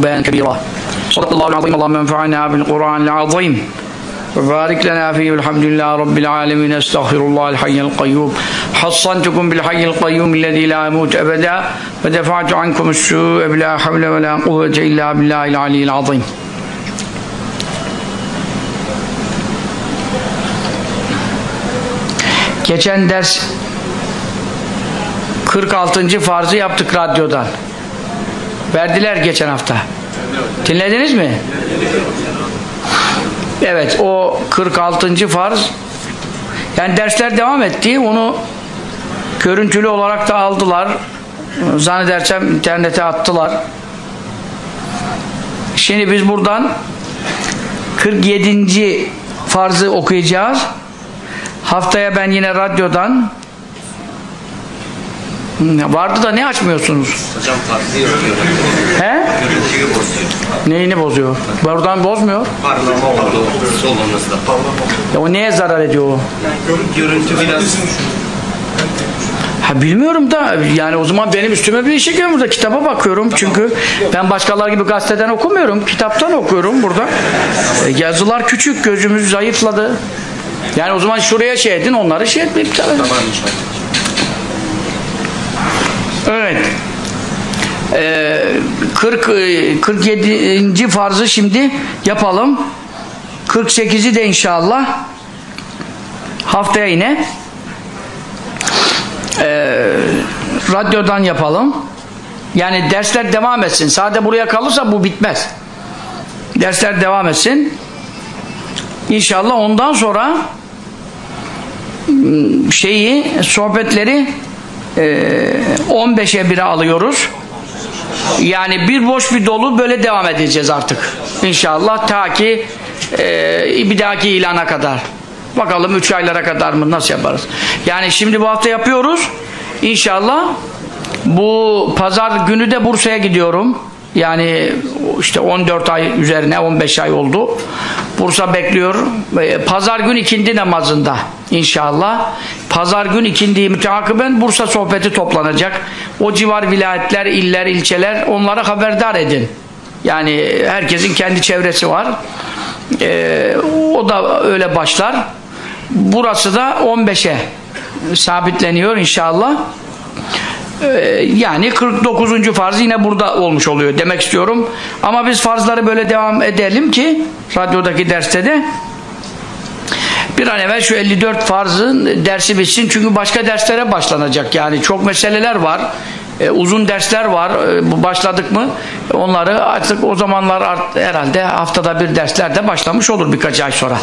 بيان كبيرا صدق الله العظيم اللهم انفعنا بالقرآن العظيم وبارك لنا فيه والحمد لله رب العالمين استغفر الله الحي القيوم حصنتكم بالحي القيوم الذي لا يموت أبدا ودفعت عنكم السوء بلا حول ولا قوة إلا بالله العلي العظيم Geçen ders 46. farzı yaptık radyodan. Verdiler geçen hafta. Dinlediniz mi? Evet o 46. farz yani dersler devam etti. Onu görüntülü olarak da aldılar. Zannedersem internete attılar. Şimdi biz buradan 47. farzı okuyacağız. Haftaya ben yine radyodan vardı da ne açmıyorsunuz? Hocam farklı yapıyor. He? Görüntüyü bozuyor. Neyini bozuyor? Buradan bozmuyor. Parlama oldu solunuzda. Ya o neye zarar ediyor o? Görüntü biraz Ha bilmiyorum da yani o zaman benim üstüme bir iş çekiyorum burada kitaba bakıyorum çünkü ben başkalar gibi gazeteden okumuyorum kitaptan okuyorum burada E, yazılar küçük gözümüz zayıfladı yani o zaman şuraya şey edin onları şey etmeyin tabii. zamanmış. Evet. Ee, 40 e, 47. farzı şimdi yapalım. 48'i de inşallah haftaya yine ee, radyodan yapalım. Yani dersler devam etsin. Sade buraya kalırsa bu bitmez. Dersler devam etsin. İnşallah ondan sonra şeyi sohbetleri e, 15'e 1'e alıyoruz. Yani bir boş bir dolu böyle devam edeceğiz artık. İnşallah ta ki e, bir dahaki ilana kadar. Bakalım 3 aylara kadar mı nasıl yaparız? Yani şimdi bu hafta yapıyoruz. İnşallah bu pazar günü de Bursa'ya gidiyorum. Yani işte 14 ay üzerine 15 ay oldu. Bursa bekliyor. Pazar gün ikindi namazında inşallah. Pazar gün ikindiyi müteakiben Bursa sohbeti toplanacak. O civar vilayetler, iller, ilçeler onlara haberdar edin. Yani herkesin kendi çevresi var. E, o da öyle başlar. Burası da 15'e sabitleniyor inşallah. Ee, yani 49. farz yine burada olmuş oluyor demek istiyorum. Ama biz farzları böyle devam edelim ki radyodaki derste de bir an evvel şu 54 farzın dersi bitsin. Çünkü başka derslere başlanacak. Yani çok meseleler var. Ee, uzun dersler var. Bu başladık mı onları artık o zamanlar art, herhalde haftada bir dersler de başlamış olur birkaç ay sonra.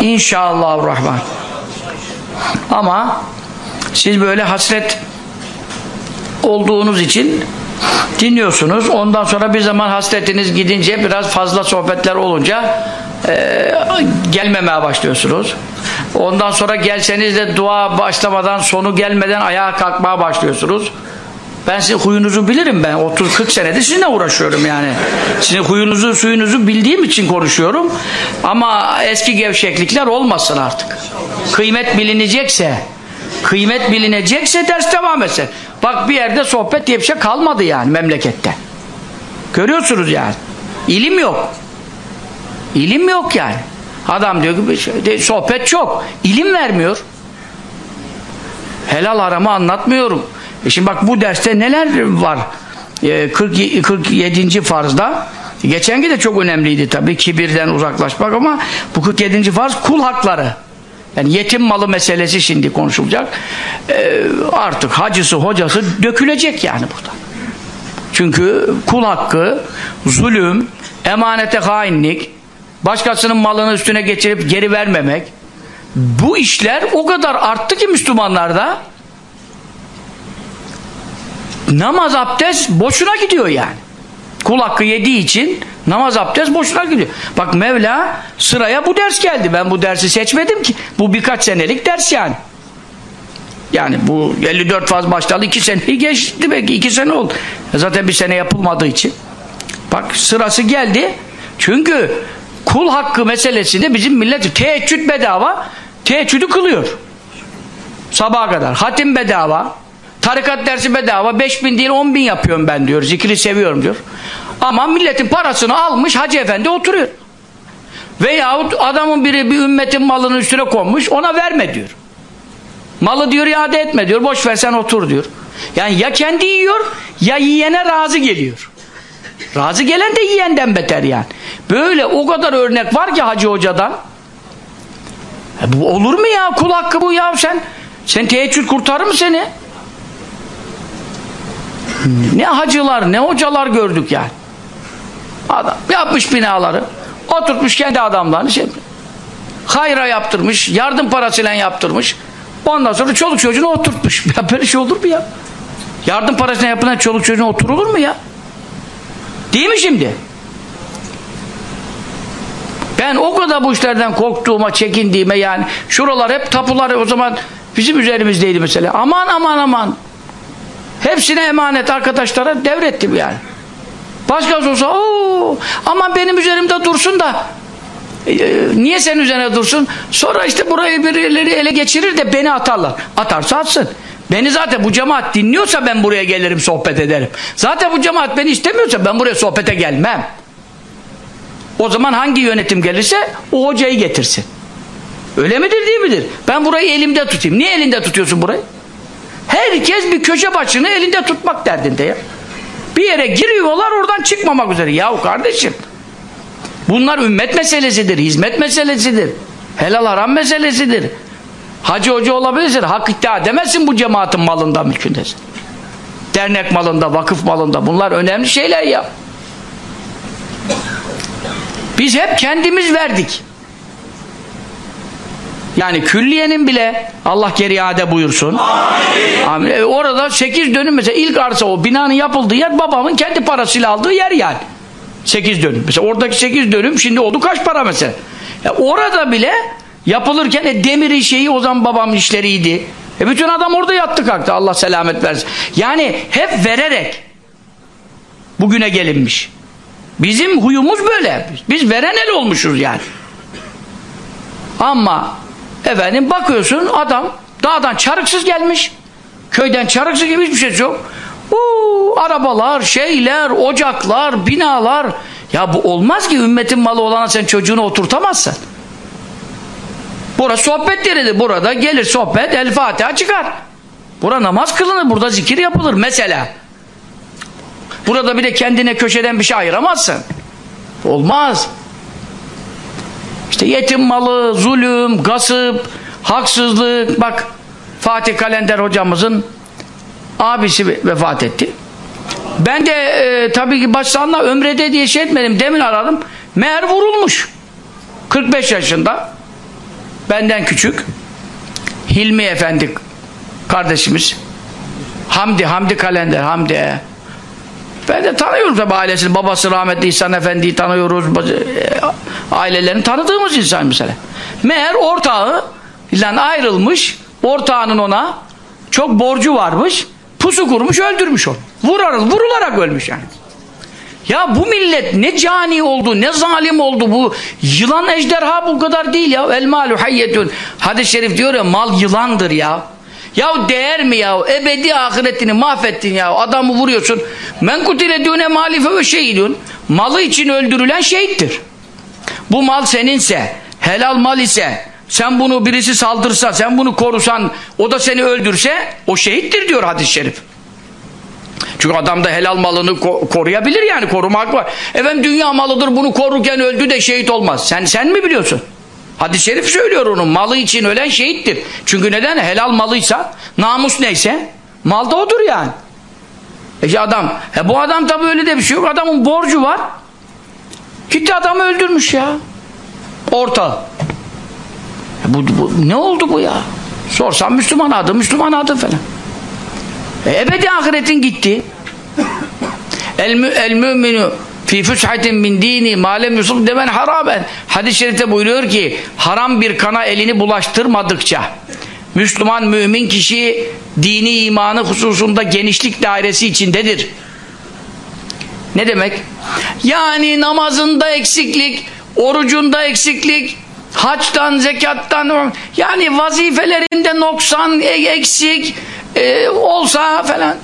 İnşallahurrahman. Ama siz böyle hasret olduğunuz için dinliyorsunuz. Ondan sonra bir zaman hasretiniz gidince biraz fazla sohbetler olunca e, gelmemeye başlıyorsunuz. Ondan sonra gelseniz de dua başlamadan sonu gelmeden ayağa kalkmaya başlıyorsunuz. Ben sizin huyunuzu bilirim ben. 30-40 senedir sizinle uğraşıyorum yani. Sizin huyunuzu suyunuzu bildiğim için konuşuyorum. Ama eski gevşeklikler olmasın artık. Kıymet bilinecekse kıymet bilinecekse ders devam etsin. Bak bir yerde sohbet diye bir şey kalmadı yani memlekette. Görüyorsunuz yani. İlim yok. İlim yok yani. Adam diyor ki şey, sohbet çok. İlim vermiyor. Helal haramı anlatmıyorum. E şimdi bak bu derste neler var? E 40, 47. farzda geçenki de çok önemliydi tabii kibirden uzaklaşmak ama bu 47. farz kul hakları. Yani yetim malı meselesi şimdi konuşulacak. Ee, artık hacısı hocası dökülecek yani burada. Çünkü kul hakkı, zulüm, emanete hainlik, başkasının malını üstüne geçirip geri vermemek bu işler o kadar arttı ki Müslümanlarda namaz abdest boşuna gidiyor yani. Kul hakkı yediği için namaz abdest boşuna gidiyor. Bak Mevla sıraya bu ders geldi. Ben bu dersi seçmedim ki. Bu birkaç senelik ders yani. Yani bu 54 faz başladı. 2 seneyi geçti belki. 2 sene oldu. Zaten bir sene yapılmadığı için. Bak sırası geldi. Çünkü kul hakkı meselesinde bizim millet teheccüd bedava teheccüdü kılıyor. Sabaha kadar. Hatim bedava. Tarikat dersi bedava. 5 bin değil 10 bin yapıyorum ben diyor. Zikri seviyorum diyor. Ama milletin parasını almış hacı efendi oturuyor. Veyahut adamın biri bir ümmetin malının üstüne konmuş ona verme diyor. Malı diyor iade etme diyor. Boş ver sen otur diyor. Yani ya kendi yiyor ya yiyene razı geliyor. Razı gelen de yiyenden beter yani. Böyle o kadar örnek var ki Hacı Hoca'dan. E bu olur mu ya? Kul hakkı bu ya sen. Sen teheccüd kurtarır mı seni? Ne hacılar ne hocalar gördük yani. Adam yapmış binaları. Oturtmuş kendi adamlarını şey hayra yaptırmış, yardım parasıyla yaptırmış. Ondan sonra çoluk çocuğunu oturtmuş. Ya böyle şey olur mu ya? Yardım parasıyla yapılan çoluk çocuğuna oturulur mu ya? Değil mi şimdi? Ben o kadar bu işlerden korktuğuma, çekindiğime yani şuralar hep tapular o zaman bizim üzerimizdeydi mesela. Aman aman aman. Hepsine emanet arkadaşlara devrettim yani. Başkası olsa ooo aman benim üzerimde dursun da e, niye senin üzerine dursun? Sonra işte burayı birileri ele geçirir de beni atarlar. Atarsa atsın. Beni zaten bu cemaat dinliyorsa ben buraya gelirim sohbet ederim. Zaten bu cemaat beni istemiyorsa ben buraya sohbete gelmem. O zaman hangi yönetim gelirse o hocayı getirsin. Öyle midir değil midir? Ben burayı elimde tutayım. Niye elinde tutuyorsun burayı? Herkes bir köşe başını elinde tutmak derdinde ya. Bir yere giriyorlar oradan çıkmamak üzere. Yahu kardeşim bunlar ümmet meselesidir, hizmet meselesidir. Helal haram meselesidir. Hacı hoca olabilirsin, hak iddia edemezsin bu cemaatin malında mülkündesin. Dernek malında, vakıf malında bunlar önemli şeyler ya. Biz hep kendimiz verdik. Yani külliyenin bile Allah geri iade buyursun. Amin. E, orada 8 dönüm mesela ilk arsa o binanın yapıldığı yer babamın kendi parasıyla aldığı yer yani. 8 dönüm. Mesela oradaki 8 dönüm şimdi oldu kaç para mesela? E, orada bile yapılırken e, demiri şeyi o zaman babamın işleriydi. E, bütün adam orada yattı kalktı. Allah selamet versin. Yani hep vererek bugüne gelinmiş. Bizim huyumuz böyle. Biz veren el olmuşuz yani. Ama efendim bakıyorsun adam dağdan çarıksız gelmiş. Köyden çarıksız gibi hiçbir şey yok. Uuu, arabalar, şeyler, ocaklar, binalar. Ya bu olmaz ki ümmetin malı olana sen çocuğunu oturtamazsın. Burası sohbet yeridir. Burada gelir sohbet, El Fatiha çıkar. Burada namaz kılınır, burada zikir yapılır mesela. Burada bir de kendine köşeden bir şey ayıramazsın. Olmaz. İşte yetim malı, zulüm, gasıp, haksızlık. Bak Fatih Kalender hocamızın abisi vefat etti. Ben de e, tabii ki başsağına ömrede diye şey etmedim. Demin aradım. Meğer vurulmuş. 45 yaşında. Benden küçük. Hilmi Efendi kardeşimiz. Hamdi, Hamdi Kalender, Hamdi. Ben de tanıyorum tabi ailesini. Babası rahmetli İhsan Efendi'yi tanıyoruz. Ailelerini tanıdığımız insan mesela. Meğer ortağı ile ayrılmış. Ortağının ona çok borcu varmış. Pusu kurmuş öldürmüş onu. Vurarak, vurularak ölmüş yani. Ya bu millet ne cani oldu, ne zalim oldu bu. Yılan ejderha bu kadar değil ya. El malu hayyetun. Hadis-i şerif diyor ya mal yılandır ya. Ya değer mi ya? Ebedi ahiretini mahvettin ya. Adamı vuruyorsun. Men kutile düne malife ve şehidun. Malı için öldürülen şehittir. Bu mal seninse, helal mal ise, sen bunu birisi saldırsa, sen bunu korusan, o da seni öldürse, o şehittir diyor hadis-i şerif. Çünkü adam da helal malını ko koruyabilir yani korumak var. Efendim dünya malıdır bunu korurken öldü de şehit olmaz. Sen sen mi biliyorsun? Hadis-i şerif söylüyor onun. Malı için ölen şehittir. Çünkü neden? Helal malıysa, namus neyse, mal da odur yani. E adam, e bu adam tabi öyle de bir şey yok. Adamın borcu var. Gitti adamı öldürmüş ya. Orta. E bu, bu, ne oldu bu ya? Sorsam Müslüman adı, Müslüman adı falan. E ebedi ahiretin gitti. El, mü, el müminu fi fushatin min dini malem yusuf demen haraben. Hadis-i şerifte buyuruyor ki haram bir kana elini bulaştırmadıkça Müslüman mümin kişi dini imanı hususunda genişlik dairesi içindedir. Ne demek? yani namazında eksiklik orucunda eksiklik haçtan, zekattan yani vazifelerinde noksan, e, eksik e, olsa falan.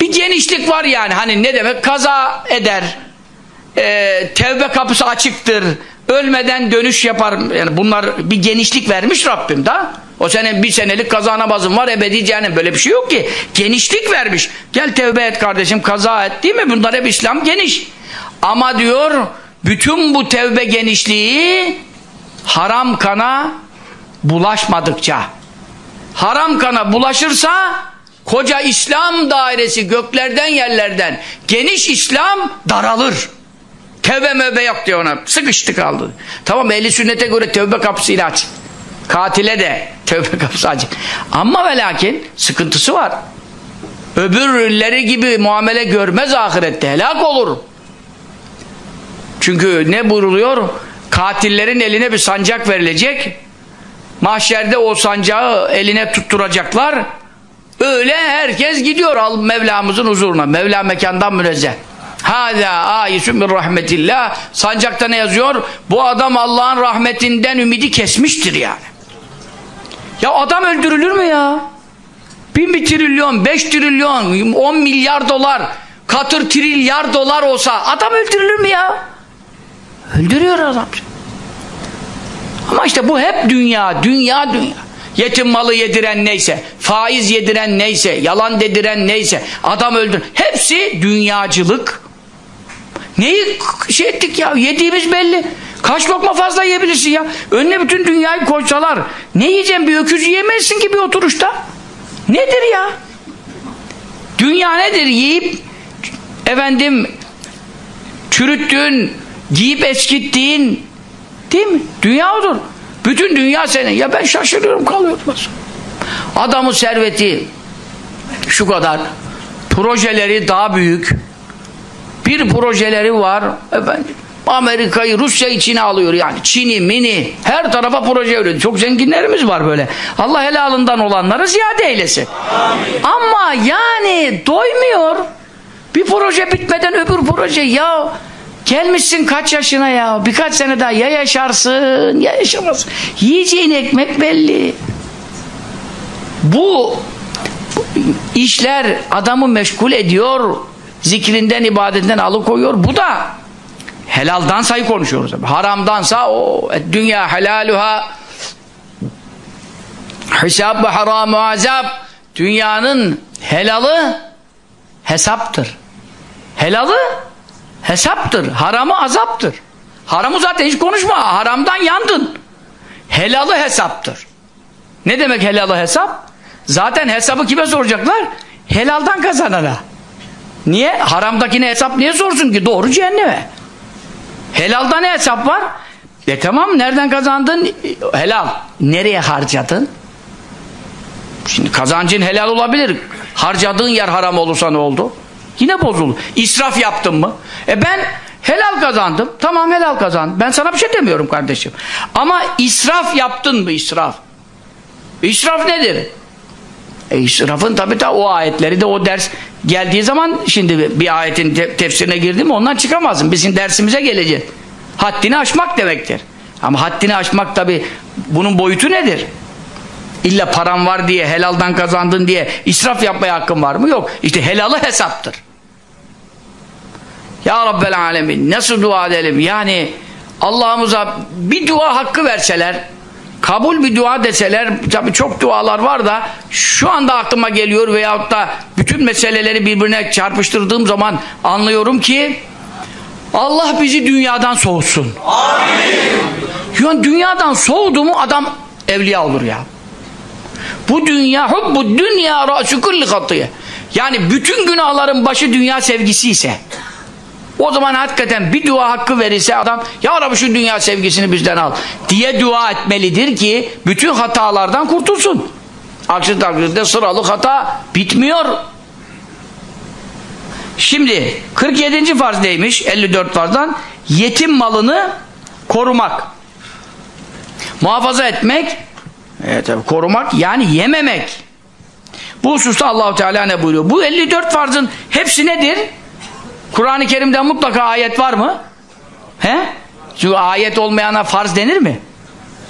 Bir genişlik var yani. Hani ne demek? Kaza eder e, tevbe kapısı açıktır. Ölmeden dönüş yapar. Yani bunlar bir genişlik vermiş Rabbim da. O senin bir senelik kaza namazın var ebedi cehennem. Böyle bir şey yok ki. Genişlik vermiş. Gel tevbe et kardeşim kaza et değil mi? Bunlar hep İslam geniş. Ama diyor bütün bu tevbe genişliği haram kana bulaşmadıkça haram kana bulaşırsa koca İslam dairesi göklerden yerlerden geniş İslam daralır. Tevbe mövbe yok diyor ona. Sıkıştı kaldı. Tamam ehli sünnete göre tevbe kapısıyla açık. Katile de tevbe kapısı açık. Ama ve lakin sıkıntısı var. Öbürleri gibi muamele görmez ahirette. Helak olur. Çünkü ne buyruluyor? Katillerin eline bir sancak verilecek. Mahşerde o sancağı eline tutturacaklar. Öyle herkes gidiyor Mevlamızın huzuruna. Mevla mekandan münezzeh. Hâzâ âyisün min rahmetillah. Sancakta ne yazıyor? Bu adam Allah'ın rahmetinden ümidi kesmiştir yani. Ya adam öldürülür mü ya? Bin bir trilyon, beş trilyon, on milyar dolar, katır trilyar dolar olsa adam öldürülür mü ya? Öldürüyor adam. Ama işte bu hep dünya, dünya, dünya. Yetim malı yediren neyse, faiz yediren neyse, yalan dediren neyse, adam öldür. Hepsi dünyacılık. Neyi şey ettik ya? Yediğimiz belli. Kaç lokma fazla yiyebilirsin ya? Önüne bütün dünyayı koysalar ne yiyeceksin? Bir öküz yiyemezsin ki bir oturuşta. Nedir ya? Dünya nedir? Yiyip efendim çürüttüğün, giyip eskittiğin değil mi? Dünya odur. Bütün dünya senin. Ya ben şaşırıyorum kalıyorum. Adamın serveti şu kadar. Projeleri daha büyük. Bir projeleri var. Efendim Amerika'yı Rusya içine alıyor yani. Çin'i, mini her tarafa proje üretiyor. Çok zenginlerimiz var böyle. Allah helalından olanları ziyade eylesin. Amin. Ama yani doymuyor. Bir proje bitmeden öbür proje ya gelmişsin kaç yaşına ya birkaç sene daha ya yaşarsın ya yaşamazsın. Yiyeceğin ekmek belli. Bu işler adamı meşgul ediyor. Zikrinden, ibadetinden alıkoyuyor. Bu da helaldan sayı konuşuyoruz. Haramdansa o dünya helaluha hesab ve haramu azab dünyanın helalı hesaptır. Helalı hesaptır. Haramı azaptır. Haramı zaten hiç konuşma. Haramdan yandın. Helalı hesaptır. Ne demek helalı hesap? Zaten hesabı kime soracaklar? Helaldan kazanana. Niye? Haramdakine hesap niye sorsun ki? Doğru cehenneme. Helalda ne hesap var? E tamam nereden kazandın? Helal. Nereye harcadın? Şimdi kazancın helal olabilir. Harcadığın yer haram olursa ne oldu? Yine bozulur. İsraf yaptın mı? E ben helal kazandım. Tamam helal kazandım. Ben sana bir şey demiyorum kardeşim. Ama israf yaptın mı israf? İsraf nedir? E israfın tabi ta o ayetleri de o ders geldiği zaman şimdi bir ayetin te tefsirine girdim ondan çıkamazsın. Bizim dersimize gelecek. Haddini aşmak demektir. Ama haddini aşmak tabi bunun boyutu nedir? İlla param var diye helaldan kazandın diye israf yapmaya hakkın var mı? Yok. İşte helalı hesaptır. Ya Rabbel Alemin nasıl dua edelim? Yani Allah'ımıza bir dua hakkı verseler kabul bir dua deseler tabi çok dualar var da şu anda aklıma geliyor veyahut da bütün meseleleri birbirine çarpıştırdığım zaman anlıyorum ki Allah bizi dünyadan soğutsun. Amin. Yani dünyadan soğudu mu adam evliya olur ya. Bu dünya hubbu dünya ra'su kulli hatiye. Yani bütün günahların başı dünya sevgisi ise o zaman hakikaten bir dua hakkı verirse adam Ya Rabbi şu dünya sevgisini bizden al diye dua etmelidir ki bütün hatalardan kurtulsun. Aksi takdirde sıralı hata bitmiyor. Şimdi 47. farz neymiş? 54 farzdan yetim malını korumak. Muhafaza etmek evet, korumak yani yememek. Bu hususta Allahu Teala ne buyuruyor? Bu 54 farzın hepsi nedir? Kur'an-ı Kerim'de mutlaka ayet var mı? He? Çünkü ayet olmayana farz denir mi?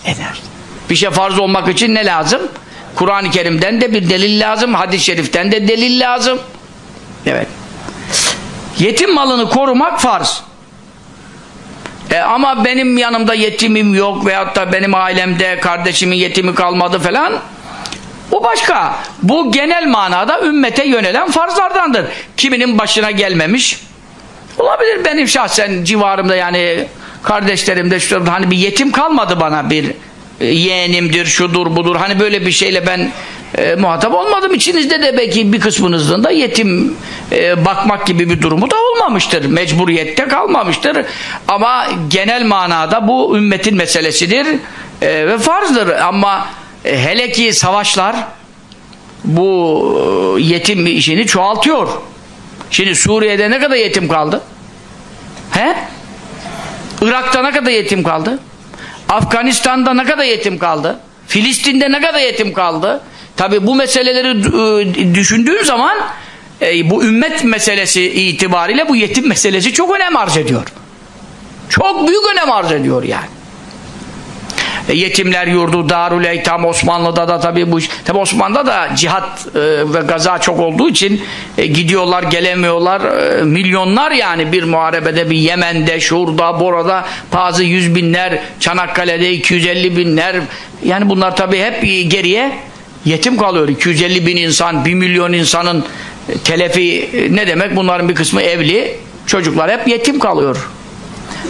Eder. Bir şey farz olmak için ne lazım? Kur'an-ı Kerim'den de bir delil lazım, hadis-i şeriften de delil lazım. Evet. Yetim malını korumak farz. E, ama benim yanımda yetimim yok veyahut da benim ailemde kardeşimin yetimi kalmadı falan o başka. Bu genel manada ümmete yönelen farzlardandır. Kiminin başına gelmemiş. Olabilir benim şahsen civarımda yani kardeşlerimde şu hani bir yetim kalmadı bana bir e, yeğenimdir, şudur budur. Hani böyle bir şeyle ben e, muhatap olmadım. İçinizde de belki bir kısmınızın da yetim e, bakmak gibi bir durumu da olmamıştır. Mecburiyette kalmamıştır. Ama genel manada bu ümmetin meselesidir e, ve farzdır. Ama e, hele ki savaşlar bu e, yetim işini çoğaltıyor. Şimdi Suriye'de ne kadar yetim kaldı? He? Irak'ta ne kadar yetim kaldı? Afganistan'da ne kadar yetim kaldı? Filistin'de ne kadar yetim kaldı? Tabi bu meseleleri e, düşündüğün zaman e, bu ümmet meselesi itibariyle bu yetim meselesi çok önem arz ediyor. Çok büyük önem arz ediyor yani. E, yetimler yurdu, Darül Eytam Osmanlı'da da tabii bu tabii Osmanlı'da da cihat e, ve gaza çok olduğu için e, gidiyorlar, gelemiyorlar. Milyonlar yani bir muharebede bir Yemen'de, şurada, burada bazı yüz binler, Çanakkale'de 250 binler. Yani bunlar tabii hep geriye yetim kalıyor. 250 bin insan, 1 milyon insanın telefi ne demek? Bunların bir kısmı evli. Çocuklar hep yetim kalıyor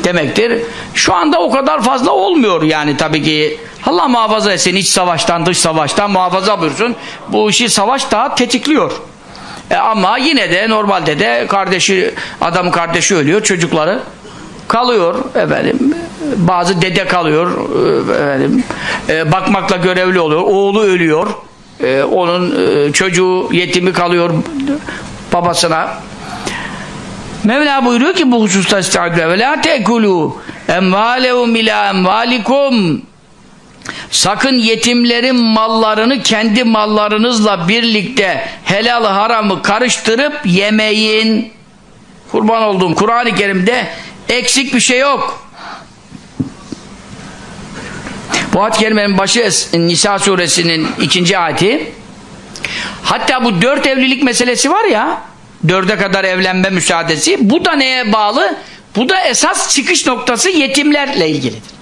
demektir. Şu anda o kadar fazla olmuyor yani tabii ki. Allah muhafaza etsin iç savaştan dış savaştan muhafaza buyursun. Bu işi savaş daha tetikliyor. E ama yine de normalde de kardeşi adam kardeşi ölüyor çocukları kalıyor efendim bazı dede kalıyor e, efendim e, bakmakla görevli oluyor oğlu ölüyor e, onun e, çocuğu yetimi kalıyor babasına Mevla buyuruyor ki bu hususta estağfirullah ve la tekulu emvalehum ila emvalikum. Sakın yetimlerin mallarını kendi mallarınızla birlikte helal haramı karıştırıp yemeyin. Kurban olduğum Kur'an-ı Kerim'de eksik bir şey yok. Bu ayet kelimenin başı Nisa suresinin ikinci ayeti. Hatta bu dört evlilik meselesi var ya dörde kadar evlenme müsaadesi. Bu da neye bağlı? Bu da esas çıkış noktası yetimlerle ilgilidir.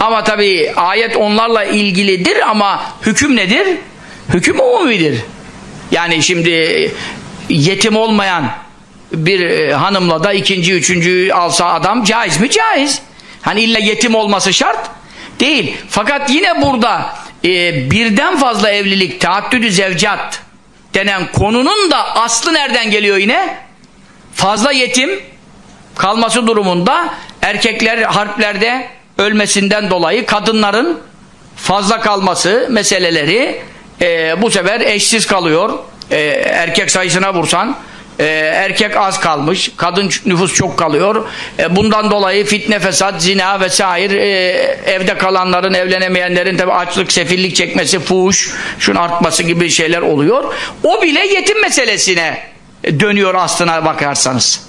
Ama tabi ayet onlarla ilgilidir ama hüküm nedir? Hüküm umumidir. Yani şimdi yetim olmayan bir e, hanımla da ikinci, üçüncü alsa adam caiz mi? Caiz. Hani illa yetim olması şart değil. Fakat yine burada e, birden fazla evlilik, taaddüdü zevcat denen konunun da aslı nereden geliyor yine? Fazla yetim kalması durumunda erkekler harplerde ölmesinden dolayı kadınların fazla kalması meseleleri e, bu sefer eşsiz kalıyor. E, erkek sayısına vursan e, erkek az kalmış, kadın nüfus çok kalıyor. E, bundan dolayı fitne, fesat, zina vesaire e, evde kalanların, evlenemeyenlerin tabi açlık, sefillik çekmesi, fuhuş, şun artması gibi şeyler oluyor. O bile yetim meselesine dönüyor aslına bakarsanız.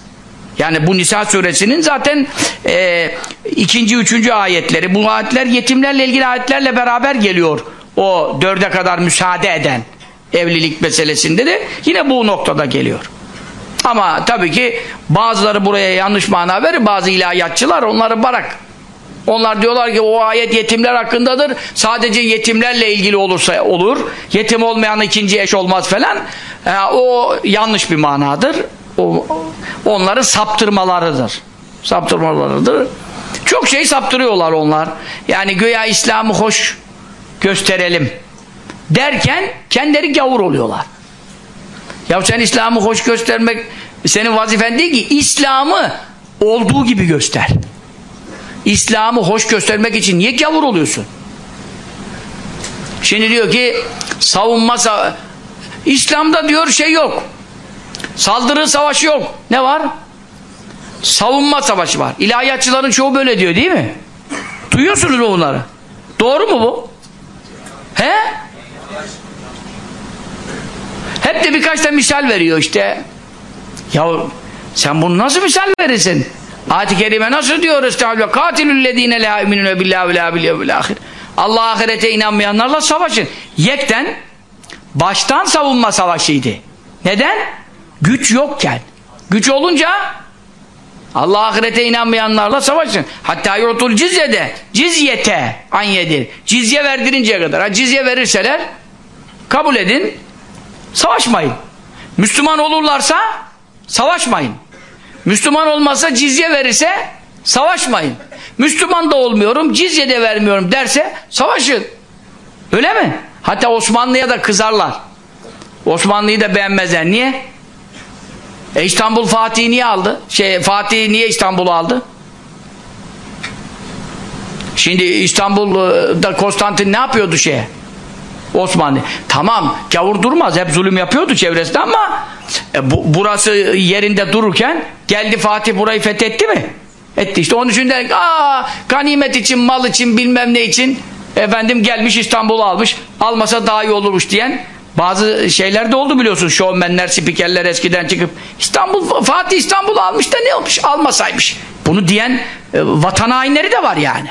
Yani bu Nisa suresinin zaten e, ikinci, üçüncü ayetleri, bu ayetler yetimlerle ilgili ayetlerle beraber geliyor. O dörde kadar müsaade eden evlilik meselesinde de yine bu noktada geliyor. Ama tabii ki bazıları buraya yanlış mana verir, bazı ilahiyatçılar onları bırak. Onlar diyorlar ki o ayet yetimler hakkındadır. Sadece yetimlerle ilgili olursa olur. Yetim olmayan ikinci eş olmaz falan. E, o yanlış bir manadır. O, onların saptırmalarıdır. Saptırmalarıdır. Çok şey saptırıyorlar onlar. Yani göya İslam'ı hoş gösterelim derken kendileri gavur oluyorlar. Ya sen İslam'ı hoş göstermek senin vazifen değil ki İslam'ı olduğu gibi göster. İslam'ı hoş göstermek için niye gavur oluyorsun? Şimdi diyor ki savunma İslam'da diyor şey yok. Saldırı savaşı yok. Ne var? Savunma savaşı var. İlahiyatçıların çoğu böyle diyor değil mi? Duyuyorsunuz mu bunları? Doğru mu bu? He? Hep de birkaç da misal veriyor işte. Ya sen bunu nasıl misal verirsin? Ayet-i Kerime nasıl diyoruz? Katilüllezine la yu'minune billahi ve la bil yevmil ahir. Allah ahirete inanmayanlarla savaşın. Yekten baştan savunma savaşıydı. Neden? Güç yokken. Güç olunca Allah ahirete inanmayanlarla savaşın. Hatta yutul cizyede. Cizyete an yedir. Cizye verdirinceye kadar. Ha, cizye verirseler kabul edin. Savaşmayın. Müslüman olurlarsa savaşmayın. Müslüman olmazsa cizye verirse savaşmayın. Müslüman da olmuyorum, cizye de vermiyorum derse savaşın. Öyle mi? Hatta Osmanlı'ya da kızarlar. Osmanlı'yı da beğenmezler. Niye? E İstanbul Fatih niye aldı? Şey Fatih niye İstanbul'u aldı? Şimdi İstanbul'da Konstantin ne yapıyordu şeye? Osmanlı. Tamam gavur durmaz. Hep zulüm yapıyordu çevresinde ama e, bu, burası yerinde dururken geldi Fatih burayı fethetti mi? Etti işte. Onun için de aa, ganimet için, mal için, bilmem ne için efendim gelmiş İstanbul'u almış. Almasa daha iyi olurmuş diyen bazı şeyler de oldu biliyorsun. Şovmenler, spikerler eskiden çıkıp İstanbul, Fatih İstanbul'u almış da ne olmuş? Almasaymış. Bunu diyen e, vatan hainleri de var yani.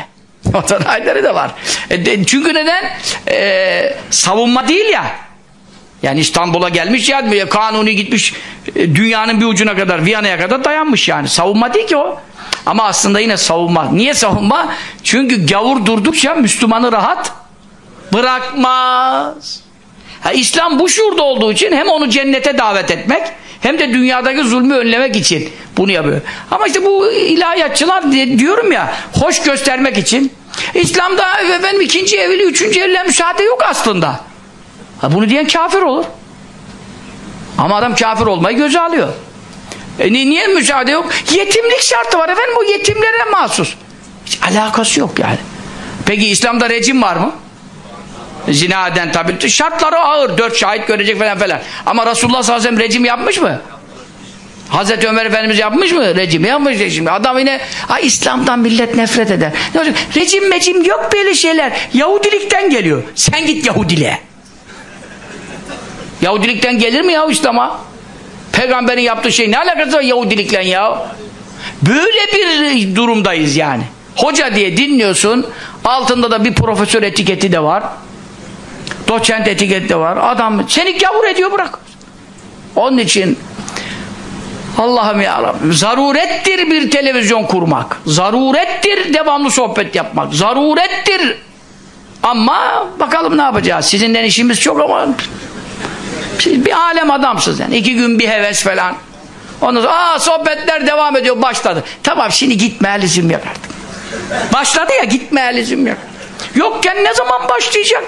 Vatan hainleri de var. E, de, çünkü neden? E, savunma değil ya. Yani İstanbul'a gelmiş ya kanuni gitmiş e, dünyanın bir ucuna kadar Viyana'ya kadar dayanmış yani. Savunma değil ki o. Ama aslında yine savunma. Niye savunma? Çünkü gavur durdukça Müslümanı rahat bırakmaz. Ha, İslam bu şuurda olduğu için hem onu cennete davet etmek hem de dünyadaki zulmü önlemek için bunu yapıyor. Ama işte bu ilahiyatçılar diye, diyorum ya hoş göstermek için İslam'da efendim ikinci evli, üçüncü evliliğe müsaade yok aslında. Ha, bunu diyen kafir olur. Ama adam kafir olmayı göze alıyor. E niye müsaade yok? Yetimlik şartı var efendim o yetimlere mahsus. Hiç alakası yok yani. Peki İslam'da rejim var mı? Zina eden tabi. Şartları ağır. Dört şahit görecek falan falan. Ama Resulullah sallallahu aleyhi ve sellem rejim yapmış mı? Hazreti Ömer Efendimiz yapmış mı? Rejim yapmış rejim. Adam yine ha, İslam'dan millet nefret eder. Ne olacak? Rejim mecim yok böyle şeyler. Yahudilikten geliyor. Sen git Yahudiliğe. Yahudilikten gelir mi ya İslam'a? Peygamberin yaptığı şey ne alakası var Yahudilikle ya? Böyle bir durumdayız yani. Hoca diye dinliyorsun. Altında da bir profesör etiketi de var. Doçent etiketi var. Adam seni gavur ediyor bırak. Onun için Allah'ım ya Rabbim zarurettir bir televizyon kurmak. Zarurettir devamlı sohbet yapmak. Zarurettir. Ama bakalım ne yapacağız. Sizinle işimiz çok ama siz bir alem adamsınız yani. İki gün bir heves falan. Ondan sonra aa sohbetler devam ediyor başladı. Tamam şimdi gitme lüzum yok artık. Başladı ya gitme lüzum yok. Yokken ne zaman başlayacak?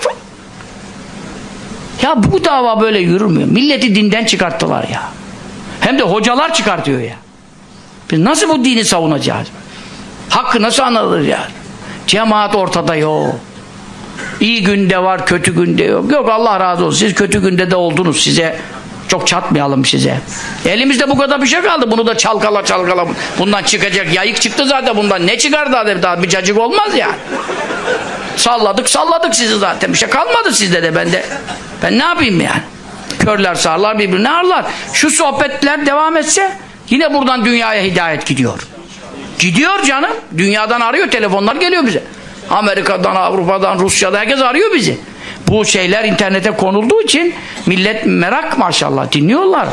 Ya bu dava böyle yürümüyor. Milleti dinden çıkarttılar ya. Hem de hocalar çıkartıyor ya. Biz nasıl bu dini savunacağız? Hakkı nasıl anılır ya? Cemaat ortada yok. İyi günde var, kötü günde yok. Yok Allah razı olsun. Siz kötü günde de oldunuz. Size çok çatmayalım size. Elimizde bu kadar bir şey kaldı. Bunu da çalkala çalkala. Bundan çıkacak. Yayık çıktı zaten bundan. Ne çıkar daha, daha bir cacık olmaz ya. Salladık salladık sizi zaten. Bir şey kalmadı sizde de bende. Ben ne yapayım yani? Körler sağırlar birbirini ağırlar. Şu sohbetler devam etse yine buradan dünyaya hidayet gidiyor. Gidiyor canım. Dünyadan arıyor. Telefonlar geliyor bize. Amerika'dan, Avrupa'dan, Rusya'dan herkes arıyor bizi. Bu şeyler internete konulduğu için millet merak maşallah dinliyorlar.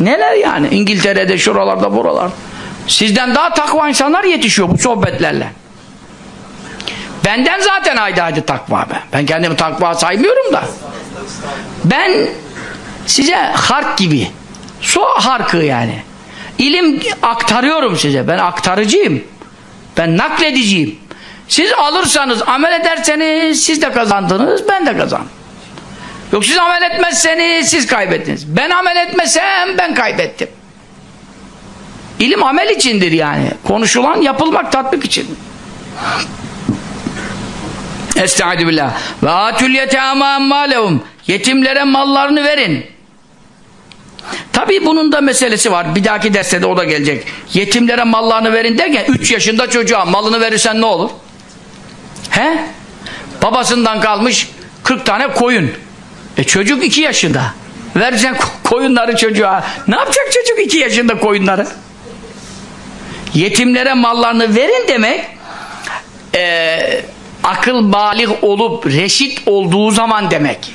Neler yani? İngiltere'de, şuralarda, buralar. Sizden daha takva insanlar yetişiyor bu sohbetlerle. Benden zaten haydi haydi takva ben. Ben kendimi takva saymıyorum da. Ben size hark gibi su harkı yani. İlim aktarıyorum size. Ben aktarıcıyım. Ben naklediciyim. Siz alırsanız, amel ederseniz siz de kazandınız, ben de kazandım. Yok siz amel etmezseniz siz kaybettiniz. Ben amel etmesem ben kaybettim. İlim amel içindir yani. Konuşulan yapılmak tatbik için. Estaizu billah. Ve atül yetâmâ emmâlehum. Yetimlere mallarını verin. Tabii bunun da meselesi var. Bir dahaki derste de o da gelecek. Yetimlere mallarını verin derken 3 yaşında çocuğa malını verirsen ne olur? He? Babasından kalmış 40 tane koyun. E çocuk 2 yaşında. Vereceksin koyunları çocuğa. Ne yapacak çocuk 2 yaşında koyunları? Yetimlere mallarını verin demek e, akıl balik olup reşit olduğu zaman demek.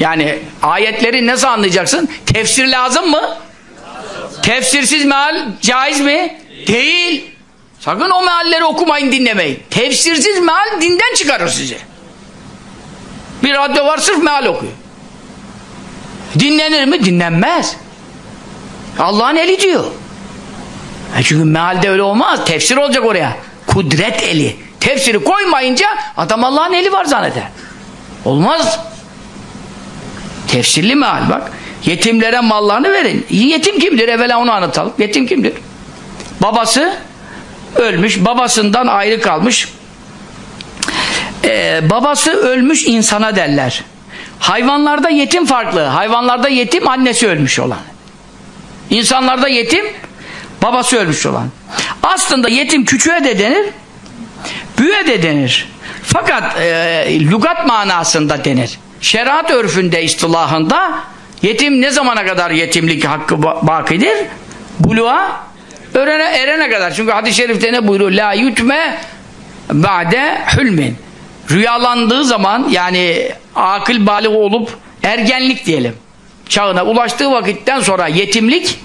Yani ayetleri nasıl anlayacaksın? Tefsir lazım mı? Tefsirsiz meal caiz mi? Değil. Sakın o mealleri okumayın dinlemeyin. Tefsirsiz meal dinden çıkarır sizi. Bir radyo var sırf meal okuyor. Dinlenir mi? Dinlenmez. Allah'ın eli diyor. E çünkü mealde öyle olmaz. Tefsir olacak oraya. Kudret eli. Tefsiri koymayınca adam Allah'ın eli var zanneder. Olmaz. Tefsirli meal bak. Yetimlere mallarını verin. Yetim kimdir? Evvela onu anlatalım. Yetim kimdir? Babası ölmüş. Babasından ayrı kalmış. Ee, babası ölmüş insana derler. Hayvanlarda yetim farklı. Hayvanlarda yetim annesi ölmüş olan. İnsanlarda yetim babası ölmüş olan. Aslında yetim küçüğe de denir, büyüğe de denir. Fakat e, lügat manasında denir. Şeriat örfünde, istilahında yetim ne zamana kadar yetimlik hakkı ba- bakidir? Buluğa örene, erene kadar. Çünkü hadis-i şerifte ne buyuruyor? La yutme ba'de hülmin. Rüyalandığı zaman yani akıl balik olup ergenlik diyelim. Çağına ulaştığı vakitten sonra yetimlik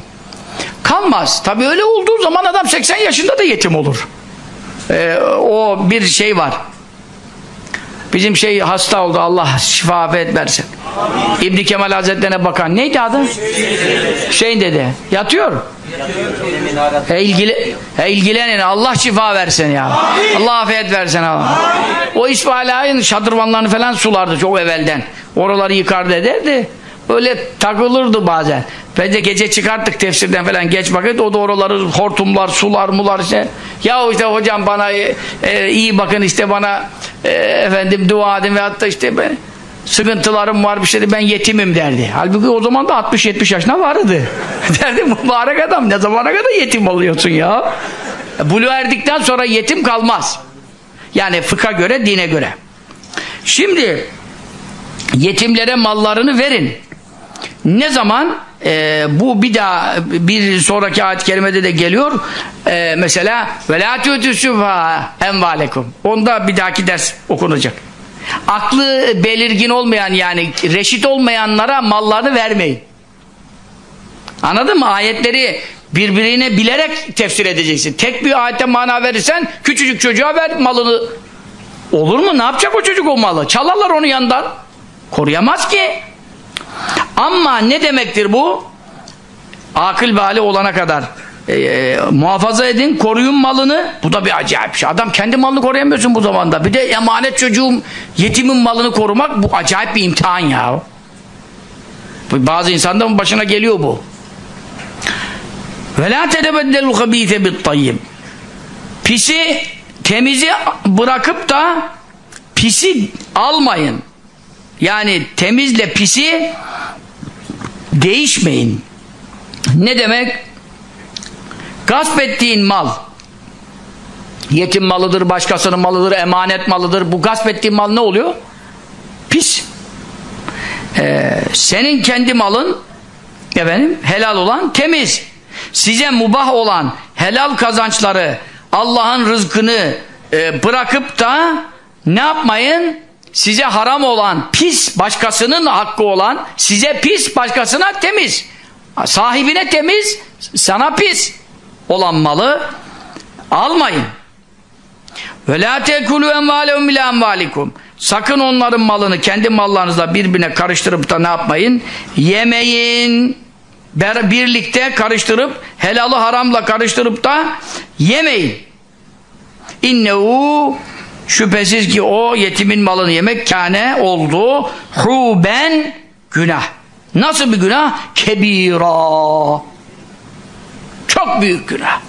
kalmaz. Tabi öyle olduğu zaman adam 80 yaşında da yetim olur. Ee, o bir şey var. Bizim şey hasta oldu Allah şifa afiyet versin. İbn Kemal Hazretlerine bakan neydi adı? Hüseyin dedi. Yatıyor. He, ilgili, he ilgilenin Allah şifa versin ya. Allah afiyet versin Allah. O İsmail Ağa'nın şadırvanlarını falan sulardı çok evvelden. Oraları yıkardı ederdi. Öyle takılırdı bazen. Ben de gece çıkarttık tefsirden falan geç vakit o da oraları hortumlar, sular, mular işte. Ya işte hocam bana e, e, iyi bakın işte bana e, efendim dua edin ve hatta işte ben sıkıntılarım var bir şey ben yetimim derdi. Halbuki o zaman da 60-70 yaşına vardı. derdi mübarek adam ne zamana kadar yetim oluyorsun ya. Buluğa erdikten sonra yetim kalmaz. Yani fıkha göre, dine göre. Şimdi yetimlere mallarını verin. Ne zaman? Ee, bu bir daha bir sonraki ayet-i kerimede de geliyor. Ee, mesela وَلَا تُوتُسُفَا اَنْوَالَكُمْ Onda bir dahaki ders okunacak. Aklı belirgin olmayan yani reşit olmayanlara mallarını vermeyin. Anladın mı? Ayetleri birbirine bilerek tefsir edeceksin. Tek bir ayette mana verirsen küçücük çocuğa ver malını. Olur mu? Ne yapacak o çocuk o malı? Çalarlar onu yandan. Koruyamaz ki. Ama ne demektir bu? Akıl bali olana kadar e, e, muhafaza edin, koruyun malını. Bu da bir acayip şey. Adam kendi malını koruyamıyorsun bu zamanda. Bir de emanet çocuğum, yetimin malını korumak bu acayip bir imtihan ya. Bazı insanların başına geliyor bu. Ve la tedebeddelul habîse bit tayyib. Pisi temizi bırakıp da pisi almayın. Yani temizle pisi değişmeyin. Ne demek? Gasp ettiğin mal yetim malıdır, başkasının malıdır, emanet malıdır. Bu gasp ettiğin mal ne oluyor? Pis. Ee, senin kendi malın efendim helal olan temiz. Size mubah olan helal kazançları Allah'ın rızkını e, bırakıp da ne yapmayın? Size haram olan pis başkasının hakkı olan size pis başkasına temiz. Sahibine temiz sana pis olan malı almayın. Ve la tekulu envalehum ila envalikum. Sakın onların malını kendi mallarınızla birbirine karıştırıp da ne yapmayın? Yemeyin. Birlikte karıştırıp helalı haramla karıştırıp da yemeyin. İnnehu şüphesiz ki o yetimin malını yemek kâne oldu huben günah. Nasıl bir günah? Kebira. Çok büyük günah.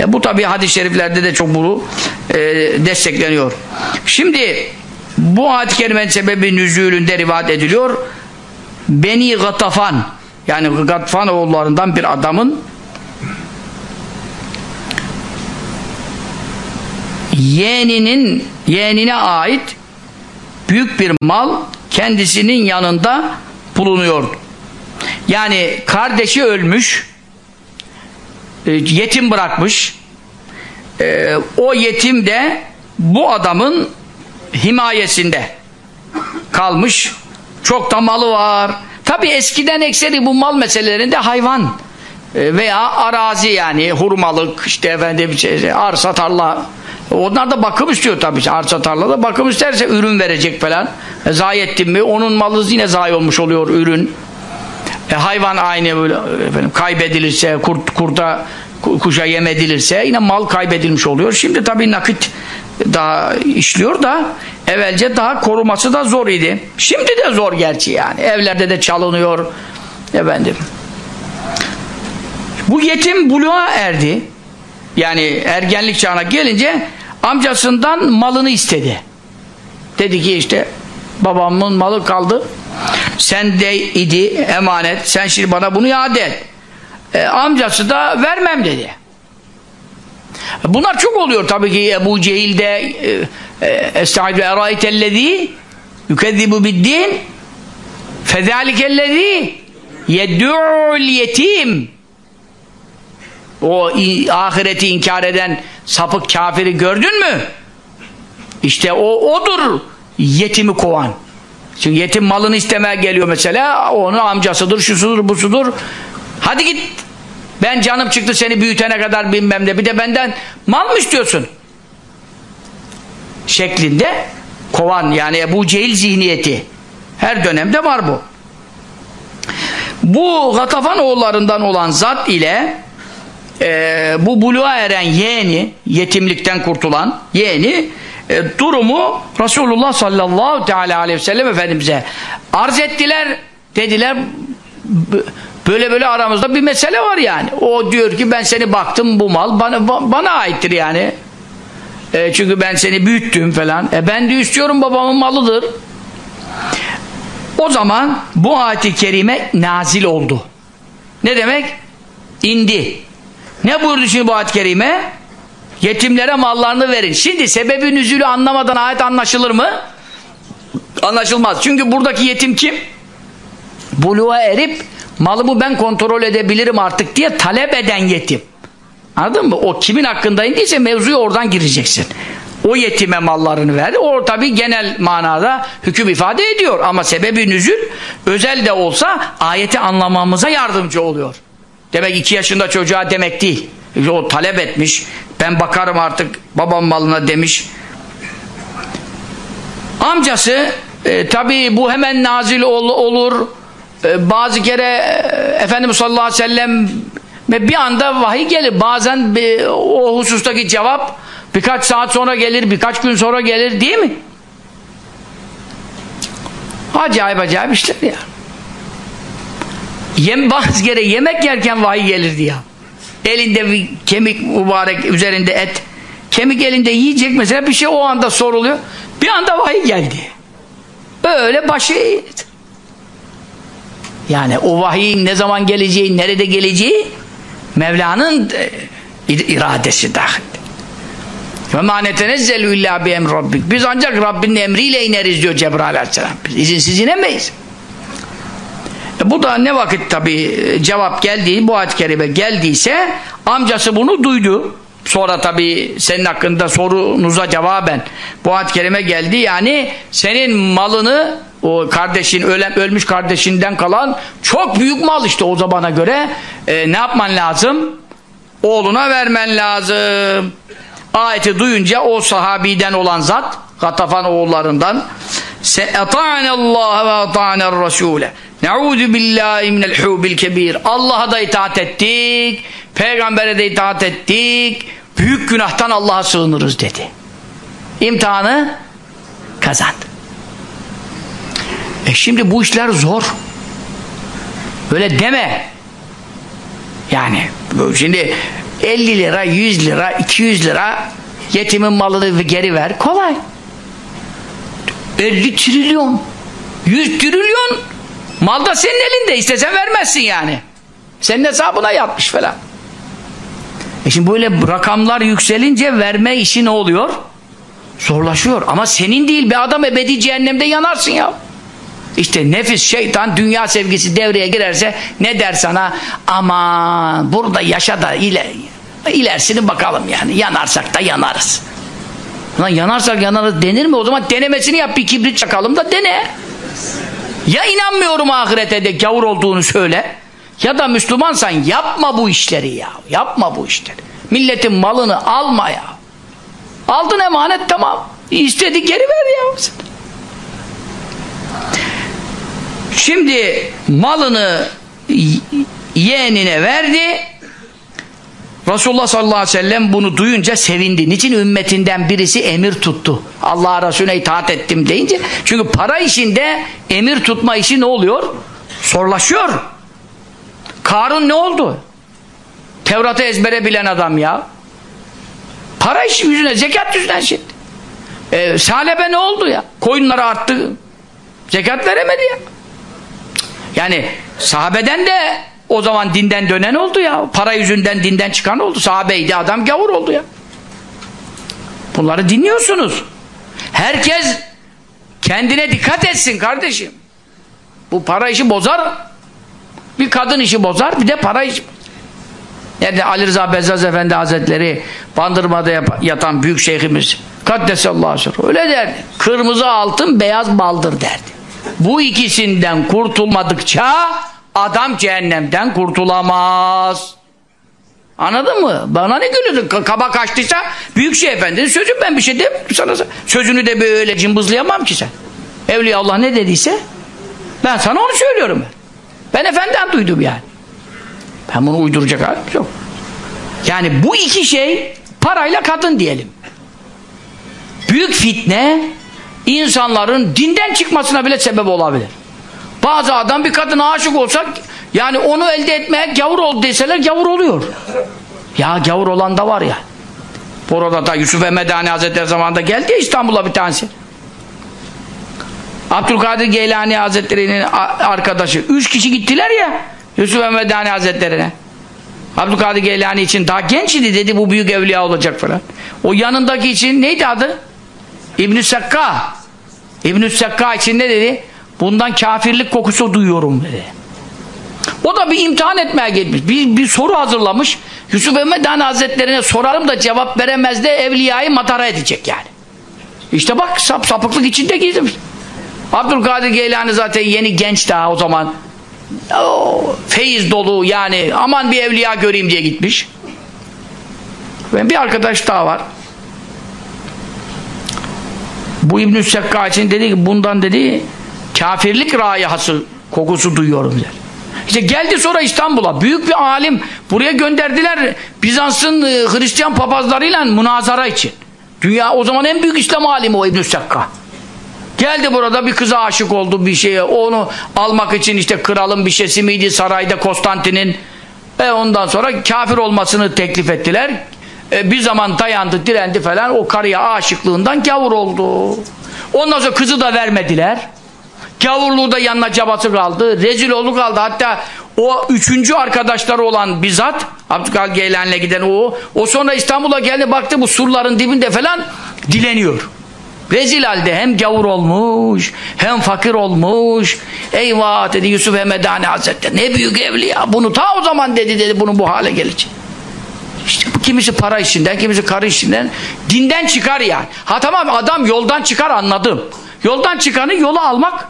E bu tabi hadis-i şeriflerde de çok bunu e, destekleniyor. Şimdi bu ayet-i kerimenin sebebi nüzulünde rivayet ediliyor. Beni Gatafan yani Gatafan oğullarından bir adamın yeğeninin yeğenine ait büyük bir mal kendisinin yanında bulunuyordu. Yani kardeşi ölmüş e, yetim bırakmış. E, o yetim de bu adamın himayesinde kalmış. Çok da malı var. Tabi eskiden ekseri bu mal meselelerinde hayvan veya arazi yani hurmalık işte efendim şey, arsa tarla onlar da bakım istiyor tabii arsa tarlada bakım isterse ürün verecek falan. E, zayi ettin mi onun malı yine zayi olmuş oluyor ürün. E, hayvan aynı böyle efendim kaybedilirse kurt kurda ku- kuşa yem edilirse yine mal kaybedilmiş oluyor. Şimdi tabii nakit daha işliyor da evvelce daha koruması da zor idi. Şimdi de zor gerçi yani. Evlerde de çalınıyor efendim bu yetim buluğa erdi. Yani ergenlik çağına gelince amcasından malını istedi. Dedi ki işte babamın malı kaldı. Sen de idi emanet. Sen şimdi bana bunu iade et. E, amcası da vermem dedi. Bunlar çok oluyor tabii ki Ebu Cehil de e, Estaizu eraytellezi yükezzibu biddin fezâlikellezi yeddu'ul yetim o ahireti inkar eden sapık kafiri gördün mü? İşte o odur yetimi kovan. Çünkü yetim malını istemeye geliyor mesela. Onun amcasıdır, şusudur, busudur. Hadi git. Ben canım çıktı seni büyütene kadar bilmem ne. Bir de benden mal mı istiyorsun? Şeklinde kovan yani Ebu Cehil zihniyeti. Her dönemde var bu. Bu Gatafan oğullarından olan zat ile e, bu buluğa eren yeğeni, yetimlikten kurtulan yeğeni e, durumu Resulullah sallallahu teala aleyhi ve sellem Efendimiz'e arz ettiler. Dediler "B- böyle böyle aramızda bir mesele var yani. O diyor ki ben seni baktım bu mal bana, ba- bana aittir yani. E, çünkü ben seni büyüttüm falan. E ben de istiyorum babamın malıdır. O zaman bu ayet-i kerime nazil oldu. Ne demek? İndi. Ne buyurdu şimdi bu ayet-i kerime? Yetimlere mallarını verin. Şimdi sebebi nüzülü anlamadan ayet anlaşılır mı? Anlaşılmaz. Çünkü buradaki yetim kim? Buluğa erip malımı ben kontrol edebilirim artık diye talep eden yetim. Anladın mı? O kimin hakkında indiyse mevzuya oradan gireceksin. O yetime mallarını verdi. O tabi genel manada hüküm ifade ediyor. Ama sebebi nüzül özel de olsa ayeti anlamamıza yardımcı oluyor. Demek iki yaşında çocuğa demek değil. O talep etmiş. Ben bakarım artık babam malına demiş. Amcası e, tabi bu hemen nazil ol, olur. E, bazı kere e, Efendimiz sallallahu aleyhi ve sellem bir anda vahiy gelir. Bazen bir, o husustaki cevap birkaç saat sonra gelir, birkaç gün sonra gelir değil mi? Acayip acayip işler ya. Yem, bazı kere yemek yerken vahiy gelirdi ya. Elinde bir kemik mübarek, üzerinde et. Kemik elinde yiyecek mesela bir şey o anda soruluyor. Bir anda vahiy geldi. Öyle başı. Yani o vahiyin ne zaman geleceği, nerede geleceği Mevla'nın e, iradesi dahil. Ve ma netenezzelü bi emr rabbik. Biz ancak Rabbinin emriyle ineriz diyor Cebrail aleyhisselam. Biz izinsiz inemeyiz bu da ne vakit tabi e, cevap geldi bu ayet-i kerime geldiyse amcası bunu duydu. Sonra tabi senin hakkında sorunuza cevaben bu ayet-i kerime geldi. Yani senin malını o kardeşin ölen, ölmüş kardeşinden kalan çok büyük mal işte o zamana göre e, ne yapman lazım? Oğluna vermen lazım. Ayeti duyunca o sahabiden olan zat Gatafan oğullarından se Allah ve ata'ner rasule Ne'udü billahi minel hubil kebir. Allah'a da itaat ettik, peygambere de itaat ettik, büyük günahtan Allah'a sığınırız dedi. İmtihanı kazandı. E şimdi bu işler zor. Öyle deme. Yani şimdi 50 lira, 100 lira, 200 lira yetimin malını geri ver. Kolay. 50 trilyon, 100 trilyon mal da senin elinde istesen vermezsin yani. Senin hesabına yatmış falan. E şimdi böyle rakamlar yükselince verme işi ne oluyor? Zorlaşıyor. Ama senin değil bir adam ebedi cehennemde yanarsın ya. İşte nefis, şeytan, dünya sevgisi devreye girerse ne der sana? Ama burada yaşa da iler, ilerisini bakalım yani. Yanarsak da yanarız. Lan yanarsak yanarız denir mi? O zaman denemesini yap bir kibrit çakalım da dene. Ya inanmıyorum ahirete de gavur olduğunu söyle. ya da Müslümansan yapma bu işleri ya. Yapma bu işleri. Milletin malını alma ya. Aldın emanet tamam. İstedi geri ver ya. Şimdi malını yeğenine verdi. Resulullah sallallahu aleyhi ve sellem bunu duyunca sevindi. Niçin ümmetinden birisi emir tuttu? Allah Resulüne itaat ettim deyince. Çünkü para işinde emir tutma işi ne oluyor? Zorlaşıyor. Karun ne oldu? Tevrat'ı ezbere bilen adam ya. Para işi yüzüne, zekat yüzüne şimdi. Ee, Salebe ne oldu ya? Koyunları arttı. Zekat veremedi ya. Yani sahabeden de o zaman dinden dönen oldu ya. Para yüzünden dinden çıkan oldu. Sahabeydi adam gavur oldu ya. Bunları dinliyorsunuz. Herkes kendine dikkat etsin kardeşim. Bu para işi bozar. Bir kadın işi bozar, bir de para işi Nerede Ali Rıza Bezzaz Efendi Hazretleri Bandırma'da yatan büyük şeyhimiz Kaddesallahu sırrı öyle derdi. Kırmızı altın beyaz baldır derdi. Bu ikisinden kurtulmadıkça adam cehennemden kurtulamaz. Anladın mı? Bana ne gülüyorsun? Kaba kaçtıysa büyük şey efendi sözüm ben bir şey demiyorum sana. Sözünü de böyle cımbızlayamam ki sen. Evliya Allah ne dediyse ben sana onu söylüyorum. Ben efendiden duydum yani. Ben bunu uyduracak halim yok. Yani bu iki şey parayla kadın diyelim. Büyük fitne insanların dinden çıkmasına bile sebep olabilir. Bazı adam bir kadına aşık olsak yani onu elde etmeye gavur ol deseler gavur oluyor. Ya gavur olan da var ya. Burada da Yusuf Emedani Hazretleri zamanında geldi ya İstanbul'a bir tanesi. Abdülkadir Geylani Hazretleri'nin arkadaşı. Üç kişi gittiler ya Yusuf Emedani Hazretleri'ne. Abdülkadir Geylani için daha genç idi dedi bu büyük evliya olacak falan. O yanındaki için neydi adı? İbn-i Sekka. İbn-i Sekka için ne dedi? Bundan kafirlik kokusu duyuyorum dedi. O da bir imtihan etmeye gitmiş. Bir, bir soru hazırlamış. Yusuf Emedani Hazretlerine sorarım da cevap veremez de evliyayı matara edecek yani. İşte bak sap, sapıklık içinde gizlemiş. Abdülkadir Geylani zaten yeni genç daha o zaman. O, feyiz dolu yani aman bir evliya göreyim diye gitmiş. Ve bir arkadaş daha var. Bu İbn-i Sekka için dedi ki bundan dedi kafirlik rayihası kokusu duyuyorum der. İşte geldi sonra İstanbul'a büyük bir alim buraya gönderdiler Bizans'ın e, Hristiyan papazlarıyla münazara için. Dünya o zaman en büyük İslam alimi o İbn-i. Geldi burada bir kıza aşık oldu bir şeye. Onu almak için işte kralın bir şeysi miydi sarayda Konstantin'in. ve ondan sonra kafir olmasını teklif ettiler. E, bir zaman dayandı, direndi falan. O karıya aşıklığından gavur oldu. Ondan sonra kızı da vermediler. Gavurluğu da yanına cabası kaldı. Rezil oldu kaldı. Hatta o üçüncü arkadaşları olan bizzat Abdülkadir Geylan'la giden o o sonra İstanbul'a geldi baktı bu surların dibinde falan dileniyor. Rezil halde hem gavur olmuş hem fakir olmuş. Eyvah dedi Yusuf Emedani Hazretleri ne büyük evliya bunu ta o zaman dedi dedi bunu bu hale gelecek. İşte kimisi para işinden kimisi karı işinden dinden çıkar yani. Ha tamam adam yoldan çıkar anladım. Yoldan çıkanı yola almak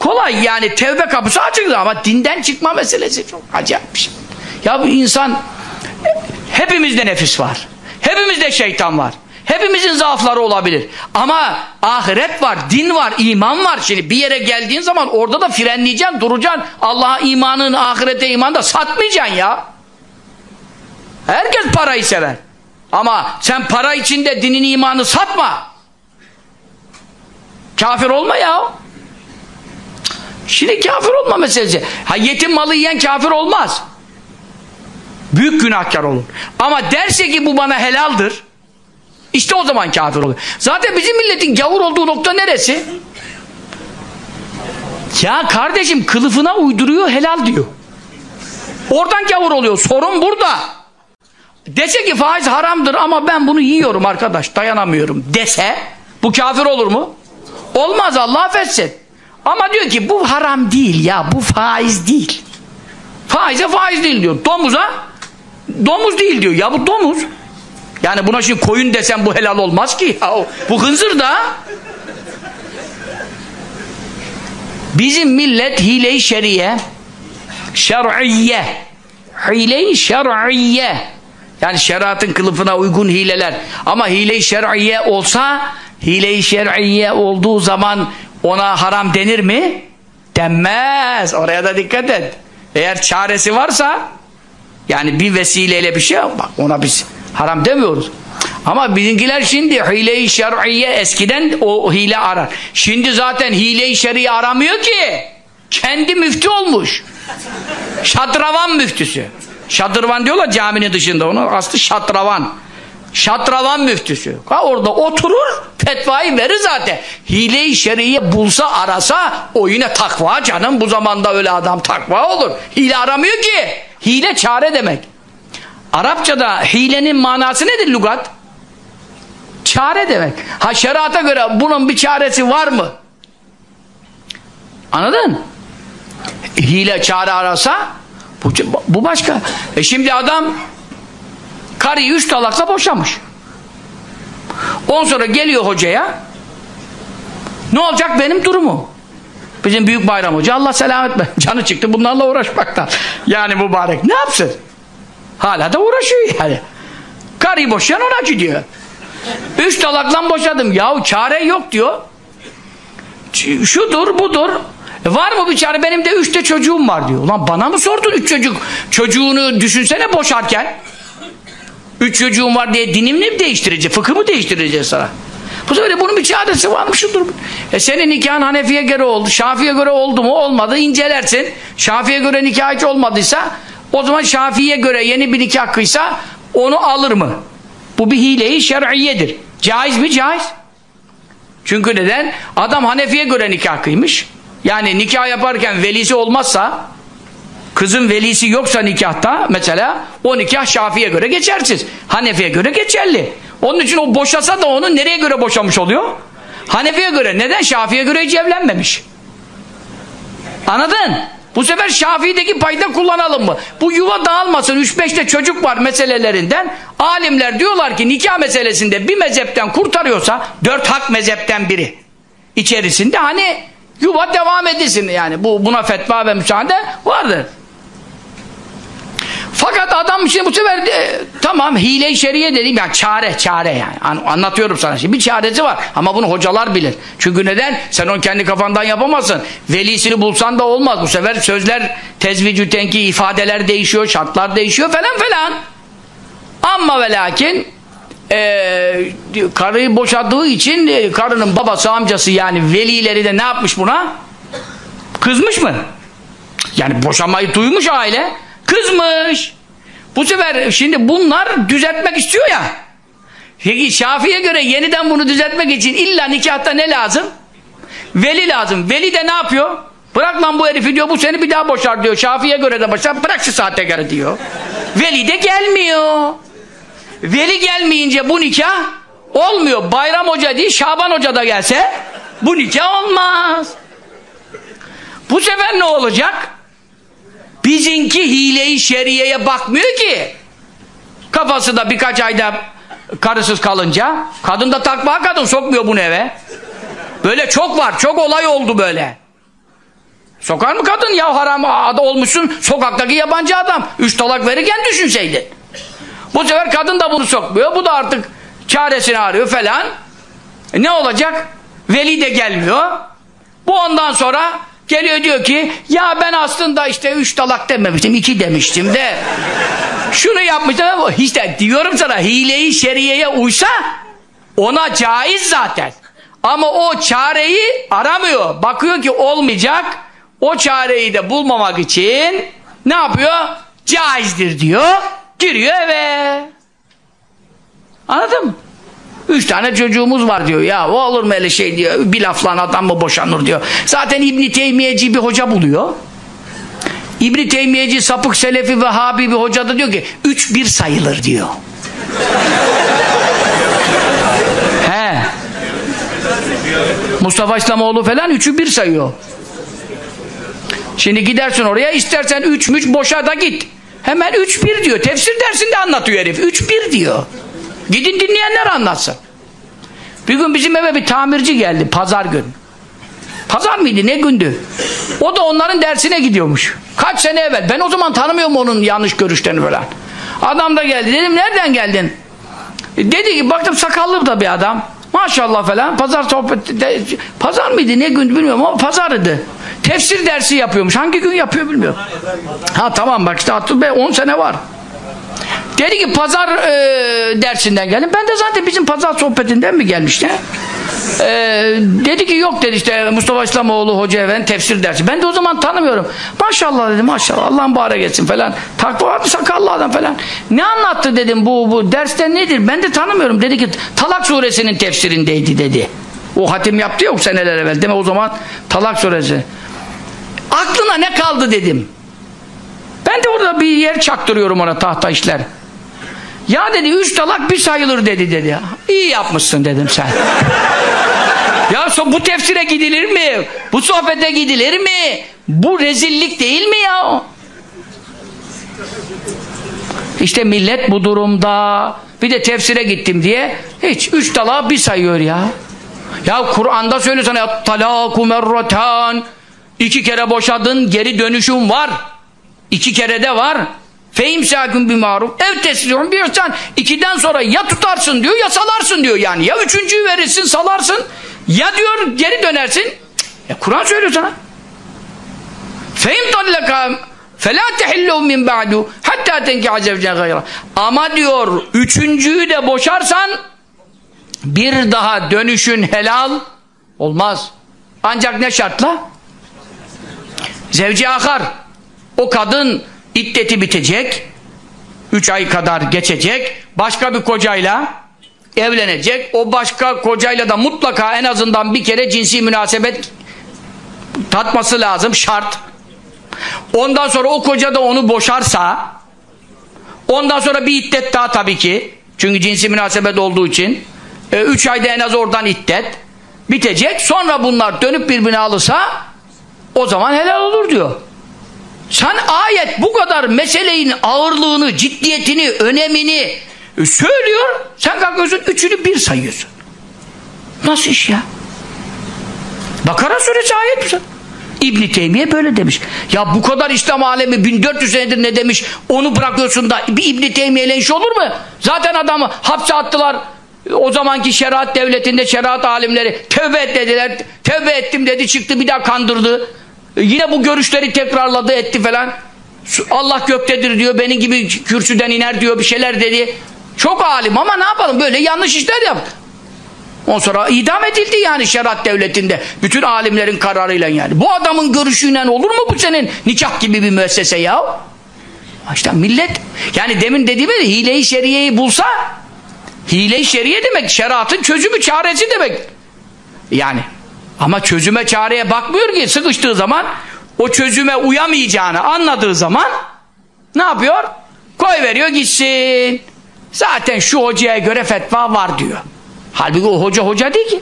kolay yani tevbe kapısı açık ama dinden çıkma meselesi çok acayip bir şey. Ya bu insan hepimizde nefis var. Hepimizde şeytan var. Hepimizin zaafları olabilir. Ama ahiret var, din var, iman var. Şimdi bir yere geldiğin zaman orada da frenleyeceksin, duracaksın. Allah'a imanın, ahirete iman da satmayacaksın ya. Herkes parayı sever. Ama sen para içinde dinin imanı satma. Kafir olma ya. Şimdi kafir olma meselesi. Ha yetim malı yiyen kafir olmaz. Büyük günahkar olur. Ama derse ki bu bana helaldir. İşte o zaman kafir olur. Zaten bizim milletin gavur olduğu nokta neresi? Ya kardeşim kılıfına uyduruyor helal diyor. Oradan gavur oluyor. Sorun burada. Dese ki faiz haramdır ama ben bunu yiyorum arkadaş dayanamıyorum dese bu kafir olur mu? Olmaz Allah affetsin. Ama diyor ki bu haram değil ya bu faiz değil. Faize faiz değil diyor. Domuza domuz değil diyor. Ya bu domuz. Yani buna şimdi koyun desem bu helal olmaz ki. Ya, bu hınzır da. Bizim millet hile-i şeriye şer'iyye hile-i şer'iyye yani şeriatın kılıfına uygun hileler ama hile-i şer'iyye olsa hile-i şer'iyye olduğu zaman ona haram denir mi? denmez oraya da dikkat et eğer çaresi varsa yani bir vesileyle bir şey bak ona biz haram demiyoruz ama bizimkiler şimdi hile-i şer'iyye eskiden o hile arar şimdi zaten hile-i şer'iye aramıyor ki kendi müftü olmuş Şadravan müftüsü. Şadırvan diyorlar caminin dışında onu. Aslı şatravan. Şatravan müftüsü. Ha orada oturur fetvayı verir zaten. Hile-i şeriye bulsa arasa o yine takva canım. Bu zamanda öyle adam takva olur. Hile aramıyor ki. Hile çare demek. Arapçada hilenin manası nedir lügat? Çare demek. Ha şerata göre bunun bir çaresi var mı? Anladın? hile çare arasa bu, bu başka. E şimdi adam karıyı üç talakla boşamış. On sonra geliyor hocaya ne olacak benim durumu? Bizim büyük bayram hoca Allah selamet ver. Canı çıktı bunlarla uğraşmaktan. Yani mübarek ne yapsın? Hala da uğraşıyor yani. Karıyı boşayan ona gidiyor. Üç talakla boşadım. Yahu çare yok diyor. Şudur budur. E var mı bir çare? Benim de üçte çocuğum var diyor. Ulan bana mı sordun üç çocuk? Çocuğunu düşünsene boşarken. Üç çocuğum var diye dinimi mi değiştirecek? Fıkı mı değiştirecek sana? Bu sefer bunun bir çaresi var mı? Şudur. E senin nikahın Hanefi'ye göre oldu. Şafi'ye göre oldu mu? Olmadı. incelersin. Şafi'ye göre nikah hiç olmadıysa o zaman Şafi'ye göre yeni bir nikah kıysa onu alır mı? Bu bir hile-i şer'iyedir. Caiz mi? Caiz. Çünkü neden? Adam Hanefi'ye göre nikah kıymış. Yani nikah yaparken velisi olmazsa kızın velisi yoksa nikahta mesela o nikah Şafi'ye göre geçersiz. Hanefi'ye göre geçerli. Onun için o boşasa da onu nereye göre boşamış oluyor? Hanefi'ye göre. Neden? Şafi'ye göre hiç evlenmemiş. Anladın? Bu sefer Şafii'deki payda kullanalım mı? Bu yuva dağılmasın. 3-5'te çocuk var meselelerinden. Alimler diyorlar ki nikah meselesinde bir mezhepten kurtarıyorsa dört hak mezhepten biri içerisinde hani yuva devam edilsin yani. Bu buna fetva ve müsaade vardır. Fakat adam şimdi bu sefer de, tamam hile-i şeriye dedim. Yani çare çare yani. An- anlatıyorum sana şimdi. Bir çaresi var. Ama bunu hocalar bilir. Çünkü neden? Sen onu kendi kafandan yapamazsın. Velisini bulsan da olmaz. Bu sefer sözler tezvicü tenki ifadeler değişiyor şartlar değişiyor falan falan ama ve lakin e, karıyı boşadığı için e, karının babası amcası yani velileri de ne yapmış buna? Kızmış mı? Yani boşanmayı duymuş aile kızmış. Bu sefer şimdi bunlar düzeltmek istiyor ya. Peki Şafii'ye göre yeniden bunu düzeltmek için illa nikahta ne lazım? Veli lazım. Veli de ne yapıyor? Bırak lan bu herifi diyor bu seni bir daha boşar diyor. Şafii'ye göre de boşar bırak şu sahtekarı diyor. Veli de gelmiyor. Veli gelmeyince bu nikah olmuyor. Bayram Hoca değil Şaban Hoca da gelse bu nikah olmaz. Bu sefer ne olacak? Bizinki hile-i şeriyeye bakmıyor ki. Kafası da birkaç ayda karısız kalınca kadın da takma kadın sokmuyor bunu eve. Böyle çok var. Çok olay oldu böyle. Sokar mı kadın ya haram ada olmuşsun sokaktaki yabancı adam. Üç talak verirken düşünseydin. Bu sefer kadın da bunu sokmuyor. Bu da artık çaresini arıyor falan. E ne olacak? Veli de gelmiyor. Bu ondan sonra geliyor diyor ki ya ben aslında işte üç talak dememiştim iki demiştim de. Şunu yapmıştım ama işte diyorum sana hileyi şeriyeye uysa ona caiz zaten. Ama o çareyi aramıyor. Bakıyor ki olmayacak. O çareyi de bulmamak için ne yapıyor? Caizdir diyor. Giriyor eve. Anladın mı Üç tane çocuğumuz var diyor. Ya o olur mu öyle şey diyor. Bir lafla adam mı boşanır diyor. Zaten İbni Teymiyeci bir hoca buluyor. İbni Teymiyeci sapık selefi ve habi bir hoca da diyor ki üç bir sayılır diyor. He. Mustafa İslamoğlu falan üçü bir sayıyor. Şimdi gidersin oraya istersen üç müç boşa da git. Hemen üç bir diyor. Tefsir dersinde anlatıyor herif. Üç bir diyor Gidin dinleyenler anlatsın. Bir gün bizim eve bir tamirci geldi pazar günü. Pazar mıydı ne gündü? O da onların dersine gidiyormuş. Kaç sene evvel. Ben o zaman tanımıyorum onun yanlış görüşlerini falan. Adam da geldi. Dedim nereden geldin? E, Dedi ki baktım sakallı da bir adam. Maşallah falan. Pazar sohbeti pazar mıydı ne gündü bilmiyorum ama pazarıydı. Tefsir dersi yapıyormuş. Hangi gün yapıyor bilmiyorum. Ha tamam bak işte Abdül Bey 10 sene var. Dedi ki pazar e, dersinden geldim. Ben de zaten bizim pazar sohbetinden mi gelmişti? E, dedi ki yok dedi işte Mustafa İslamoğlu Hoca Efendi tefsir dersi. Ben de o zaman tanımıyorum. Maşallah dedim maşallah Allah'ın bağrı geçsin falan. Takva var sakallı adam falan. Ne anlattı dedim bu, bu derste nedir? Ben de tanımıyorum. Dedi ki Talak suresinin tefsirindeydi dedi. O hatim yaptı yok seneler evvel. Deme o zaman Talak suresi. Aklına ne kaldı dedim. Ben de orada bir yer çaktırıyorum ona tahta işler. Ya dedi üç talak bir sayılır dedi dedi. İyi yapmışsın dedim sen. ya so- bu tefsire gidilir mi? Bu sohbete gidilir mi? Bu rezillik değil mi ya? İşte millet bu durumda. Bir de tefsire gittim diye hiç üç talağı bir sayıyor ya. Ya Kur'an'da söylüyor sana talaku merratan iki kere boşadın geri dönüşüm var. İki kere de var. Feimsâküm bir maruf. Ev teslihun bir ihsan. İkiden sonra ya tutarsın diyor ya salarsın diyor yani. Ya üçüncüyü verirsin salarsın. Ya diyor geri dönersin. Ya Kur'an söylüyor sana. Feim tallaka felâ tehillû min ba'du hattâ tenki'a zevcen gayra. Ama diyor üçüncüyü de boşarsan bir daha dönüşün helal olmaz. Ancak ne şartla? Zevci akar. O kadın iddeti bitecek. Üç ay kadar geçecek. Başka bir kocayla evlenecek. O başka kocayla da mutlaka en azından bir kere cinsi münasebet tatması lazım. Şart. Ondan sonra o koca da onu boşarsa ondan sonra bir iddet daha tabii ki. Çünkü cinsi münasebet olduğu için. E, üç ayda en az oradan iddet bitecek. Sonra bunlar dönüp birbirine alırsa o zaman helal olur diyor. Sen ayet bu kadar meselenin ağırlığını, ciddiyetini, önemini söylüyor. Sen kalkıyorsun üçünü bir sayıyorsun. Nasıl iş ya? Bakara suresi ayet mi? İbn Teymiye böyle demiş. Ya bu kadar İslam alemi 1400 senedir ne demiş? Onu bırakıyorsun da bir İbn Teymiye ile iş olur mu? Zaten adamı hapse attılar. O zamanki şeriat devletinde şeriat alimleri tövbe et dediler. Tövbe ettim dedi çıktı bir daha kandırdı. E, Yine bu görüşleri tekrarladı etti falan. Allah göktedir diyor. Benim gibi kürsüden iner diyor bir şeyler dedi. Çok alim ama ne yapalım böyle yanlış işler yaptı. Ondan sonra idam edildi yani şeriat devletinde. Bütün alimlerin kararıyla yani. Bu adamın görüşüyle olur mu bu senin nikah gibi bir müessese ya? İşte millet yani demin dediğim gibi hile-i şeriyeyi bulsa hile-i şeriye demek şeriatın çözümü çaresi demek. Yani ama çözüme çareye bakmıyor ki sıkıştığı zaman o çözüme uyamayacağını anladığı zaman ne yapıyor? Koy veriyor gitsin. Zaten şu hocaya göre fetva var diyor. Halbuki o hoca hoca değil ki.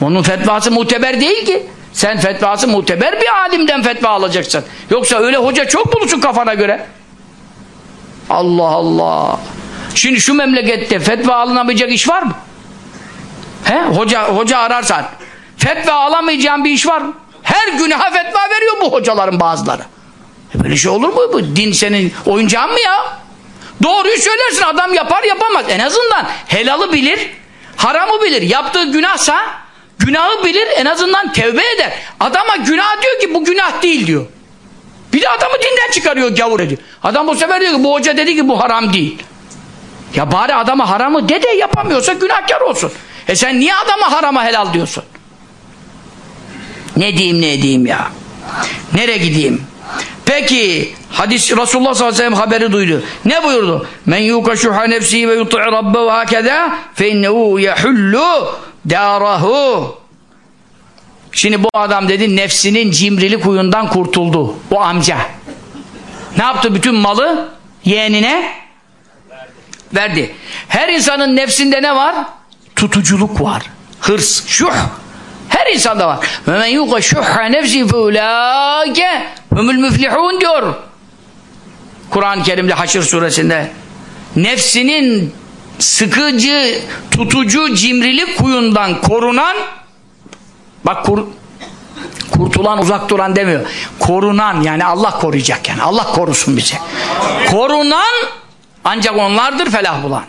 Onun fetvası muteber değil ki. Sen fetvası muteber bir alimden fetva alacaksın. Yoksa öyle hoca çok bulursun kafana göre. Allah Allah. Şimdi şu memlekette fetva alınamayacak iş var mı? He? Hoca, hoca ararsan. Fetva alamayacağın bir iş var mı? Her günaha fetva veriyor bu hocaların bazıları. E böyle şey olur mu? Bu din senin oyuncağın mı ya? Doğruyu söylersin adam yapar yapamaz. En azından helalı bilir, haramı bilir. Yaptığı günahsa günahı bilir en azından tevbe eder. Adama günah diyor ki bu günah değil diyor. Bir de adamı dinden çıkarıyor gavur ediyor. Adam bu sefer diyor ki bu hoca dedi ki bu haram değil. Ya bari adama haramı de de yapamıyorsa günahkar olsun. E sen niye adama harama helal diyorsun? Ne diyeyim ne edeyim ya? Nereye gideyim? Peki hadis Resulullah sallallahu aleyhi ve sellem haberi duydu. Ne buyurdu? Men yuka şuha nefsi ve yuti'i rabbehu hakeza fe innehu yehullu darahu. Şimdi bu adam dedi nefsinin cimrilik huyundan kurtuldu. O amca. Ne yaptı? Bütün malı yeğenine verdi. Her insanın nefsinde ne var? Tutuculuk var. Hırs, şuh. Her insanda var. Ve men yuka şuhha nefsi fe ulâke humul müflihûn diyor. Kur'an-ı Kerim'de Haşr suresinde nefsinin sıkıcı, tutucu, cimrilik huyundan korunan bak kur, Kurtulan uzak duran demiyor. Korunan yani Allah koruyacak yani. Allah korusun bizi. Korunan ancak onlardır felah bulan.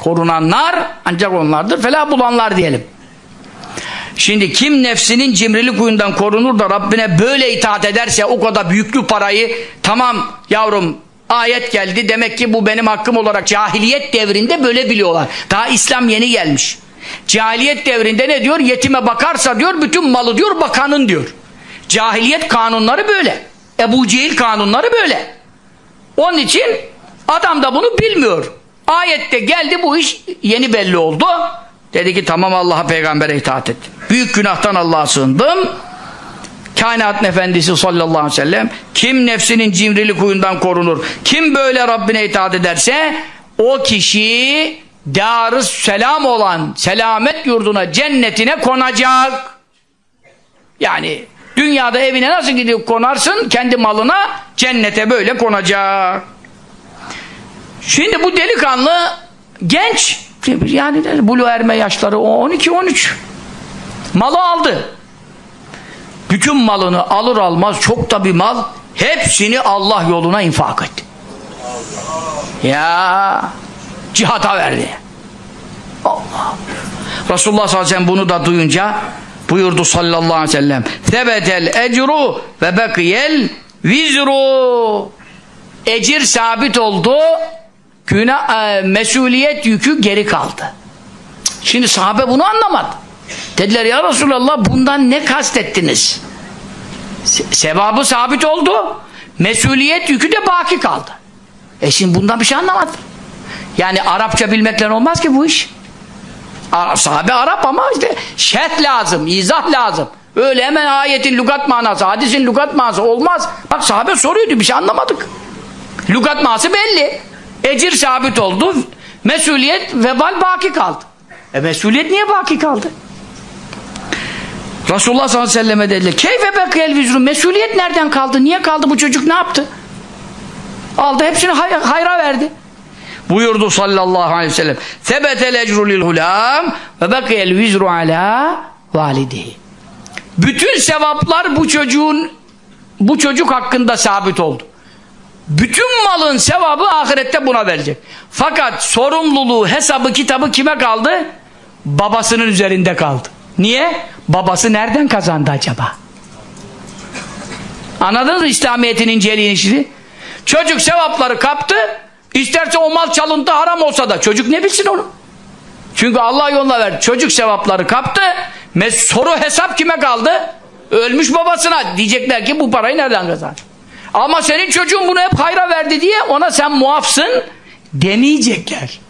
Korunanlar ancak onlardır felah bulanlar diyelim. Şimdi kim nefsinin cimrilik huyundan korunur da Rabbine böyle itaat ederse o kadar büyüklük parayı tamam yavrum ayet geldi demek ki bu benim hakkım olarak cahiliyet devrinde böyle biliyorlar. Daha İslam yeni gelmiş. Cahiliyet devrinde ne diyor? Yetime bakarsa diyor bütün malı diyor bakanın diyor. Cahiliyet kanunları böyle. Ebu Cehil kanunları böyle. Onun için adam da bunu bilmiyor. Ayette geldi bu iş yeni belli oldu. Dedi ki tamam Allah'a peygambere itaat et. Büyük günahtan Allah'a sığındım. Kainatın efendisi sallallahu aleyhi ve sellem kim nefsinin cimrilik huyundan korunur? Kim böyle Rabbine itaat ederse o kişi darı selam olan selamet yurduna cennetine konacak. Yani dünyada evine nasıl gidip konarsın kendi malına cennete böyle konacak. Şimdi bu delikanlı genç yani bulu erme yaşları 12-13 malı aldı. Bütün malını alır almaz çok da bir mal hepsini Allah yoluna infak etti. Ya cihata verdi. Allah. Resulullah sallallahu aleyhi ve sellem bunu da duyunca buyurdu sallallahu aleyhi ve sellem Sebetel ecru ve bekiyel vizru Ecir sabit oldu günah, e, mesuliyet yükü geri kaldı. Şimdi sahabe bunu anlamadı. Dediler ya Resulallah bundan ne kastettiniz? Se sevabı sabit oldu. Mesuliyet yükü de baki kaldı. E şimdi bundan bir şey anlamadı. Yani Arapça bilmekle olmaz ki bu iş. Sahabe Arap ama işte şerh lazım, izah lazım. Öyle hemen ayetin lügat manası, hadisin lügat manası olmaz. Bak sahabe soruyordu bir şey anlamadık. Lügat manası belli. Ecir sabit oldu. Mesuliyet, vebal baki kaldı. E mesuliyet niye baki kaldı? Resulullah sallallahu aleyhi ve selleme dediler. Keyfe bekiyel vizru. Mesuliyet nereden kaldı? Niye kaldı bu çocuk? Ne yaptı? Aldı hepsini hay hayra verdi. Buyurdu sallallahu aleyhi ve sellem. Sebetel ecru lil hulam ve bekiyel vizru ala validihi. Bütün sevaplar bu çocuğun bu çocuk hakkında sabit oldu. Bütün malın sevabı ahirette buna verecek. Fakat sorumluluğu, hesabı, kitabı kime kaldı? Babasının üzerinde kaldı. Niye? Babası nereden kazandı acaba? Anladınız mı İslamiyet'in inceleyişini? Çocuk sevapları kaptı. İsterse o mal çalıntı haram olsa da çocuk ne bilsin onu? Çünkü Allah yoluna verdi. Çocuk sevapları kaptı. Soru hesap kime kaldı? Ölmüş babasına. Diyecekler ki bu parayı nereden kazandı? Ama senin çocuğun bunu hep hayra verdi diye ona sen muafsın demeyecekler.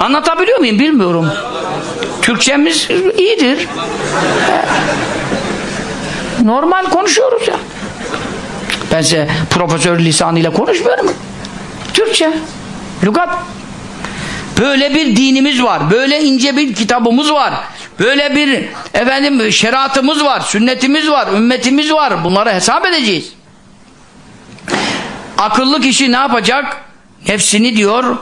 Anlatabiliyor muyum bilmiyorum. Türkçemiz iyidir. Normal konuşuyoruz ya. Ben size profesör lisanıyla konuşmuyorum. Türkçe. Lügat. Böyle bir dinimiz var. Böyle ince bir kitabımız var. Böyle bir efendim şeriatımız var. Sünnetimiz var. Ümmetimiz var. Bunları hesap edeceğiz. Akıllı kişi ne yapacak? Nefsini diyor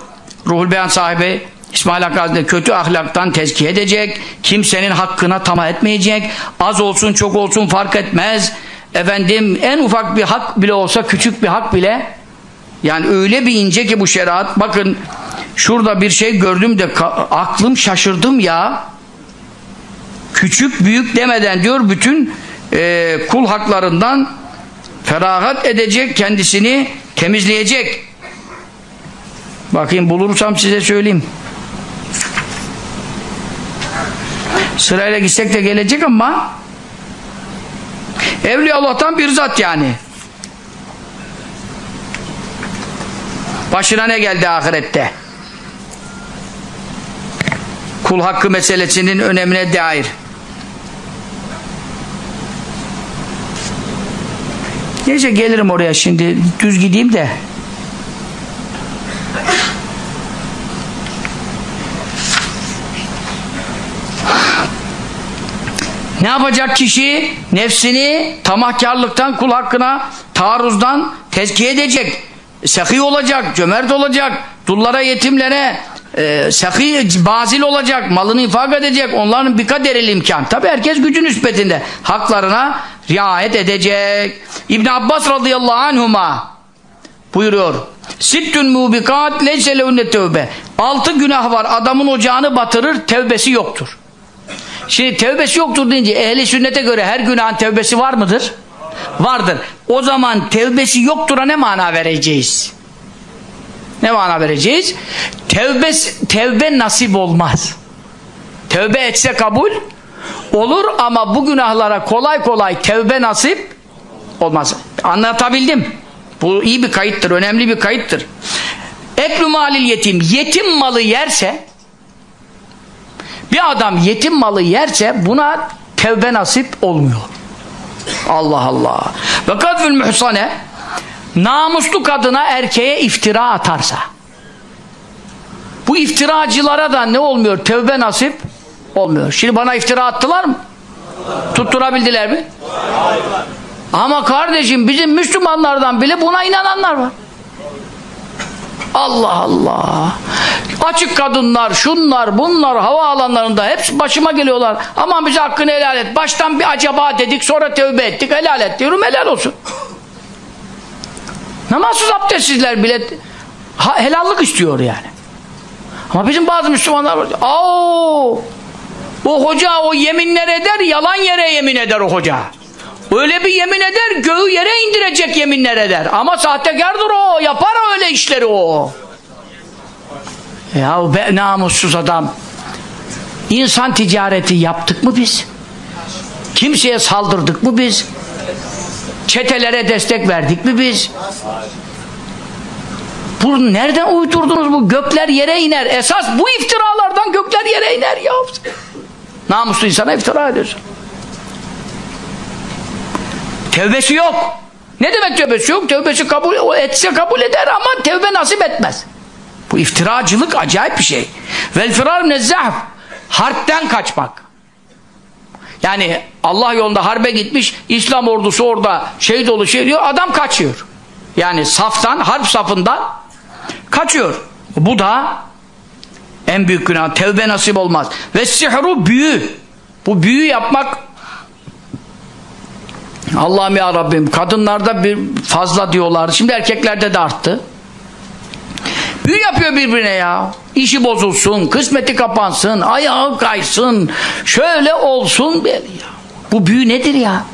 Ruhul Beyan sahibi İsmail Hakkı kötü ahlaktan tezkiye edecek. Kimsenin hakkına tamah etmeyecek. Az olsun çok olsun fark etmez. Efendim en ufak bir hak bile olsa küçük bir hak bile yani öyle bir ince ki bu şeriat bakın şurada bir şey gördüm de aklım şaşırdım ya küçük büyük demeden diyor bütün e, kul haklarından feragat edecek kendisini temizleyecek. Bakayım bulursam size söyleyeyim. Sırayla gitsek de gelecek ama Evliya Allah'tan bir zat yani. Başına ne geldi ahirette? Kul hakkı meselesinin önemine dair neyse gelirim oraya şimdi düz gideyim de Ne yapacak kişi? Nefsini tamahkarlıktan, kul hakkına, taarruzdan tezkiye edecek. Sehi olacak, cömert olacak. Dullara, yetimlere, e, sehi, bazil olacak, malını infak edecek, onların bir kaderil imkan. Tabi herkes gücün nispetinde haklarına riayet edecek. İbn Abbas radıyallahu anhuma buyuruyor. Sittün mubikat leyse lehunne tevbe. Altı günah var. Adamın ocağını batırır, tevbesi yoktur. Şimdi tevbesi yoktur deyince ehli sünnete göre her günahın tevbesi var mıdır? Vardır. O zaman tevbesi yoktura ne mana vereceğiz? Ne mana vereceğiz? Tevbe, tevbe nasip olmaz. Tevbe etse kabul olur ama bu günahlara kolay kolay tevbe nasip olmaz. Anlatabildim. Bu iyi bir kayıttır, önemli bir kayıttır. Eklu malil yetim, yetim malı yerse bir adam yetim malı yerse buna tevbe nasip olmuyor. Allah Allah. Ve kadfül mühsane namuslu kadına erkeğe iftira atarsa bu iftiracılara da ne olmuyor? Tevbe nasip olmuyor. Şimdi bana iftira attılar mı? Tutturabildiler mi? Ama kardeşim bizim Müslümanlardan bile buna inananlar var. Allah Allah. Açık kadınlar, şunlar, bunlar havaalanlarında hepsi başıma geliyorlar. Aman bize hakkını helal et. Baştan bir acaba dedik, sonra tövbe ettik, helal et diyorum, helal olsun. Namazsız abdestsizler bile ha, helallik istiyor yani. Ama bizim bazı Müslümanlar var. Aa, o hoca o yeminler eder, yalan yere yemin eder o hoca. Öyle bir yemin eder, göğü yere indirecek yeminler eder. Ama sahtekardır o, yapar öyle işleri o. Ya be namussuz adam. İnsan ticareti yaptık mı biz? Kimseye saldırdık mı biz? Çetelere destek verdik mi biz? Bu nereden uydurdunuz bu? Gökler yere iner. Esas bu iftiralardan gökler yere iner ya. Namuslu insana iftira ediyorsun. Tevbesi yok. Ne demek tevbesi yok? Tevbesi kabul etse kabul eder ama tevbe nasip etmez. Bu iftiracılık acayip bir şey. Vel firar nezzahf. Harpten kaçmak. Yani Allah yolunda harbe gitmiş, İslam ordusu orada şey dolu şey diyor, adam kaçıyor. Yani saftan, harp safından kaçıyor. Bu da en büyük günah. Tevbe nasip olmaz. Ve sihru büyü. Bu büyü yapmak Allah'ım ya Rabbim kadınlarda bir fazla diyorlar. Şimdi erkeklerde de arttı. Büyü yapıyor birbirine ya. İşi bozulsun, kısmeti kapansın, ayağı kaysın, şöyle olsun. Ya. Bu büyü nedir ya?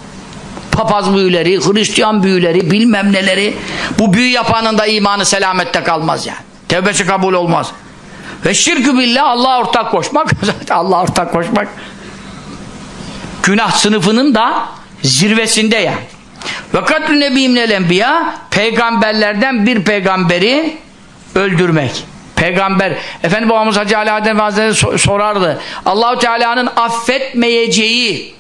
Papaz büyüleri, Hristiyan büyüleri, bilmem neleri. Bu büyü yapanın da imanı selamette kalmaz yani. Tevbesi kabul olmaz. Ve şirkü billah Allah'a ortak koşmak. Zaten Allah'a ortak koşmak. Günah sınıfının da zirvesinde ya. Ve katlü nebiyimnel enbiya peygamberlerden bir peygamberi öldürmek. Peygamber Efendi babamız Hacı Ali Adem Hazretleri sorardı. Allahu Teala'nın affetmeyeceği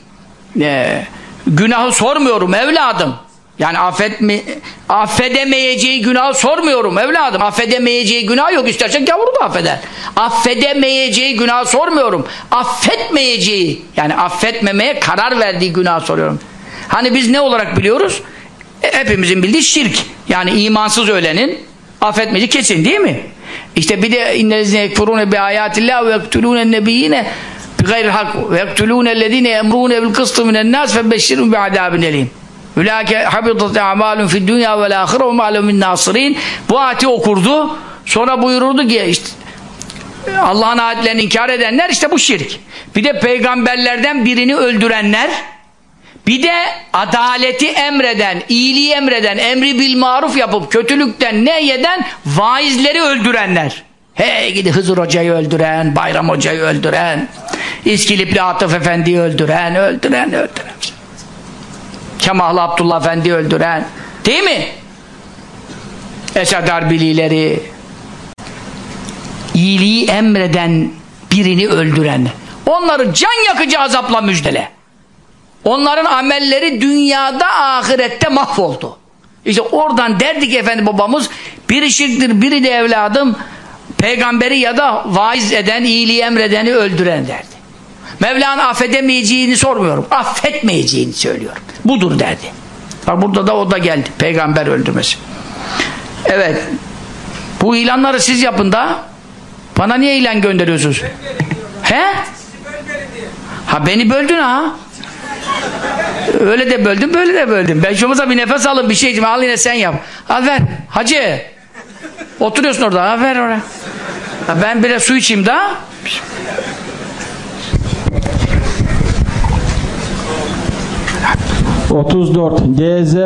e, günahı sormuyorum evladım. Yani affetme, affedemeyeceği günahı sormuyorum evladım. Affedemeyeceği günah yok. İstersen gavuru da affeder. Affedemeyeceği günahı sormuyorum. Affetmeyeceği yani affetmemeye karar verdiği günahı soruyorum. Hani biz ne olarak biliyoruz? E, hepimizin bildiği şirk. Yani imansız ölenin affetmeci kesin değil mi? İşte bir de innelezine yekfurune bi ayatillah ve yektulune nebiyyine bi gayril hak ve yektulune ellezine emrune bil kıstı minen nas fe beşşirun bi adabin elim. Ülâke habitat a'malun fid dünya vel ahire ve ma'lum min nasirin. Bu ayeti okurdu. Sonra buyururdu ki işte Allah'ın ayetlerini inkar edenler işte bu şirk. Bir de peygamberlerden birini öldürenler bir de adaleti emreden, iyiliği emreden, emri bil maruf yapıp kötülükten ne yeden vaizleri öldürenler. Hey gidi Hızır Hoca'yı öldüren, Bayram Hoca'yı öldüren, İskilipli Atıf Efendi'yi öldüren, öldüren, öldüren. Kemal Abdullah Efendi öldüren. Değil mi? Esad Arbilileri. İyiliği emreden birini öldüren. Onları can yakıcı azapla müjdele. Onların amelleri dünyada ahirette mahvoldu. İşte oradan derdik efendi babamız biri şirktir biri de evladım peygamberi ya da vaiz eden iyiliği emredeni öldüren derdi. Mevlana affedemeyeceğini sormuyorum. Affetmeyeceğini söylüyorum. Budur derdi. Bak burada da o da geldi. Peygamber öldürmesi. Evet. Bu ilanları siz yapın da Bana niye ilan gönderiyorsunuz? He? Ha beni böldün ha. Öyle de böldüm, böyle de böldüm. Ben şumuza bir nefes alın, bir şey diyeyim. Al yine sen yap. Al ver. Hacı. Oturuyorsun orada. Ha ver oraya. Ha, ben bile su içeyim daha. 34 DZ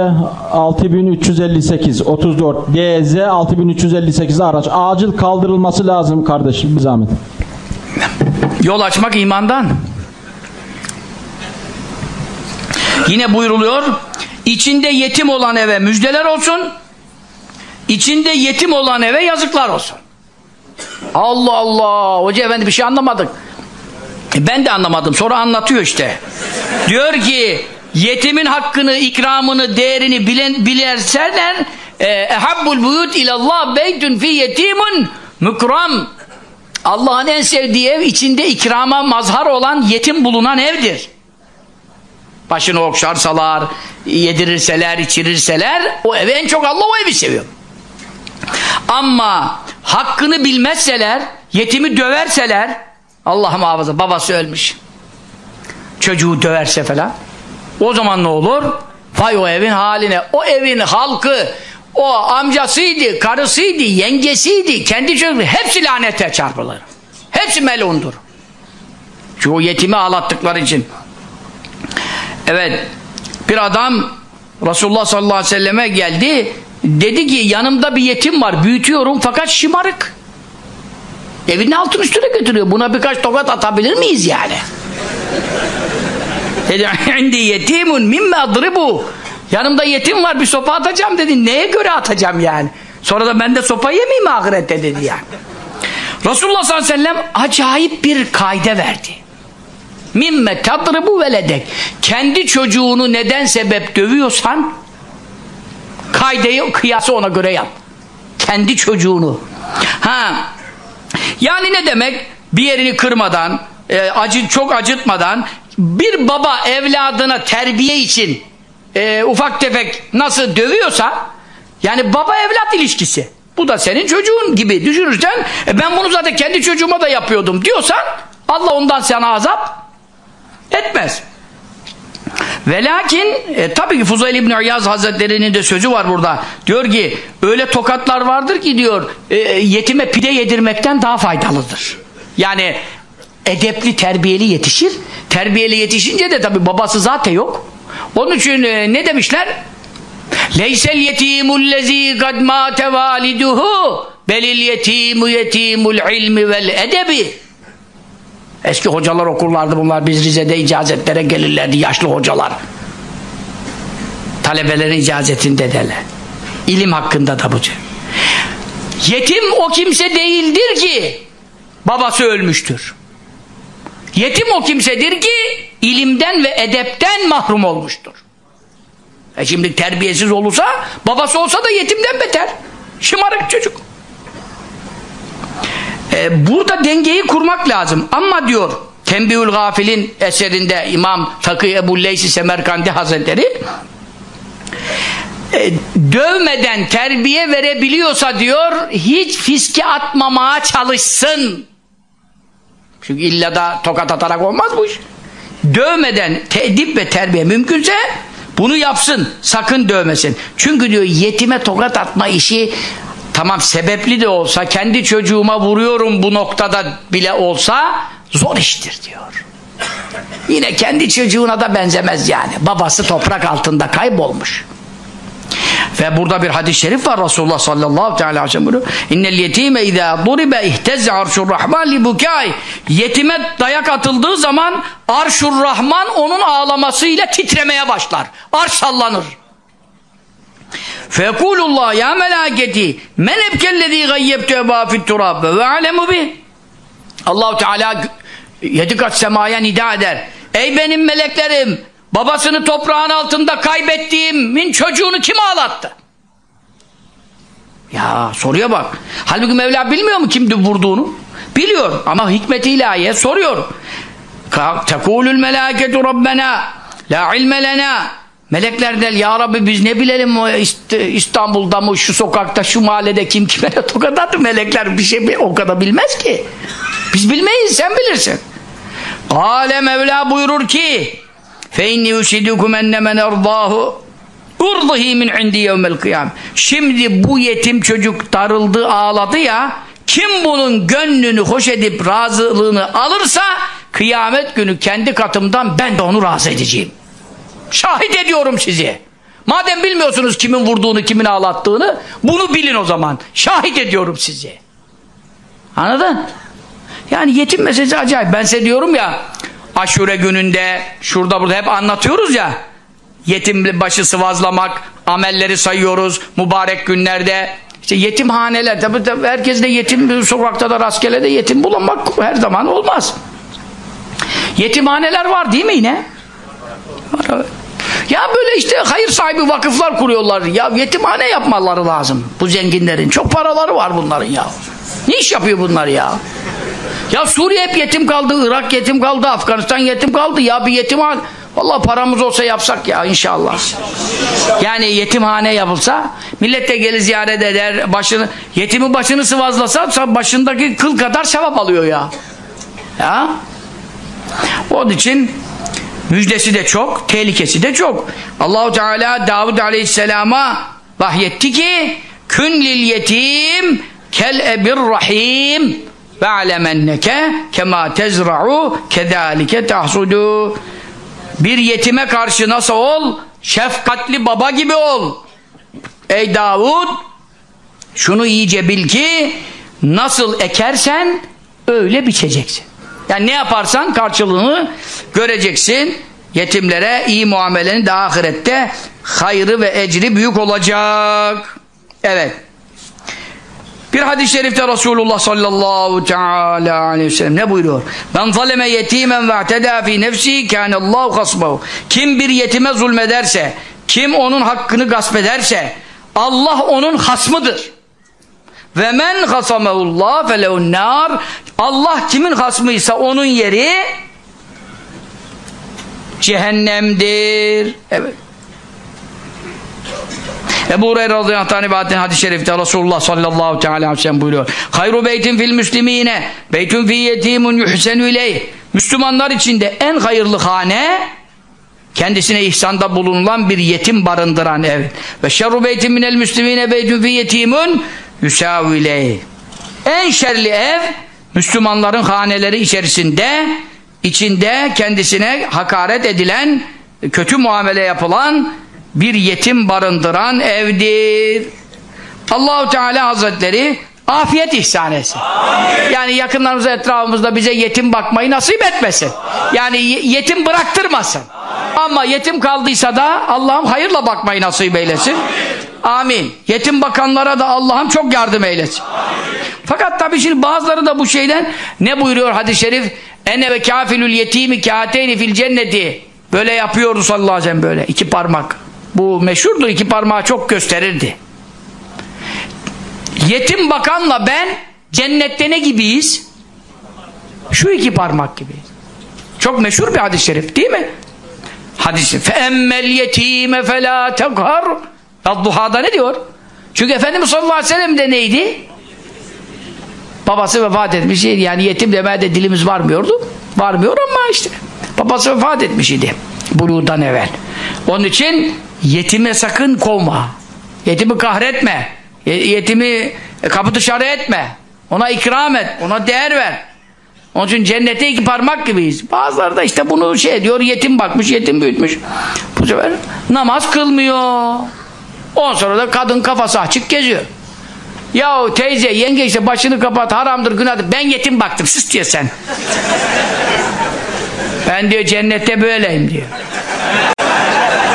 6358 34 DZ 6358 araç acil kaldırılması lazım kardeşim bir zahmet. Yol açmak imandan. Yine buyruluyor. İçinde yetim olan eve müjdeler olsun. İçinde yetim olan eve yazıklar olsun. Allah Allah. Hoca efendi bir şey anlamadık. E Ben de anlamadım. Sonra anlatıyor işte. Diyor ki yetimin hakkını, ikramını, değerini bilen, bilerseler ehabbul buyut ilallah beytun fi yetimun mukram Allah'ın en sevdiği ev içinde ikrama mazhar olan yetim bulunan evdir. Başını okşarsalar, yedirirseler, içirirseler o evi en çok Allah o evi seviyor. Ama hakkını bilmezseler, yetimi döverseler, Allah muhafaza babası ölmüş. Çocuğu döverse falan. O zaman ne olur? Vay o evin haline. O evin halkı, o amcasıydı, karısıydı, yengesiydi, kendi çocuğu hepsi lanete çarpılır. Hepsi melundur. O yetimi ağlattıkları için. Evet. Bir adam Resulullah sallallahu aleyhi ve selleme geldi. Dedi ki yanımda bir yetim var. Büyütüyorum fakat şımarık. Evinin altın üstüne götürüyor. Buna birkaç tokat atabilir miyiz yani? Dedi yetimun mimme adribu. Yanımda yetim var bir sopa atacağım dedi. Neye göre atacağım yani? Sonra da ben de sopa yemeyeyim ahirette dedi yani. Resulullah sallallahu aleyhi ve sellem acayip bir kaide verdi. Mimme tadribu veledek. Kendi çocuğunu neden sebep dövüyorsan kaideyi kıyası ona göre yap. Kendi çocuğunu. Ha. Yani ne demek? Bir yerini kırmadan, e, acı çok acıtmadan bir baba evladına terbiye için e, ufak tefek nasıl dövüyorsa yani baba evlat ilişkisi. Bu da senin çocuğun gibi düşünürsen e, ben bunu zaten kendi çocuğuma da yapıyordum diyorsan Allah ondan sana azap etmez. Ve lakin e, tabii ki Fuzayl İbni İyaz Hazretleri'nin de sözü var burada. Diyor ki öyle tokatlar vardır ki diyor e, yetime pide yedirmekten daha faydalıdır. Yani edepli terbiyeli yetişir. Terbiyeli yetişince de tabii babası zaten yok. Onun için e, ne demişler? Leysel yetimul lezi kad validuhu belil yetimu yetimul ilmi vel edebi Eski hocalar okurlardı bunlar. Biz Rize'de icazetlere gelirlerdi yaşlı hocalar. Talebelerin icazetinde derler. İlim hakkında da bu. Yetim o kimse değildir ki babası ölmüştür. Yetim o kimsedir ki ilimden ve edepten mahrum olmuştur. E şimdi terbiyesiz olursa babası olsa da yetimden beter. Şımarık çocuk. Ee, burada dengeyi kurmak lazım. Ama diyor Tembihül Gafil'in eserinde İmam Takı Ebu Leysi Semerkandi Hazretleri e, dövmeden terbiye verebiliyorsa diyor hiç fiske atmamaya çalışsın. Çünkü illa da tokat atarak olmaz bu iş. Dövmeden tedip ve terbiye mümkünse bunu yapsın. Sakın dövmesin. Çünkü diyor yetime tokat atma işi tamam sebepli de olsa kendi çocuğuma vuruyorum bu noktada bile olsa zor iştir diyor. Yine kendi çocuğuna da benzemez yani. Babası toprak altında kaybolmuş. Ve burada bir hadis-i şerif var Resulullah sallallahu aleyhi ve sellem buyuruyor. İnnel yetime izâ duribe ihtezze arşur rahman li bukâi. Yetime dayak atıldığı zaman arşur rahman onun ağlamasıyla titremeye başlar. Arş sallanır. Fekulullah ya melaketi men ebkellezî gayyebtu ebâ fit turab ve alemu bih. Allahu Teala yedi kat semaya nida eder. Ey benim meleklerim babasını toprağın altında kaybettiğimin çocuğunu kim ağlattı? Ya soruya bak. Halbuki Mevla bilmiyor mu kimdi vurduğunu? Biliyor ama hikmeti ilahiye soruyor. Tekulül melâketu rabbena la ilme lena Melekler der ya Rabbi biz ne bilelim o İst- İstanbul'da mı şu sokakta şu mahallede kim kime tokat attı melekler bir şey o kadar bilmez ki. Biz bilmeyiz sen bilirsin. Kale Mevla buyurur ki fe inni usidukum enne men erdahu urdihi min indi yevmel kıyam. Şimdi bu yetim çocuk darıldı ağladı ya kim bunun gönlünü hoş edip razılığını alırsa kıyamet günü kendi katımdan ben de onu razı edeceğim. Şahit ediyorum sizi. Madem bilmiyorsunuz kimin vurduğunu, kimin ağlattığını, bunu bilin o zaman. Şahit ediyorum sizi. Anladın? Yani yetim meselesi acayip. Ben size diyorum ya, aşure gününde, şurada burada hep anlatıyoruz ya, yetim başı sıvazlamak, amelleri sayıyoruz, mübarek günlerde, işte yetimhaneler, tabi tabi herkes de yetim, sokakta da rastgele de yetim bulunmak her zaman olmaz. Yetimhaneler var değil mi yine? Var, evet. Ya böyle işte hayır sahibi vakıflar kuruyorlar. Ya yetimhane yapmaları lazım bu zenginlerin. Çok paraları var bunların ya. Ne iş yapıyor bunlar ya? Ya Suriye hep yetim kaldı, Irak yetim kaldı, Afganistan yetim kaldı. Ya bir yetimhane... Vallahi paramız olsa yapsak ya inşallah. Yani yetimhane yapılsa, millet de gelir ziyaret eder, başını, yetimin başını sıvazlasa başındaki kıl kadar sevap alıyor ya. Ya. Onun için müjdesi de çok, tehlikesi de çok. Allahu Teala Davud Aleyhisselam'a vahyetti ki kün lil yetim kel ebir rahim ve alemenneke kema tezra'u kedalike tahsudu bir yetime karşı nasıl ol? Şefkatli baba gibi ol. Ey Davud şunu iyice bil ki nasıl ekersen öyle biçeceksin. Yani ne yaparsan karşılığını göreceksin. Yetimlere iyi muamelenin de ahirette hayrı ve ecri büyük olacak. Evet. Bir hadis-i şerifte Resulullah sallallahu teala aleyhi ve sellem ne buyuruyor? Ben zaleme yetimen ve ateda fi nefsi kânallâhu hasbahu. Kim bir yetime zulmederse, kim onun hakkını gasp ederse, Allah onun hasmıdır. Ve men hasamehullah felehun nar. Allah kimin hasmıysa onun yeri cehennemdir. Evet. Ebu Hureyre radıyallahu anh ibadetin hadis-i şerifte Resulullah sallallahu teala aleyhi ve sellem buyuruyor. Hayru beytin fil müslimine beytun fi yetimun yuhsenu ileyh. Müslümanlar içinde en hayırlı hane kendisine ihsanda bulunulan bir yetim barındıran ev. Ve şerru beytin minel müslimine beytun fi yetimun yusavu ileyh. En şerli ev Müslümanların haneleri içerisinde içinde kendisine hakaret edilen kötü muamele yapılan bir yetim barındıran evdir. Allahu Teala Hazretleri afiyet ihsan etsin. Yani yakınlarımıza etrafımızda bize yetim bakmayı nasip etmesin. Yani yetim bıraktırmasın. Ama yetim kaldıysa da Allah'ım hayırla bakmayı nasip eylesin. Amin. Yetim bakanlara da Allah'ım çok yardım eylesin. Fakat tabii şimdi bazıları da bu şeyden ne buyuruyor hadis-i şerif? Ene ve kafilül yetimi kâteyni fil cenneti. Böyle yapıyordu sallallahu aleyhi ve sellem böyle. iki parmak. Bu meşhurdur iki parmağı çok gösterirdi. Yetim bakanla ben cennette ne gibiyiz? Şu iki parmak gibi. Çok meşhur bir hadis-i şerif değil mi? Hadis-i فَاَمَّ الْيَت۪يمَ فَلَا تَقْهَرْ Duhada ne diyor? Çünkü Efendimiz sallallahu aleyhi ve sellem de neydi? Babası vefat etmiş yani yetim demeye de dilimiz varmıyordu. Varmıyor ama işte babası vefat etmiş idi. Buluğdan evvel. Onun için yetime sakın kovma. Yetimi kahretme. Yetimi kapı dışarı etme. Ona ikram et. Ona değer ver. Onun için cennete iki parmak gibiyiz. Bazıları da işte bunu şey diyor yetim bakmış, yetim büyütmüş. Bu sefer namaz kılmıyor. Ondan sonra da kadın kafası açık geziyor. Yahu teyze, yenge işte başını kapat, haramdır, günahdır. Ben yetim baktım, sus diyor sen. ben diyor cennette böyleyim diyor.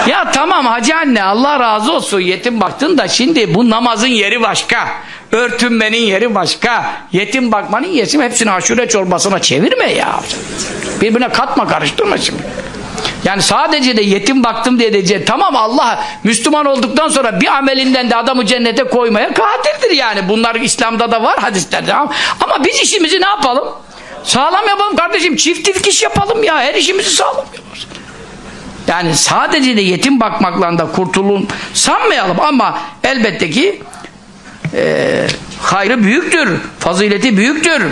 ya tamam hacı anne, Allah razı olsun yetim baktın da şimdi bu namazın yeri başka. Örtünmenin yeri başka. Yetim bakmanın yesim hepsini aşure çorbasına çevirme ya. Birbirine katma, karıştırma şimdi. Yani sadece de yetim baktım diye diyecek. Tamam Allah Müslüman olduktan sonra bir amelinden de adamı cennete koymaya kadirdir yani. Bunlar İslam'da da var hadislerde. Ama biz işimizi ne yapalım? Sağlam yapalım kardeşim. Çift iş yapalım ya. Her işimizi sağlam yaparız. Yani sadece de yetim bakmakla da kurtulun sanmayalım ama elbette ki e, hayrı büyüktür, fazileti büyüktür.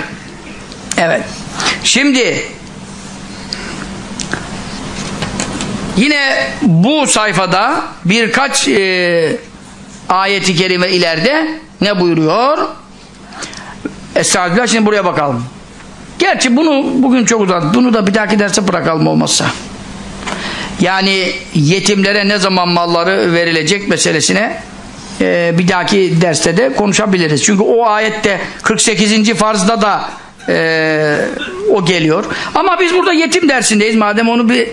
Evet. Şimdi yine bu sayfada birkaç e, ayeti kerime ileride ne buyuruyor? Estağfirullah şimdi buraya bakalım. Gerçi bunu bugün çok uzadı. Bunu da bir dahaki derse bırakalım olmazsa. Yani yetimlere ne zaman malları verilecek meselesine e, bir dahaki derste de konuşabiliriz. Çünkü o ayette 48. farzda da e, o geliyor. Ama biz burada yetim dersindeyiz. Madem onu bir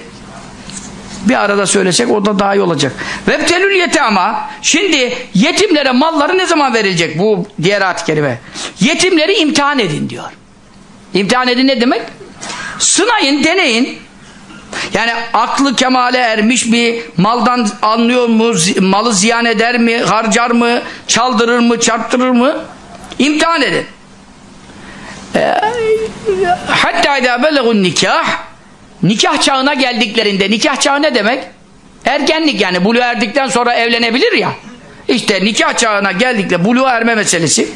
bir arada söylesek o da daha iyi olacak. Vebtelül ama şimdi yetimlere malları ne zaman verilecek? Bu diğer ayet-i kerime. Yetimleri imtihan edin diyor. İmtihan edin ne demek? Sınayın, deneyin. Yani aklı kemale ermiş bir maldan anlıyor mu? Malı ziyan eder mi? Harcar mı? Çaldırır mı? Çarptırır mı? İmtihan edin. Ee, hatta idâ belegun nikah nikah çağına geldiklerinde nikah çağı ne demek? Ergenlik yani buluğa erdikten sonra evlenebilir ya. İşte nikah çağına geldikle buluğa erme meselesi.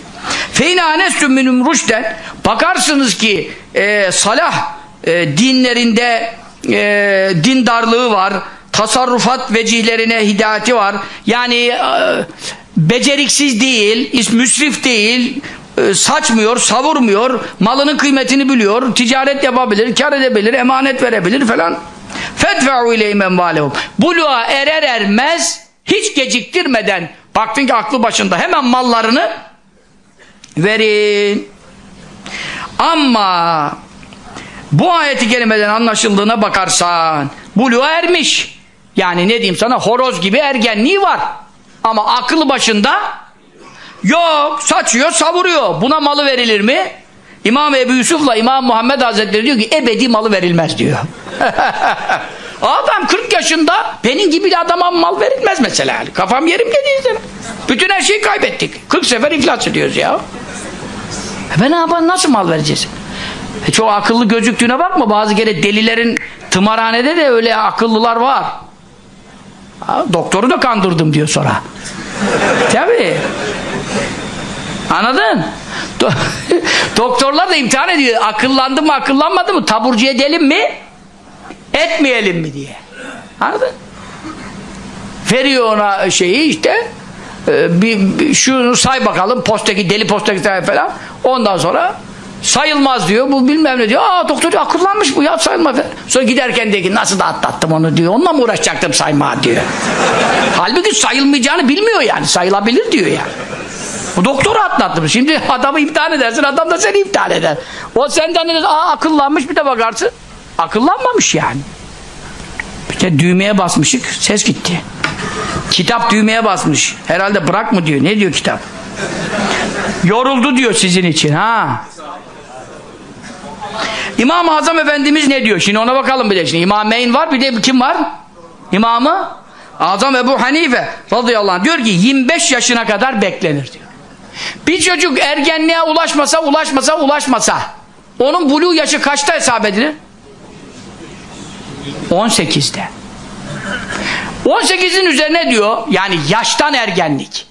Feyne anestüm minum rüşten bakarsınız ki e, salah e, dinlerinde e, dindarlığı var. Tasarrufat vecihlerine hidayeti var. Yani e, beceriksiz değil, müsrif değil, saçmıyor, savurmuyor, malının kıymetini biliyor, ticaret yapabilir, kar edebilir, emanet verebilir falan. Fedfe'u ileyhim envalehum. Buluğa erer ermez hiç geciktirmeden baktın ki aklı başında hemen mallarını verin. Ama bu ayeti kerimeden anlaşıldığına bakarsan buluğa ermiş. Yani ne diyeyim sana horoz gibi ergenliği var. Ama aklı başında yok saçıyor savuruyor. Buna malı verilir mi? İmam Ebu Yusuf'la İmam Muhammed Hazretleri diyor ki ebedi malı verilmez diyor. Adam 40 yaşında benim gibi bir adama mal verilmez mesela. Kafam yerim dediğinizde. Bütün her şeyi kaybettik. 40 sefer iflas ediyoruz ya. E ben ne yapalım nasıl mal vereceğiz? E çok akıllı gözüktüğüne bakma. Bazı kere delilerin tımarhanede de öyle akıllılar var. Ha, doktoru da kandırdım diyor sonra. Tabii. Anladın? Do Doktorlar da imtihan ediyor. Akıllandı mı akıllanmadı mı? Taburcu edelim mi? Etmeyelim mi diye. Anladın? Veriyor ona şeyi işte e, bir, bir şunu say bakalım postaki deli postaki falan. Ondan sonra sayılmaz diyor. Bu bilmem ne diyor. Aa doktor diyor, akıllanmış bu ya sayılmaz. Sonra giderken diyor ki nasıl da atlattım onu diyor. Onunla mı uğraşacaktım sayma diyor. Halbuki sayılmayacağını bilmiyor yani. Sayılabilir diyor yani. Bu doktoru atlattım. Şimdi adamı imtihan edersin, adam da seni imtihan eder. O senden de aa akıllanmış bir de bakarsın. Akıllanmamış yani. Bir de düğmeye basmışık, ses gitti. Kitap düğmeye basmış. Herhalde bırak mı diyor. Ne diyor kitap? Yoruldu diyor sizin için ha. İmam-ı Azam Efendimiz ne diyor? Şimdi ona bakalım bir de. Şimdi İmameyn var bir de kim var? İmamı Azam Ebu Hanife radıyallahu anh diyor ki 25 yaşına kadar beklenir diyor. Bir çocuk ergenliğe ulaşmasa ulaşmasa ulaşmasa onun buluğ yaşı kaçta hesap edilir? 18'de. 18'in üzerine diyor yani yaştan ergenlik.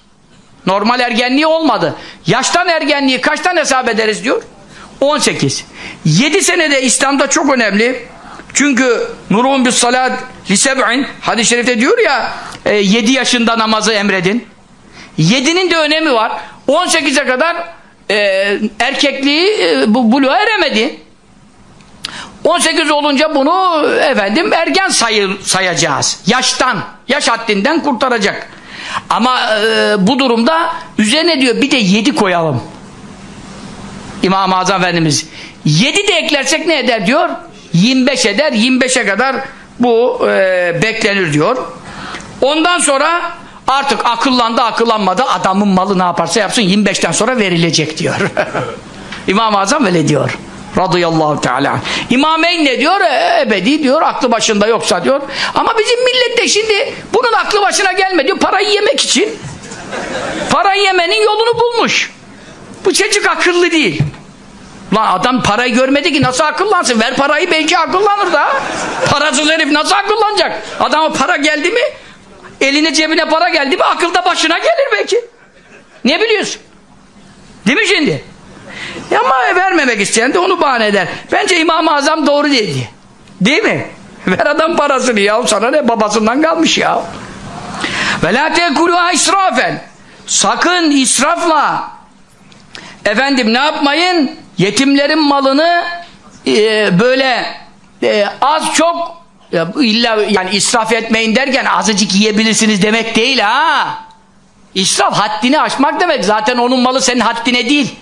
Normal ergenliği olmadı. Yaştan ergenliği kaçtan hesap ederiz diyor? 18. 7 senede İslam'da çok önemli. Çünkü nurun bis salat li hadis-i şerifte diyor ya 7 yaşında namazı emredin. 7'nin de önemi var. 18'e kadar e, erkekliği e, bu buluğa eremedi. 18 olunca bunu efendim ergen sayı, sayacağız. Yaştan, yaş haddinden kurtaracak. Ama e, bu durumda üzerine diyor bir de 7 koyalım. İmam-ı Azam Efendimiz 7 de eklersek ne eder diyor? 25 eder. 25'e kadar bu e, beklenir diyor. Ondan sonra artık akıllandı akıllanmadı adamın malı ne yaparsa yapsın 25'ten sonra verilecek diyor. İmam-ı Azam öyle diyor. Radıyallahu teala. İmameyn ne diyor? E, ebedi diyor. Aklı başında yoksa diyor. Ama bizim millet de şimdi bunun aklı başına gelmedi diyor. Parayı yemek için. Parayı yemenin yolunu bulmuş. Bu çocuk akıllı değil. Lan adam parayı görmedi ki nasıl akıllansın? Ver parayı belki akıllanır da. Parasız herif nasıl akıllanacak? Adama para geldi mi? Eline cebine para geldi mi akılda başına gelir belki. Ne biliyorsun? Değil mi şimdi? Ama vermemek isteyen de onu bahane eder. Bence İmam-ı Azam doğru dedi. Değil mi? Ver adam parasını ya. Sana ne babasından kalmış ya. Ve la tekuluha israfen. Sakın israfla efendim ne yapmayın? Yetimlerin malını e, böyle e, az çok ya, illa yani israf etmeyin derken azıcık yiyebilirsiniz demek değil ha. İsraf haddini aşmak demek. Zaten onun malı senin haddine değil.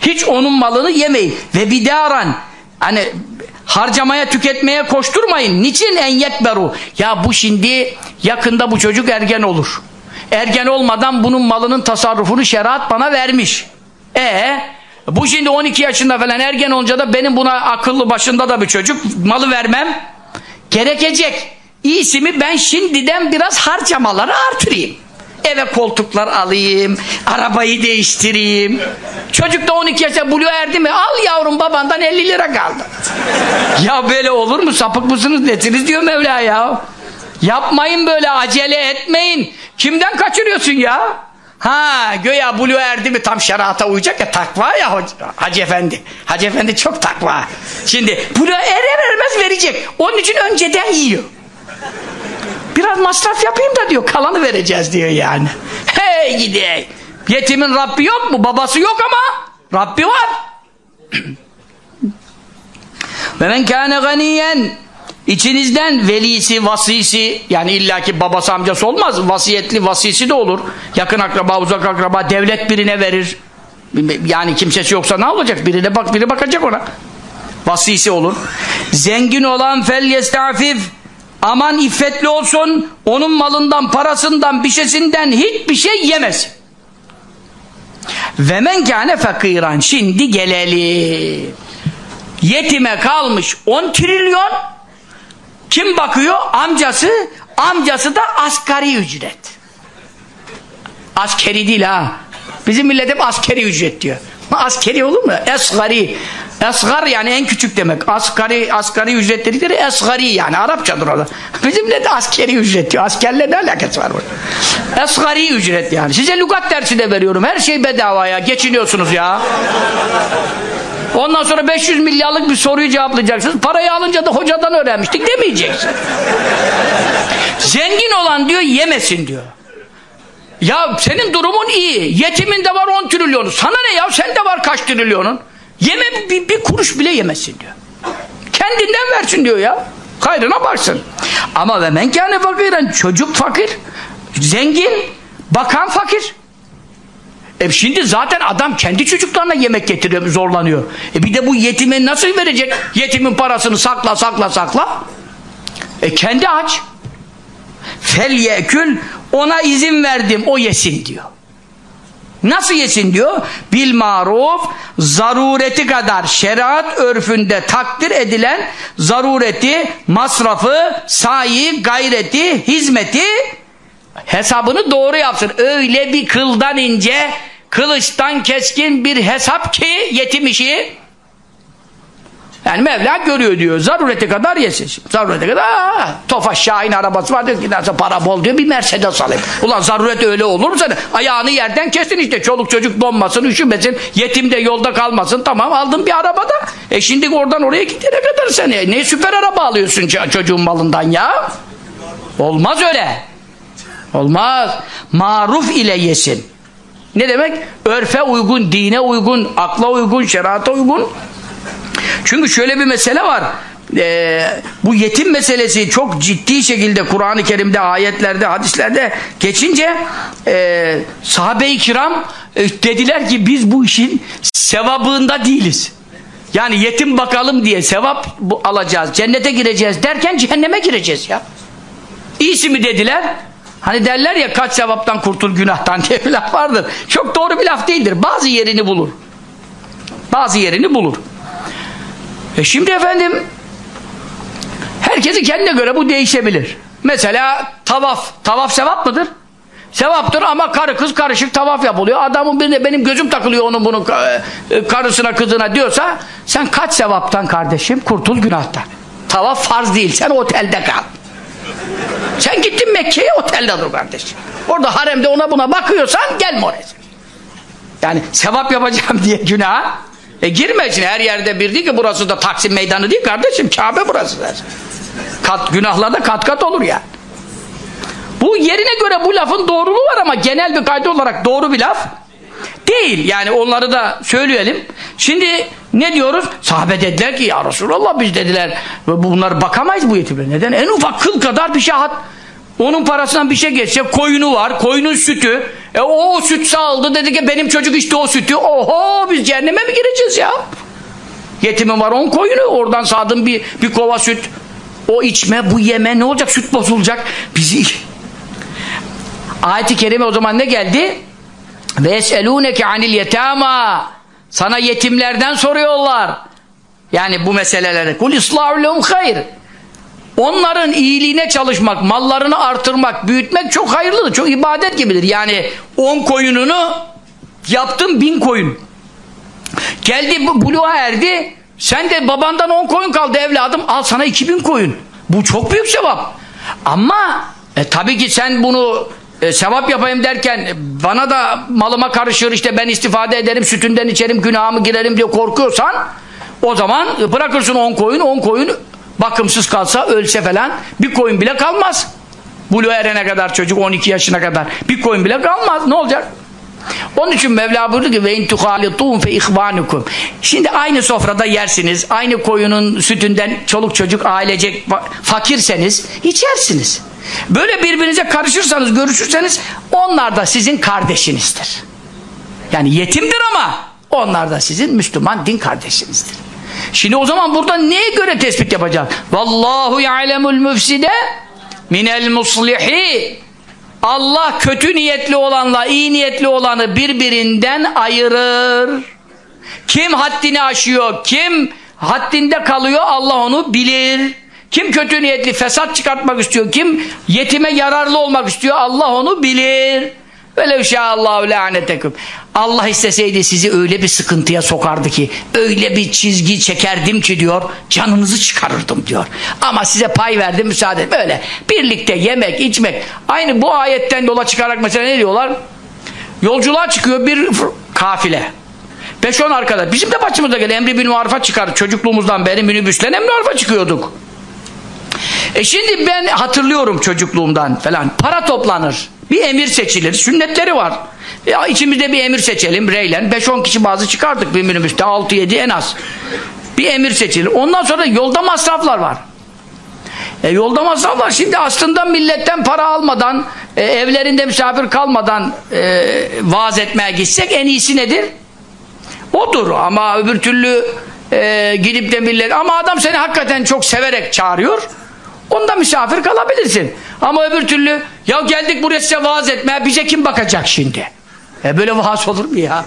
Hiç onun malını yemeyin. Ve bidaran hani harcamaya tüketmeye koşturmayın. Niçin en yekberu? Ya bu şimdi yakında bu çocuk ergen olur. Ergen olmadan bunun malının tasarrufunu şeriat bana vermiş. E bu şimdi 12 yaşında falan ergen olunca da benim buna akıllı başında da bir çocuk malı vermem gerekecek. İyisi mi ben şimdiden biraz harcamaları artırayım. Eve koltuklar alayım, arabayı değiştireyim. Çocuk da 12 yaşında buluyor erdi mi? Al yavrum babandan 50 lira kaldı. ya böyle olur mu? Sapık mısınız? Nesiniz diyor Mevla ya. Yapmayın böyle acele etmeyin. Kimden kaçırıyorsun ya? Ha göya buluyor erdi mi tam şerata uyacak ya takva ya Hacı, Efendi. Hacı Efendi çok takva. Şimdi buluyor erer ermez verecek. Onun için önceden yiyor. Biraz masraf yapayım da diyor kalanı vereceğiz diyor yani. Hey gidey. Yetimin Rabbi yok mu? Babası yok ama Rabbi var. Ve men kâne ganiyen içinizden velisi, vasisi yani illaki babası amcası olmaz. Vasiyetli vasisi de olur. Yakın akraba, uzak akraba devlet birine verir. Yani kimsesi yoksa ne olacak? Birine bak, biri bakacak ona. Vasisi olur. Zengin olan fel yestafif aman iffetli olsun onun malından, parasından, bir şeysinden hiçbir şey yemesin. Ve men kâne fakiran şimdi gelelim. Yetime kalmış 10 trilyon kim bakıyor? Amcası amcası da asgari ücret. Askeri değil ha. Bizim millet hep askeri ücret diyor. Askeri olur mu? Esgari. Esgar yani en küçük demek. Asgari, asgari ücret dedikleri esgari yani. Arapçadır o da. Bizim de askeri ücret diyor. Askerle ne alakası var burada? Esgari ücret yani. Size lügat dersi de veriyorum. Her şey bedavaya. Geçiniyorsunuz ya. Ondan sonra 500 milyarlık bir soruyu cevaplayacaksınız. Parayı alınca da hocadan öğrenmiştik demeyeceksin. Zengin olan diyor yemesin diyor. Ya senin durumun iyi. Yetimin de var 10 trilyonu. Sana ne ya? Sen de var kaç trilyonun? Yeme bir, bir kuruş bile yemesin diyor. Kendinden versin diyor ya. Hayrına baksın. Ama ve men kâne fakiren çocuk fakir. Zengin. Bakan fakir. E şimdi zaten adam kendi çocuklarına yemek getiriyor, zorlanıyor. E bir de bu yetime nasıl verecek? Yetimin parasını sakla sakla sakla. E kendi aç. Fel yekül ona izin verdim o yesin diyor. Nasıl yesin diyor? Bil maruf zarureti kadar şeriat örfünde takdir edilen zarureti, masrafı, sayi, gayreti, hizmeti hesabını doğru yapsın. Öyle bir kıldan ince, kılıçtan keskin bir hesap ki yetim işi yani Mevla görüyor diyor. Zarureti kadar yesin. Zarureti kadar aa, Tofaş Şahin arabası var diyor. Giderse para bol diyor. Bir Mercedes alayım. Ulan zaruret öyle olur mu sana? Ayağını yerden kestin işte. Çoluk çocuk donmasın, üşümesin. Yetim de yolda kalmasın. Tamam aldın bir arabada. E şimdi oradan oraya gidene kadar sen e, ne süper araba alıyorsun çocuğun malından ya? Olmaz öyle. Olmaz. Maruf ile yesin. Ne demek? Örfe uygun, dine uygun, akla uygun, şerata uygun. Çünkü şöyle bir mesele var. Ee, bu yetim meselesi çok ciddi şekilde Kur'an-ı Kerim'de, ayetlerde, hadislerde geçince e, sahabe-i kiram e, dediler ki biz bu işin sevabında değiliz. Yani yetim bakalım diye sevap alacağız, cennete gireceğiz derken cehenneme gireceğiz ya. İyisi mi dediler? Hani derler ya kaç sevaptan kurtul günahtan diye bir laf vardır. Çok doğru bir laf değildir. Bazı yerini bulur. Bazı yerini bulur. E şimdi efendim herkesi kendine göre bu değişebilir. Mesela tavaf. Tavaf sevap mıdır? Sevaptır ama karı kız karışık tavaf yapılıyor. Adamın birine benim gözüm takılıyor onun bunun ka- e, karısına kızına diyorsa sen kaç sevaptan kardeşim kurtul günahtan. Tavaf farz değil sen otelde kal. Sen gittin Mekke'ye otelde dur kardeşim. Orada haremde ona buna bakıyorsan gelme oraya. Yani sevap yapacağım diye günah e girme her yerde bir değil ki burası da Taksim meydanı değil kardeşim Kabe burası da. Kat, günahlarda kat kat olur yani. Bu yerine göre bu lafın doğruluğu var ama genel bir kaydı olarak doğru bir laf değil. Yani onları da söyleyelim. Şimdi ne diyoruz? Sahabe dediler ki ya Resulallah biz dediler bunları bakamayız bu yetimlere. Neden? En ufak kıl kadar bir şey hat. Onun parasından bir şey geçse koyunu var, koyunun sütü. E o süt sağladı dedi ki benim çocuk işte o sütü. Oho biz cehenneme mi gireceğiz ya? Yetimin var on koyunu oradan sağdın bir, bir kova süt. O içme bu yeme ne olacak süt bozulacak. Bizi Ayet-i kerime o zaman ne geldi? Ve eselûneke anil yetâmâ Sana yetimlerden soruyorlar. Yani bu meseleleri. Kul islâhu lehum hayr. Onların iyiliğine çalışmak, mallarını artırmak, büyütmek çok hayırlıdır. Çok ibadet gibidir. Yani on koyununu yaptın bin koyun. Geldi bu buluğa erdi. Sen de babandan on koyun kaldı evladım. Al sana iki bin koyun. Bu çok büyük sevap. Ama e, tabii ki sen bunu e, sevap yapayım derken e, bana da malıma karışır işte ben istifade ederim sütünden içerim günahımı girerim diye korkuyorsan o zaman bırakırsın on koyun on koyun bakımsız kalsa ölse falan bir koyun bile kalmaz. Buluğa erene kadar çocuk 12 yaşına kadar bir koyun bile kalmaz. Ne olacak? Onun için Mevla buyurdu ki ve in tuhalitun fe ihvanukum. Şimdi aynı sofrada yersiniz. Aynı koyunun sütünden çoluk çocuk ailecek fakirseniz içersiniz. Böyle birbirinize karışırsanız, görüşürseniz onlar da sizin kardeşinizdir. Yani yetimdir ama onlar da sizin Müslüman din kardeşinizdir. Şimdi o zaman burada neye göre tespit yapacağız? Vallahu ya'lemul müfside minel muslihi Allah kötü niyetli olanla iyi niyetli olanı birbirinden ayırır. Kim haddini aşıyor, kim haddinde kalıyor Allah onu bilir. Kim kötü niyetli fesat çıkartmak istiyor, kim yetime yararlı olmak istiyor Allah onu bilir. Velev şaallahu laneteküm. Allah isteseydi sizi öyle bir sıkıntıya sokardı ki, öyle bir çizgi çekerdim ki diyor, canınızı çıkarırdım diyor. Ama size pay verdim müsaade. Böyle birlikte yemek, içmek. Aynı bu ayetten yola çıkarak mesela ne diyorlar? Yolculuğa çıkıyor bir kafile. 5-10 arkadaş. Bizim de başımıza geldi. Emri bin Marif'a çıkar. Çocukluğumuzdan beri minibüsle Emri Marif'a çıkıyorduk. E şimdi ben hatırlıyorum çocukluğumdan falan. Para toplanır. Bir emir seçilir. Sünnetleri var. Ya içimizde bir emir seçelim. Reylen. 5-10 kişi bazı çıkardık bir minibüste. 6-7 en az. Bir emir seçilir. Ondan sonra yolda masraflar var. E yolda masraf. Şimdi aslında milletten para almadan, e, evlerinde misafir kalmadan e, vaaz etmeye gitsek en iyisi nedir? Odur. Ama öbür türlü e, gidip de millet... Ama adam seni hakikaten çok severek çağırıyor. Onda misafir kalabilirsin. Ama öbür türlü ya geldik buraya size vaaz etmeye bize kim bakacak şimdi? E böyle vaaz olur mu ya?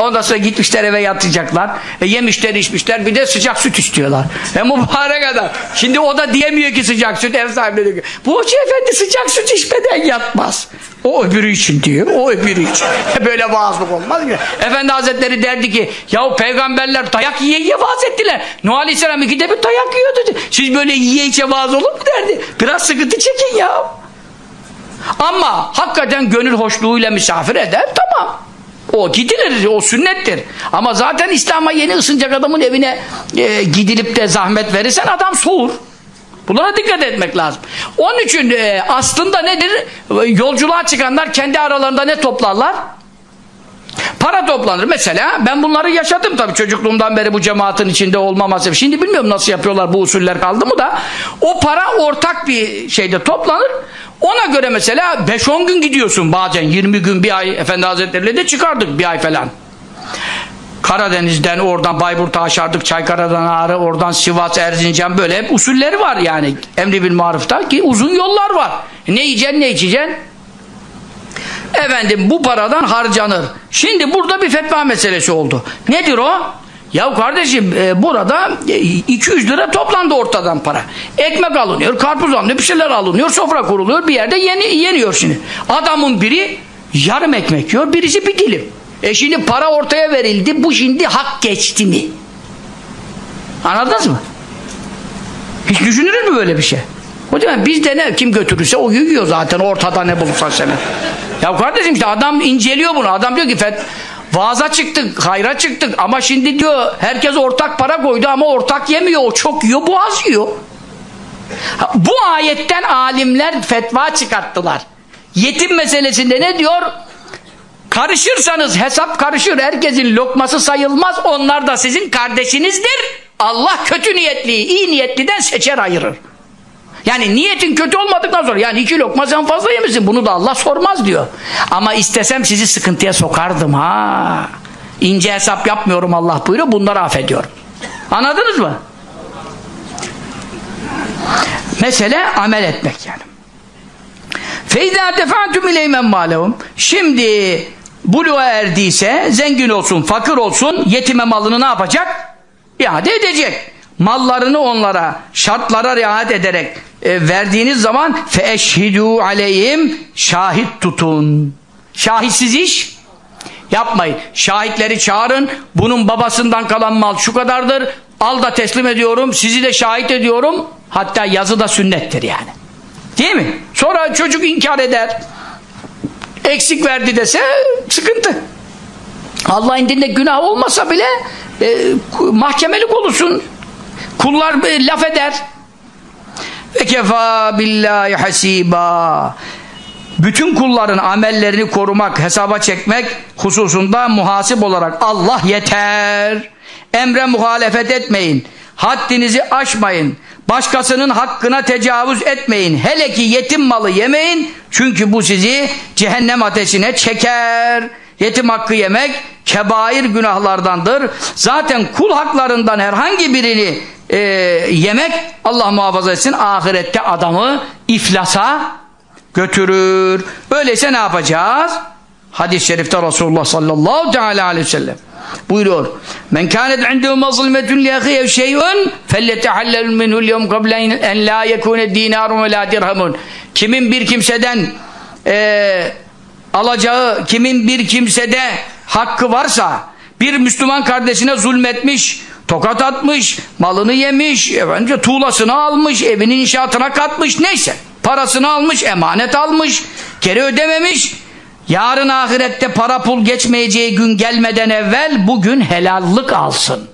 Ondan sonra gitmişler eve yatacaklar. E yemişler içmişler bir de sıcak süt istiyorlar. E mübarek adam. Şimdi o da diyemiyor ki sıcak süt ev sahibi diyor bu hoca efendi sıcak süt içmeden yatmaz. O öbürü için diyor. O öbürü için. E böyle vaazlık olmaz ki. Efendi Hazretleri derdi ki yahu peygamberler dayak yiye yiye vaaz ettiler. Nuh Aleyhisselam ikide bir dayak yiyordu. Siz böyle yiye içe vaaz olur mu derdi. Biraz sıkıntı çekin ya. Ama hakikaten gönül hoşluğuyla misafir eder tamam. O gidilir, o sünnettir. Ama zaten İslam'a yeni ısınacak adamın evine e, gidilip de zahmet verirsen adam soğur. Bunlara dikkat etmek lazım. Onun için e, aslında nedir? Yolculuğa çıkanlar kendi aralarında ne toplarlar? Para toplanır. Mesela ben bunları yaşadım tabii çocukluğumdan beri bu cemaatin içinde olmaması. Şimdi bilmiyorum nasıl yapıyorlar bu usuller kaldı mı da. O para ortak bir şeyde toplanır. Ona göre mesela 5-10 gün gidiyorsun bazen 20 gün bir ay Efendi Hazretleri'yle de çıkardık bir ay falan. Karadeniz'den oradan Bayburt'a aşardık Çaykara'dan Ağrı oradan Sivas Erzincan böyle hep usulleri var yani emri bil marufta ki uzun yollar var. Ne yiyeceksin ne içeceksin? Efendim bu paradan harcanır. Şimdi burada bir fetva meselesi oldu. Nedir o? Ya kardeşim e, burada e, 200 lira toplandı ortadan para. Ekmek alınıyor, karpuz alınıyor, bir şeyler alınıyor, sofra kuruluyor, bir yerde yeni, yeniyor şimdi. Adamın biri yarım ekmek yiyor, birisi bir dilim. E şimdi para ortaya verildi, bu şimdi hak geçti mi? Anladınız mı? Hiç düşünülür mü böyle bir şey? O zaman biz de ne kim götürürse o yiyor zaten ortada ne bulursan seni. Ya kardeşim işte adam inceliyor bunu. Adam diyor ki fet vaaza çıktık, hayra çıktık ama şimdi diyor herkes ortak para koydu ama ortak yemiyor. O çok yiyor, bu az yiyor. Bu ayetten alimler fetva çıkarttılar. Yetim meselesinde ne diyor? Karışırsanız hesap karışır. Herkesin lokması sayılmaz. Onlar da sizin kardeşinizdir. Allah kötü niyetliyi iyi niyetliden seçer ayırır. Yani niyetin kötü olmadıktan sonra yani iki lokma sen fazla yemişsin bunu da Allah sormaz diyor. Ama istesem sizi sıkıntıya sokardım ha. İnce hesap yapmıyorum Allah buyuruyor bunları affediyorum. Anladınız mı? Mesele amel etmek yani. Feyda defatum ileymen malehum. Şimdi buluğa erdiyse zengin olsun, fakir olsun yetime malını ne yapacak? İade edecek. Mallarını onlara şartlara riayet ederek e, verdiğiniz zaman feeşhidû aleyhim şahit tutun. Şahitsiz iş yapmayın. Şahitleri çağırın. Bunun babasından kalan mal şu kadardır. Al da teslim ediyorum. Sizi de şahit ediyorum. Hatta yazı da sünnettir yani. Değil mi? Sonra çocuk inkar eder. Eksik verdi dese sıkıntı. Allah indinde günah olmasa bile e, mahkemelik olursun. Kullar laf eder. Ve kefa billahi hasiba. Bütün kulların amellerini korumak, hesaba çekmek hususunda muhasip olarak Allah yeter. Emre muhalefet etmeyin. Haddinizi aşmayın. Başkasının hakkına tecavüz etmeyin. Hele ki yetim malı yemeyin. Çünkü bu sizi cehennem ateşine çeker. Yetim hakkı yemek kebair günahlardandır. Zaten kul haklarından herhangi birini e, yemek Allah muhafaza etsin ahirette adamı iflasa götürür. Öyleyse ne yapacağız? Hadis-i şerifte Resulullah sallallahu teala aleyhi ve sellem buyuruyor. Men kânet indehu mazlimetun li ahiye şey'un felletehallel minhu liyum kable en la yekune dinarun ve la dirhamun. Kimin bir kimseden e, alacağı, kimin bir kimsede hakkı varsa bir Müslüman kardeşine zulmetmiş, tokat atmış, malını yemiş, efendim, tuğlasını almış, evinin inşaatına katmış, neyse. Parasını almış, emanet almış, geri ödememiş. Yarın ahirette para pul geçmeyeceği gün gelmeden evvel bugün helallık alsın.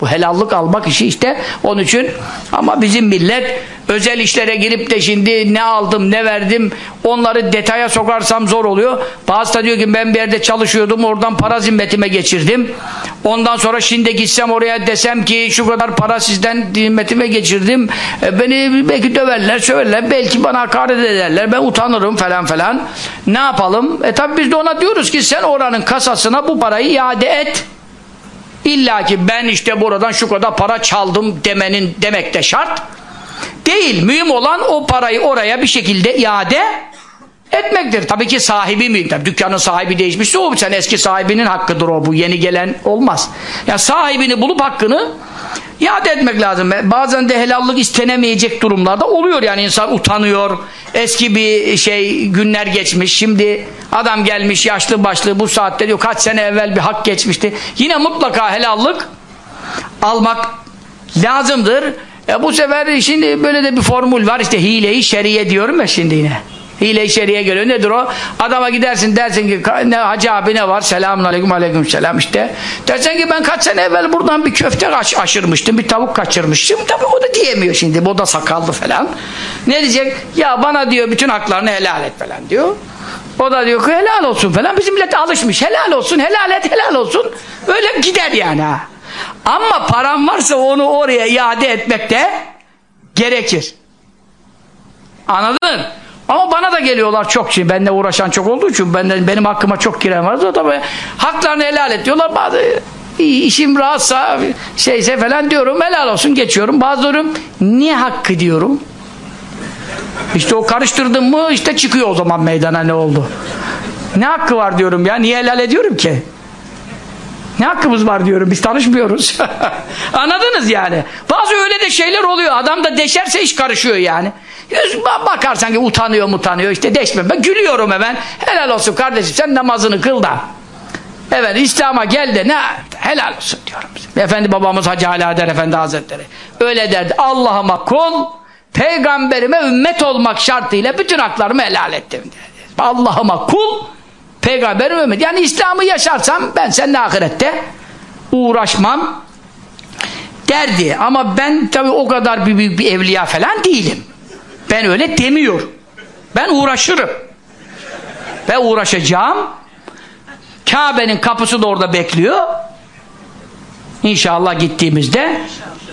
Bu helallık almak işi işte onun için ama bizim millet özel işlere girip de şimdi ne aldım ne verdim onları detaya sokarsam zor oluyor. Bazı da diyor ki ben bir yerde çalışıyordum oradan para zimmetime geçirdim. Ondan sonra şimdi gitsem oraya desem ki şu kadar para sizden zimmetime geçirdim. E, beni belki döverler söverler belki bana hakaret ederler ben utanırım falan falan. Ne yapalım? E tabi biz de ona diyoruz ki sen oranın kasasına bu parayı iade et. İlla ki ben işte buradan şu kadar para çaldım demenin demek de şart değil. Mühim olan o parayı oraya bir şekilde iade etmektir. Tabii ki sahibi mi? Tabii dükkanın sahibi değişmişse o sen eski sahibinin hakkıdır o bu. Yeni gelen olmaz. Ya sahibini bulup hakkını iade etmek lazım. Bazen de helallık istenemeyecek durumlarda oluyor yani insan utanıyor. Eski bir şey günler geçmiş. Şimdi adam gelmiş yaşlı başlı bu saatte diyor kaç sene evvel bir hak geçmişti. Yine mutlaka helallık almak lazımdır. E bu sefer şimdi böyle de bir formül var işte hile-i şeriye diyorum ya şimdi yine. Hile-i şeriye geliyor. Nedir o? Adama gidersin dersin ki ne hacı abi ne var? Selamun aleyküm aleyküm selam işte. Dersin ki ben kaç sene evvel buradan bir köfte aş aşırmıştım. Bir tavuk kaçırmıştım. Tabii o da diyemiyor şimdi. O da sakallı falan. Ne diyecek? Ya bana diyor bütün haklarını helal et falan diyor. O da diyor ki helal olsun falan. Bizim millet alışmış. Helal olsun, helal et, helal olsun. Öyle gider yani ha. Ama param varsa onu oraya iade etmek de gerekir. Anladın? Ama bana da geliyorlar çok şey. Benimle uğraşan çok olduğu için benden, benim hakkıma çok giren var. Da tabii haklarını helal et diyorlar. Bazı işim rahatsa şeyse falan diyorum helal olsun geçiyorum. Bazı diyorum niye hakkı diyorum. İşte o karıştırdım mı işte çıkıyor o zaman meydana ne oldu. Ne hakkı var diyorum ya niye helal ediyorum ki? Ne hakkımız var diyorum biz tanışmıyoruz. Anladınız yani. Bazı öyle de şeyler oluyor. Adam da deşerse iş karışıyor yani. Yüz bakarsan ki utanıyor mutanıyor işte deşme. Ben gülüyorum hemen. Helal olsun kardeşim sen namazını kıl da. Evet İslam'a gel de ne helal olsun diyorum. Efendi babamız Hacı Alaeddin Efendi Hazretleri öyle derdi. Allah'ıma kul peygamberime ümmet olmak şartıyla bütün haklarımı helal ettim derdi. Allah'ıma kul peygamberime ümmet. Yani İslam'ı yaşarsam ben seninle ahirette uğraşmam derdi. Ama ben tabii o kadar bir, büyük bir evliya falan değilim. Ben öyle demiyorum. Ben uğraşırım. Ve uğraşacağım. Kabe'nin kapısı da orada bekliyor. İnşallah gittiğimizde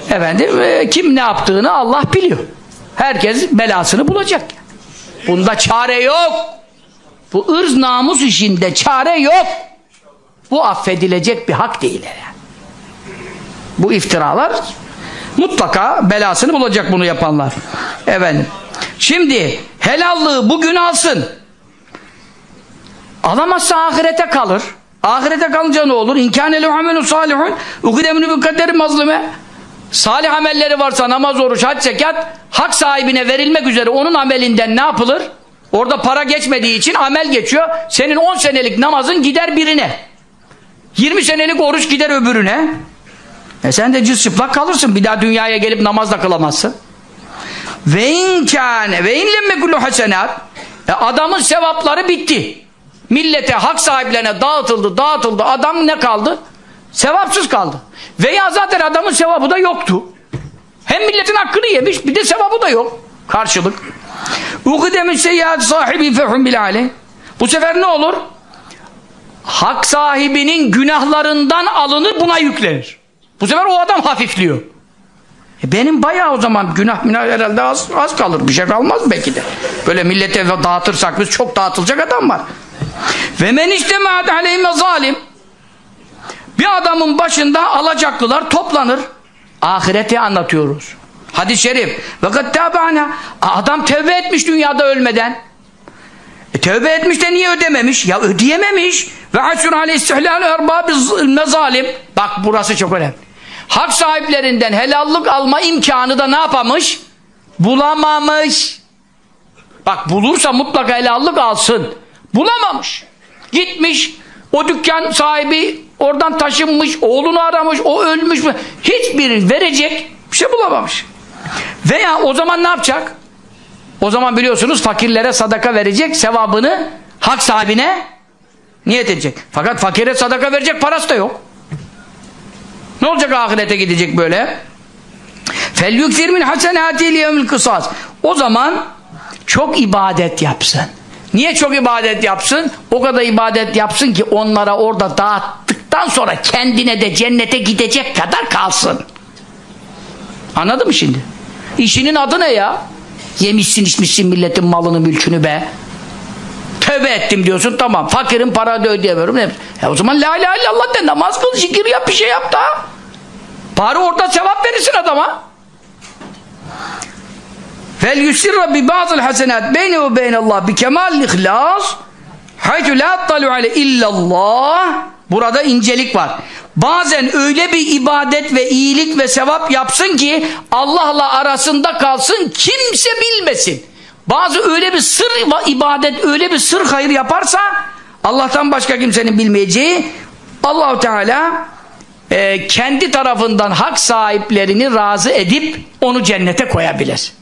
efendim e, kim ne yaptığını Allah biliyor. Herkes belasını bulacak. Bunda çare yok. Bu ırz namus işinde çare yok. Bu affedilecek bir hak değil yani. Bu iftiralar mutlaka belasını bulacak bunu yapanlar. Efendim. Şimdi helallığı bugün alsın. Alamazsa ahirete kalır. Ahirete kalınca ne olur? İmkâneli amelun salihun ukidemünü bir kaderi mazlume Salih amelleri varsa namaz, oruç, hac, zekat hak sahibine verilmek üzere onun amelinden ne yapılır? Orada para geçmediği için amel geçiyor. Senin 10 senelik namazın gider birine. 20 senelik oruç gider öbürüne. E sen de cız çıplak kalırsın. Bir daha dünyaya gelip namaz da kılamazsın. Ve inkâne ve inlemme kullu hasenat e adamın sevapları bitti. Millete, hak sahiplerine dağıtıldı, dağıtıldı. Adam ne kaldı? Sevapsız kaldı. Veya zaten adamın sevabı da yoktu. Hem milletin hakkını yemiş, bir de sevabı da yok. Karşılık. Ukidemi seyyâd sahibi fehum bilâle. Bu sefer ne olur? Hak sahibinin günahlarından alınır, buna yüklenir. Bu sefer o adam hafifliyor. E benim bayağı o zaman günah günah herhalde az, az kalır. Bir şey kalmaz belki de. Böyle millete dağıtırsak biz çok dağıtılacak adam var. Ve men istemâd aleyhime zalim. Bir adamın başında alacaklılar toplanır. Ahireti anlatıyoruz. Hadis-i şerif. Ve kad tâbâna. Adam tevbe etmiş dünyada ölmeden. E tevbe etmiş de niye ödememiş? Ya ödeyememiş. Ve asur aleyhistihlâlu erbâbi mezalim. Bak burası çok önemli. Hak sahiplerinden helallik alma imkanı da ne yapamış? Bulamamış. Bak bulursa mutlaka helallik alsın. Bulamamış. Gitmiş. O dükkan sahibi oradan taşınmış. Oğlunu aramış. O ölmüş mü? Hiçbir verecek bir şey bulamamış. Veya o zaman ne yapacak? O zaman biliyorsunuz fakirlere sadaka verecek. Sevabını hak sahibine niyet edecek. Fakat fakire sadaka verecek parası da yok. Ne olacak ahirete gidecek böyle? فَلْيُكْفِرْ مِنْ حَسَنَاتِ الْيَوْمِ الْقِصَاسِ O zaman çok ibadet yapsın. Niye çok ibadet yapsın? O kadar ibadet yapsın ki onlara orada dağıttıktan sonra kendine de cennete gidecek kadar kalsın. Anladın mı şimdi? İşinin adı ne ya? Yemişsin içmişsin milletin malını mülkünü be. Tövbe ettim diyorsun tamam. Fakirin para da ödeyemiyorum. E o zaman la ilahe illallah de namaz kıl zikir yap bir şey yap da. Bari orada sevap verirsin adama. Fel yusirra bi bazıl hasenat beyne ve beynallah bi kemal ihlas haythu la attalu ale illallah burada incelik var. Bazen öyle bir ibadet ve iyilik ve sevap yapsın ki Allah'la arasında kalsın kimse bilmesin. Bazı öyle bir sır ibadet, öyle bir sır hayır yaparsa Allah'tan başka kimsenin bilmeyeceği Allahu Teala e, kendi tarafından hak sahiplerini razı edip onu cennete koyabilir.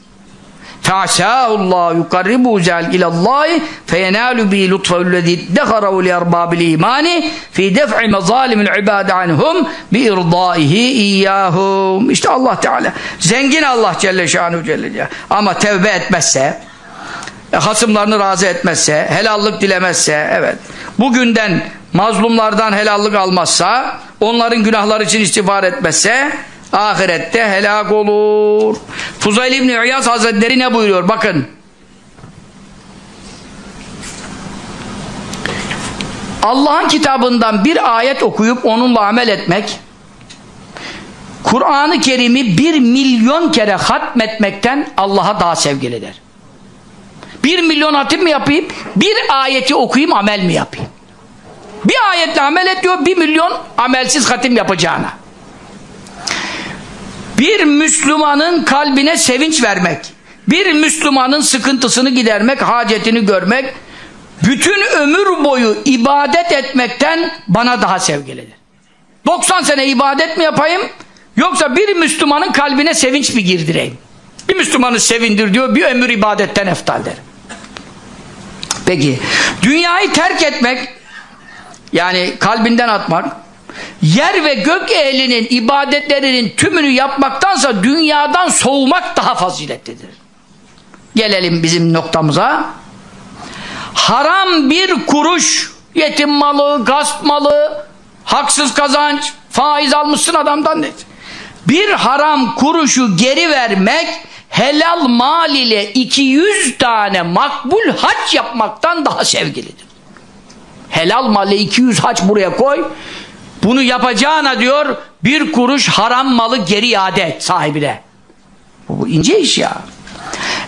فَعَسَاهُ اللّٰهُ يُقَرِّبُهُ زَلْ اِلَى اللّٰهِ فَيَنَالُ بِهِ لُطْفَهُ الَّذ۪ي دَخَرَهُ لِيَرْبَابِ الْا۪يمَانِ ف۪ي دَفْعِ مَظَالِمِ الْعِبَادِ عَنْهُمْ بِاِرْضَائِهِ اِيَّاهُمْ İşte Allah Teala. Zengin Allah Celle Şanuhu Celle Celle. Ama tevbe etmezse, e, hasımlarını razı etmezse, helallik dilemezse, evet. Bugünden mazlumlardan helallik almazsa, onların günahları için istiğfar etmezse, ahirette helak olur. Fuzayl İbni İyaz Hazretleri ne buyuruyor? Bakın. Allah'ın kitabından bir ayet okuyup onunla amel etmek, Kur'an-ı Kerim'i bir milyon kere hatmetmekten Allah'a daha sevgilidir. Bir milyon hatim mi yapayım? Bir ayeti okuyayım amel mi yapayım? Bir ayetle amel et diyor, bir milyon amelsiz hatim yapacağına. Bir Müslümanın kalbine sevinç vermek, bir Müslümanın sıkıntısını gidermek, hacetini görmek, bütün ömür boyu ibadet etmekten bana daha sevgilidir. 90 sene ibadet mi yapayım, yoksa bir Müslümanın kalbine sevinç mi girdireyim? Bir Müslümanı sevindir diyor, bir ömür ibadetten eftaldir. Peki, dünyayı terk etmek, yani kalbinden atmak, yer ve gök ehlinin ibadetlerinin tümünü yapmaktansa dünyadan soğumak daha faziletlidir. Gelelim bizim noktamıza. Haram bir kuruş, yetim malı, gasp malı, haksız kazanç, faiz almışsın adamdan ne? Bir haram kuruşu geri vermek helal mal ile 200 tane makbul hac yapmaktan daha sevgilidir. Helal malı 200 haç buraya koy. Bunu yapacağına diyor bir kuruş haram malı geri iade et sahibine. Bu, bu ince iş ya.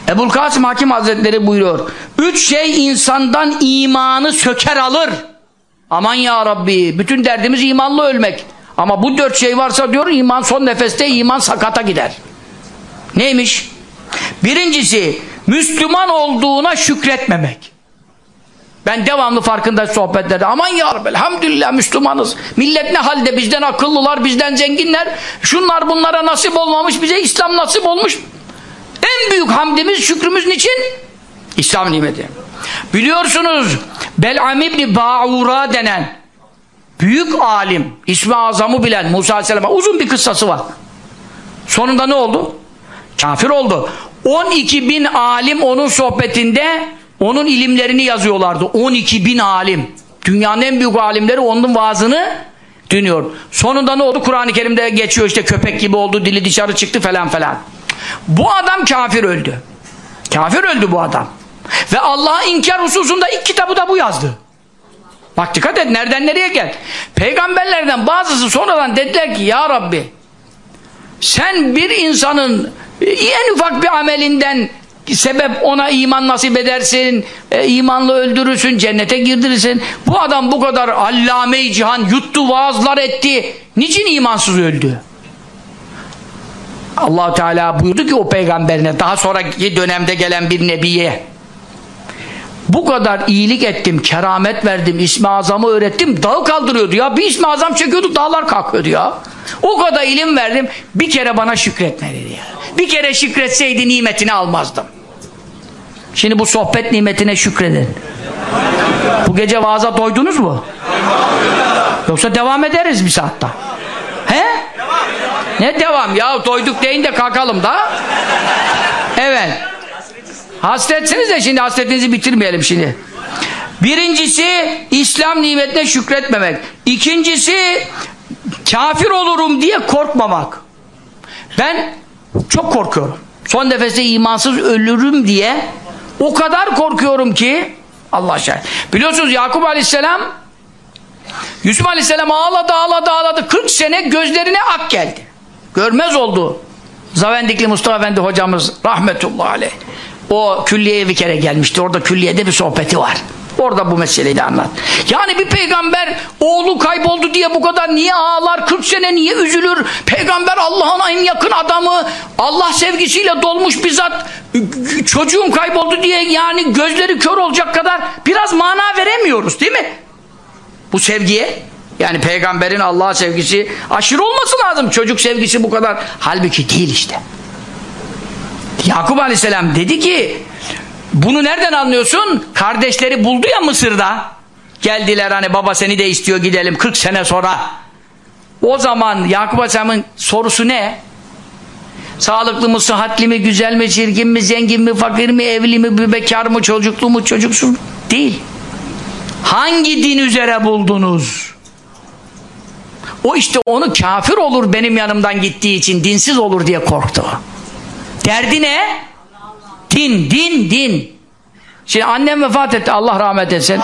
Ebul Kasım Hakim Hazretleri buyuruyor. Üç şey insandan imanı söker alır. Aman ya Rabbi. Bütün derdimiz imanlı ölmek. Ama bu dört şey varsa diyor iman son nefeste iman sakata gider. Neymiş? Birincisi Müslüman olduğuna şükretmemek. Ben devamlı farkında sohbetlerde aman ya Rabbi elhamdülillah Müslümanız. Millet ne halde bizden akıllılar bizden zenginler. Şunlar bunlara nasip olmamış bize İslam nasip olmuş. En büyük hamdimiz şükrümüz niçin? İslam nimeti. Biliyorsunuz Bel'am İbni Ba'ura denen büyük alim ismi azamı bilen Musa Aleyhisselam'a uzun bir kıssası var. Sonunda ne oldu? Kafir oldu. 12 bin alim onun sohbetinde onun ilimlerini yazıyorlardı. 12 bin alim. Dünyanın en büyük alimleri onun vaazını dinliyor. Sonunda ne oldu? Kur'an-ı Kerim'de geçiyor işte köpek gibi oldu, dili dışarı çıktı falan falan. Bu adam kafir öldü. Kafir öldü bu adam. Ve Allah'a inkar hususunda ilk kitabı da bu yazdı. Bak dikkat et nereden nereye gel. Peygamberlerden bazısı sonradan dediler ki ya Rabbi sen bir insanın en ufak bir amelinden sebep ona iman nasip edersin, e, imanla öldürürsün, cennete girdirirsin. Bu adam bu kadar allame-i cihan yuttu, vaazlar etti. Niçin imansız öldü? allah Teala buyurdu ki o peygamberine, daha sonraki dönemde gelen bir nebiye bu kadar iyilik ettim, keramet verdim, ismi azamı öğrettim, dağı kaldırıyordu ya. Bir ismi azam çekiyorduk, dağlar kalkıyordu ya. O kadar ilim verdim, bir kere bana şükretme dedi ya. Bir kere şükretseydi nimetini almazdım. Şimdi bu sohbet nimetine şükredin. Bu gece vaaza doydunuz mu? Yoksa devam ederiz bir saatte. He? Ne devam ya? Doyduk deyin de kalkalım da. Evet. Hasretsiniz de şimdi hasretinizi bitirmeyelim şimdi. Birincisi İslam nimetine şükretmemek. İkincisi kafir olurum diye korkmamak. Ben çok korkuyorum. Son nefeste imansız ölürüm diye o kadar korkuyorum ki Allah şahit. Biliyorsunuz Yakup Aleyhisselam Yusuf Aleyhisselam ağladı ağladı ağladı 40 sene gözlerine ak geldi. Görmez oldu. Zavendikli Mustafa Efendi hocamız rahmetullahi aleyh. O külliyeye bir kere gelmişti. Orada külliyede bir sohbeti var. Orada bu meseleyi de anlat. Yani bir peygamber oğlu kayboldu diye bu kadar niye ağlar? 40 sene niye üzülür? Peygamber Allah'ın en yakın adamı. Allah sevgisiyle dolmuş bizzat. Çocuğum kayboldu diye yani gözleri kör olacak kadar biraz mana veremiyoruz değil mi? Bu sevgiye. Yani peygamberin Allah'a sevgisi aşırı olması lazım. Çocuk sevgisi bu kadar. Halbuki değil işte. Yakup Aleyhisselam dedi ki bunu nereden anlıyorsun? Kardeşleri buldu ya Mısır'da. Geldiler hani baba seni de istiyor gidelim 40 sene sonra. O zaman Yakup Aleyhisselam'ın sorusu ne? Sağlıklı mı, sıhhatli mi, güzel mi, çirkin mi, zengin mi, fakir mi, evli mi, bekar mı, çocuklu mu, çocuksuz Değil. Hangi din üzere buldunuz? O işte onu kafir olur benim yanımdan gittiği için dinsiz olur diye korktu. Derdi ne? Din, din, din. Şimdi annem vefat etti. Allah rahmet etsin.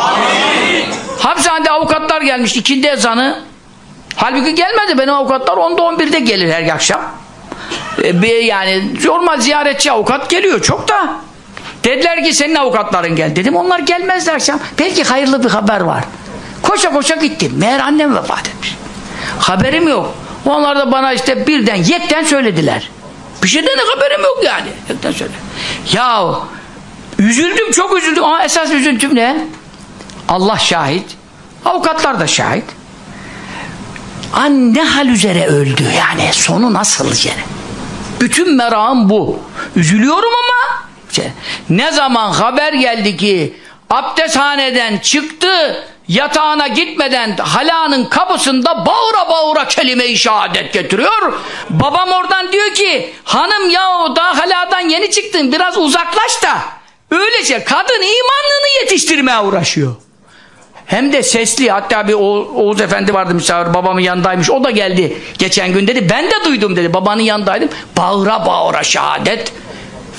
Hapishanede avukatlar gelmiş. ikindi ezanı. Halbuki gelmedi. Benim avukatlar 10'da 11'de gelir her akşam. Ee, yani normal ziyaretçi avukat geliyor. Çok da. Dediler ki senin avukatların gel. Dedim onlar gelmezler akşam. Belki hayırlı bir haber var. Koşa koşa gittim. Meğer annem vefat etmiş. Haberim yok. Onlar da bana işte birden yekten söylediler. Bir şeyden de haberim yok yani. Yekten söyle. Ya üzüldüm çok üzüldüm ama esas üzüntüm ne? Allah şahit. Avukatlar da şahit. An ne hal üzere öldü yani sonu nasıl yani? Bütün merakım bu. Üzülüyorum ama ne zaman haber geldi ki abdesthaneden çıktı yatağına gitmeden halanın kapısında bağıra bağıra kelime-i şehadet getiriyor. Babam oradan diyor ki hanım ya o da haladan yeni çıktın biraz uzaklaş da. Öylece kadın imanlığını yetiştirmeye uğraşıyor. Hem de sesli hatta bir Oğuz Efendi vardı misafir babamın yanındaymış o da geldi geçen gün dedi. Ben de duydum dedi. Babanın yanındaydım. Bağıra bağıra şehadet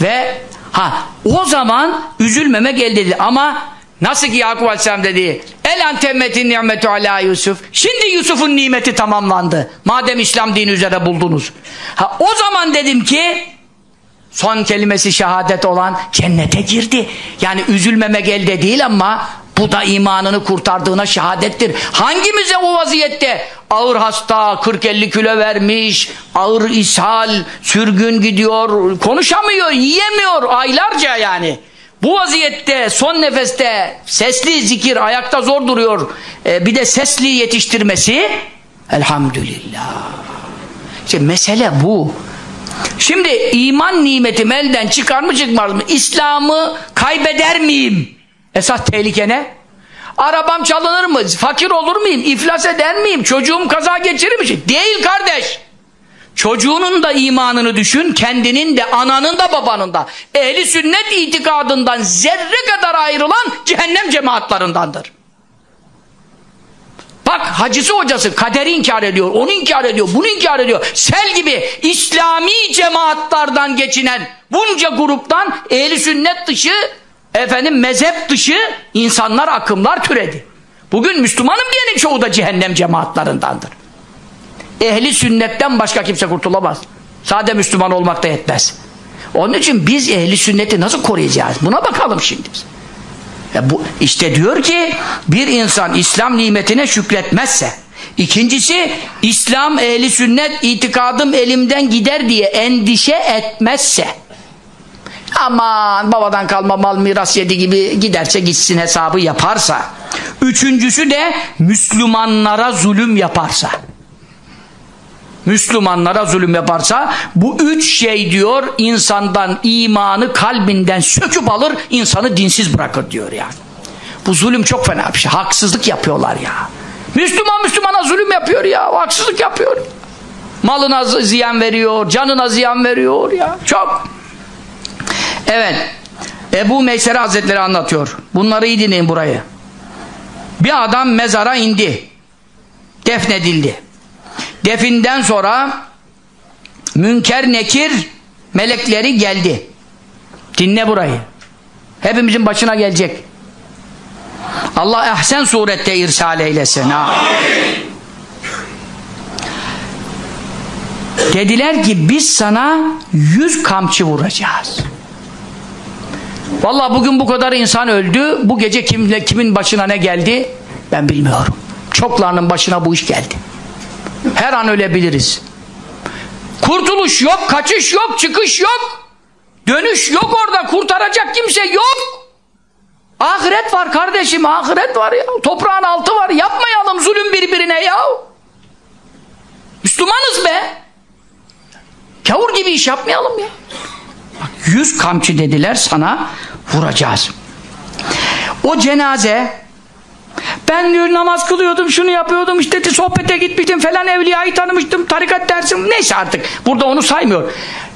ve ha o zaman üzülmeme gel dedi. Ama nasıl ki Yakup Aleyhisselam dedi el antemmetin nimetu ala Yusuf şimdi Yusuf'un nimeti tamamlandı madem İslam dini üzere buldunuz ha o zaman dedim ki son kelimesi şehadet olan cennete girdi. Yani üzülmeme gelde değil ama bu da imanını kurtardığına şehadettir. Hangimize o vaziyette ağır hasta, 40-50 kilo vermiş, ağır ishal, sürgün gidiyor, konuşamıyor, yiyemiyor aylarca yani. Bu vaziyette son nefeste sesli zikir ayakta zor duruyor. Ee, bir de sesli yetiştirmesi elhamdülillah. İşte mesele bu. Şimdi iman nimetim elden çıkar mı çıkmaz mı? İslam'ı kaybeder miyim? Esas tehlike ne? Arabam çalınır mı? Fakir olur muyum? İflas eder miyim? Çocuğum kaza geçirir mi? Değil kardeş. Çocuğunun da imanını düşün, kendinin de, ananın da, babanın da. Ehli sünnet itikadından zerre kadar ayrılan cehennem cemaatlarındandır. Bak hacısı hocası kaderi inkar ediyor, onu inkar ediyor, bunu inkar ediyor. Sel gibi İslami cemaatlardan geçinen bunca gruptan ehli sünnet dışı, efendim mezhep dışı insanlar, akımlar türedi. Bugün Müslümanım diyenin çoğu da cehennem cemaatlarındandır. Ehli sünnetten başka kimse kurtulamaz. Sade Müslüman olmak da yetmez. Onun için biz ehli sünneti nasıl koruyacağız? Buna bakalım şimdi. Ya bu işte diyor ki bir insan İslam nimetine şükretmezse ikincisi İslam ehli sünnet itikadım elimden gider diye endişe etmezse aman babadan kalma mal miras yedi gibi giderse gitsin hesabı yaparsa üçüncüsü de Müslümanlara zulüm yaparsa Müslümanlara zulüm yaparsa bu üç şey diyor insandan imanı kalbinden söküp alır insanı dinsiz bırakır diyor yani. Bu zulüm çok fena bir şey. Haksızlık yapıyorlar ya. Müslüman Müslümana zulüm yapıyor ya. Haksızlık yapıyor. Malına ziyan veriyor, canına ziyan veriyor ya. Çok. Evet. Ebu Meysere Hazretleri anlatıyor. Bunları iyi dinleyin burayı. Bir adam mezara indi. Defnedildi. Definden sonra münker nekir melekleri geldi. Dinle burayı. Hepimizin başına gelecek. Allah ehsen surette irsal eylesin. Ha. Dediler ki biz sana yüz kamçı vuracağız. Vallahi bugün bu kadar insan öldü. Bu gece kimle kimin başına ne geldi? Ben bilmiyorum. Çoklarının başına bu iş geldi. Her an ölebiliriz. Kurtuluş yok, kaçış yok, çıkış yok. Dönüş yok orada, kurtaracak kimse yok. Ahiret var kardeşim, ahiret var ya. Toprağın altı var, yapmayalım zulüm birbirine ya. Müslümanız be. Kavur gibi iş yapmayalım ya. Bak yüz kamçı dediler sana vuracağız. O cenaze ben diyor namaz kılıyordum, şunu yapıyordum, işte sohbete gitmiştim falan evliyayı tanımıştım, tarikat dersim, neyse artık. Burada onu saymıyor.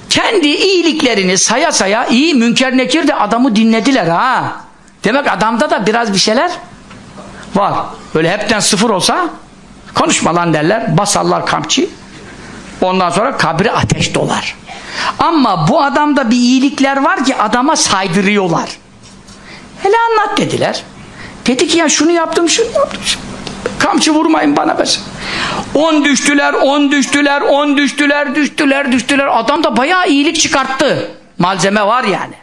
Kendi iyiliklerini saya saya iyi münker nekir de adamı dinlediler ha. Demek adamda da biraz bir şeyler var. Böyle hepten sıfır olsa konuşma lan derler, basarlar kamçı. Ondan sonra kabri ateş dolar. Ama bu adamda bir iyilikler var ki adama saydırıyorlar. Hele anlat dediler. Dedi ki ya şunu yaptım şunu yaptım. Kamçı vurmayın bana mesela. On düştüler, on düştüler, on düştüler, düştüler, düştüler. Adam da bayağı iyilik çıkarttı. Malzeme var yani.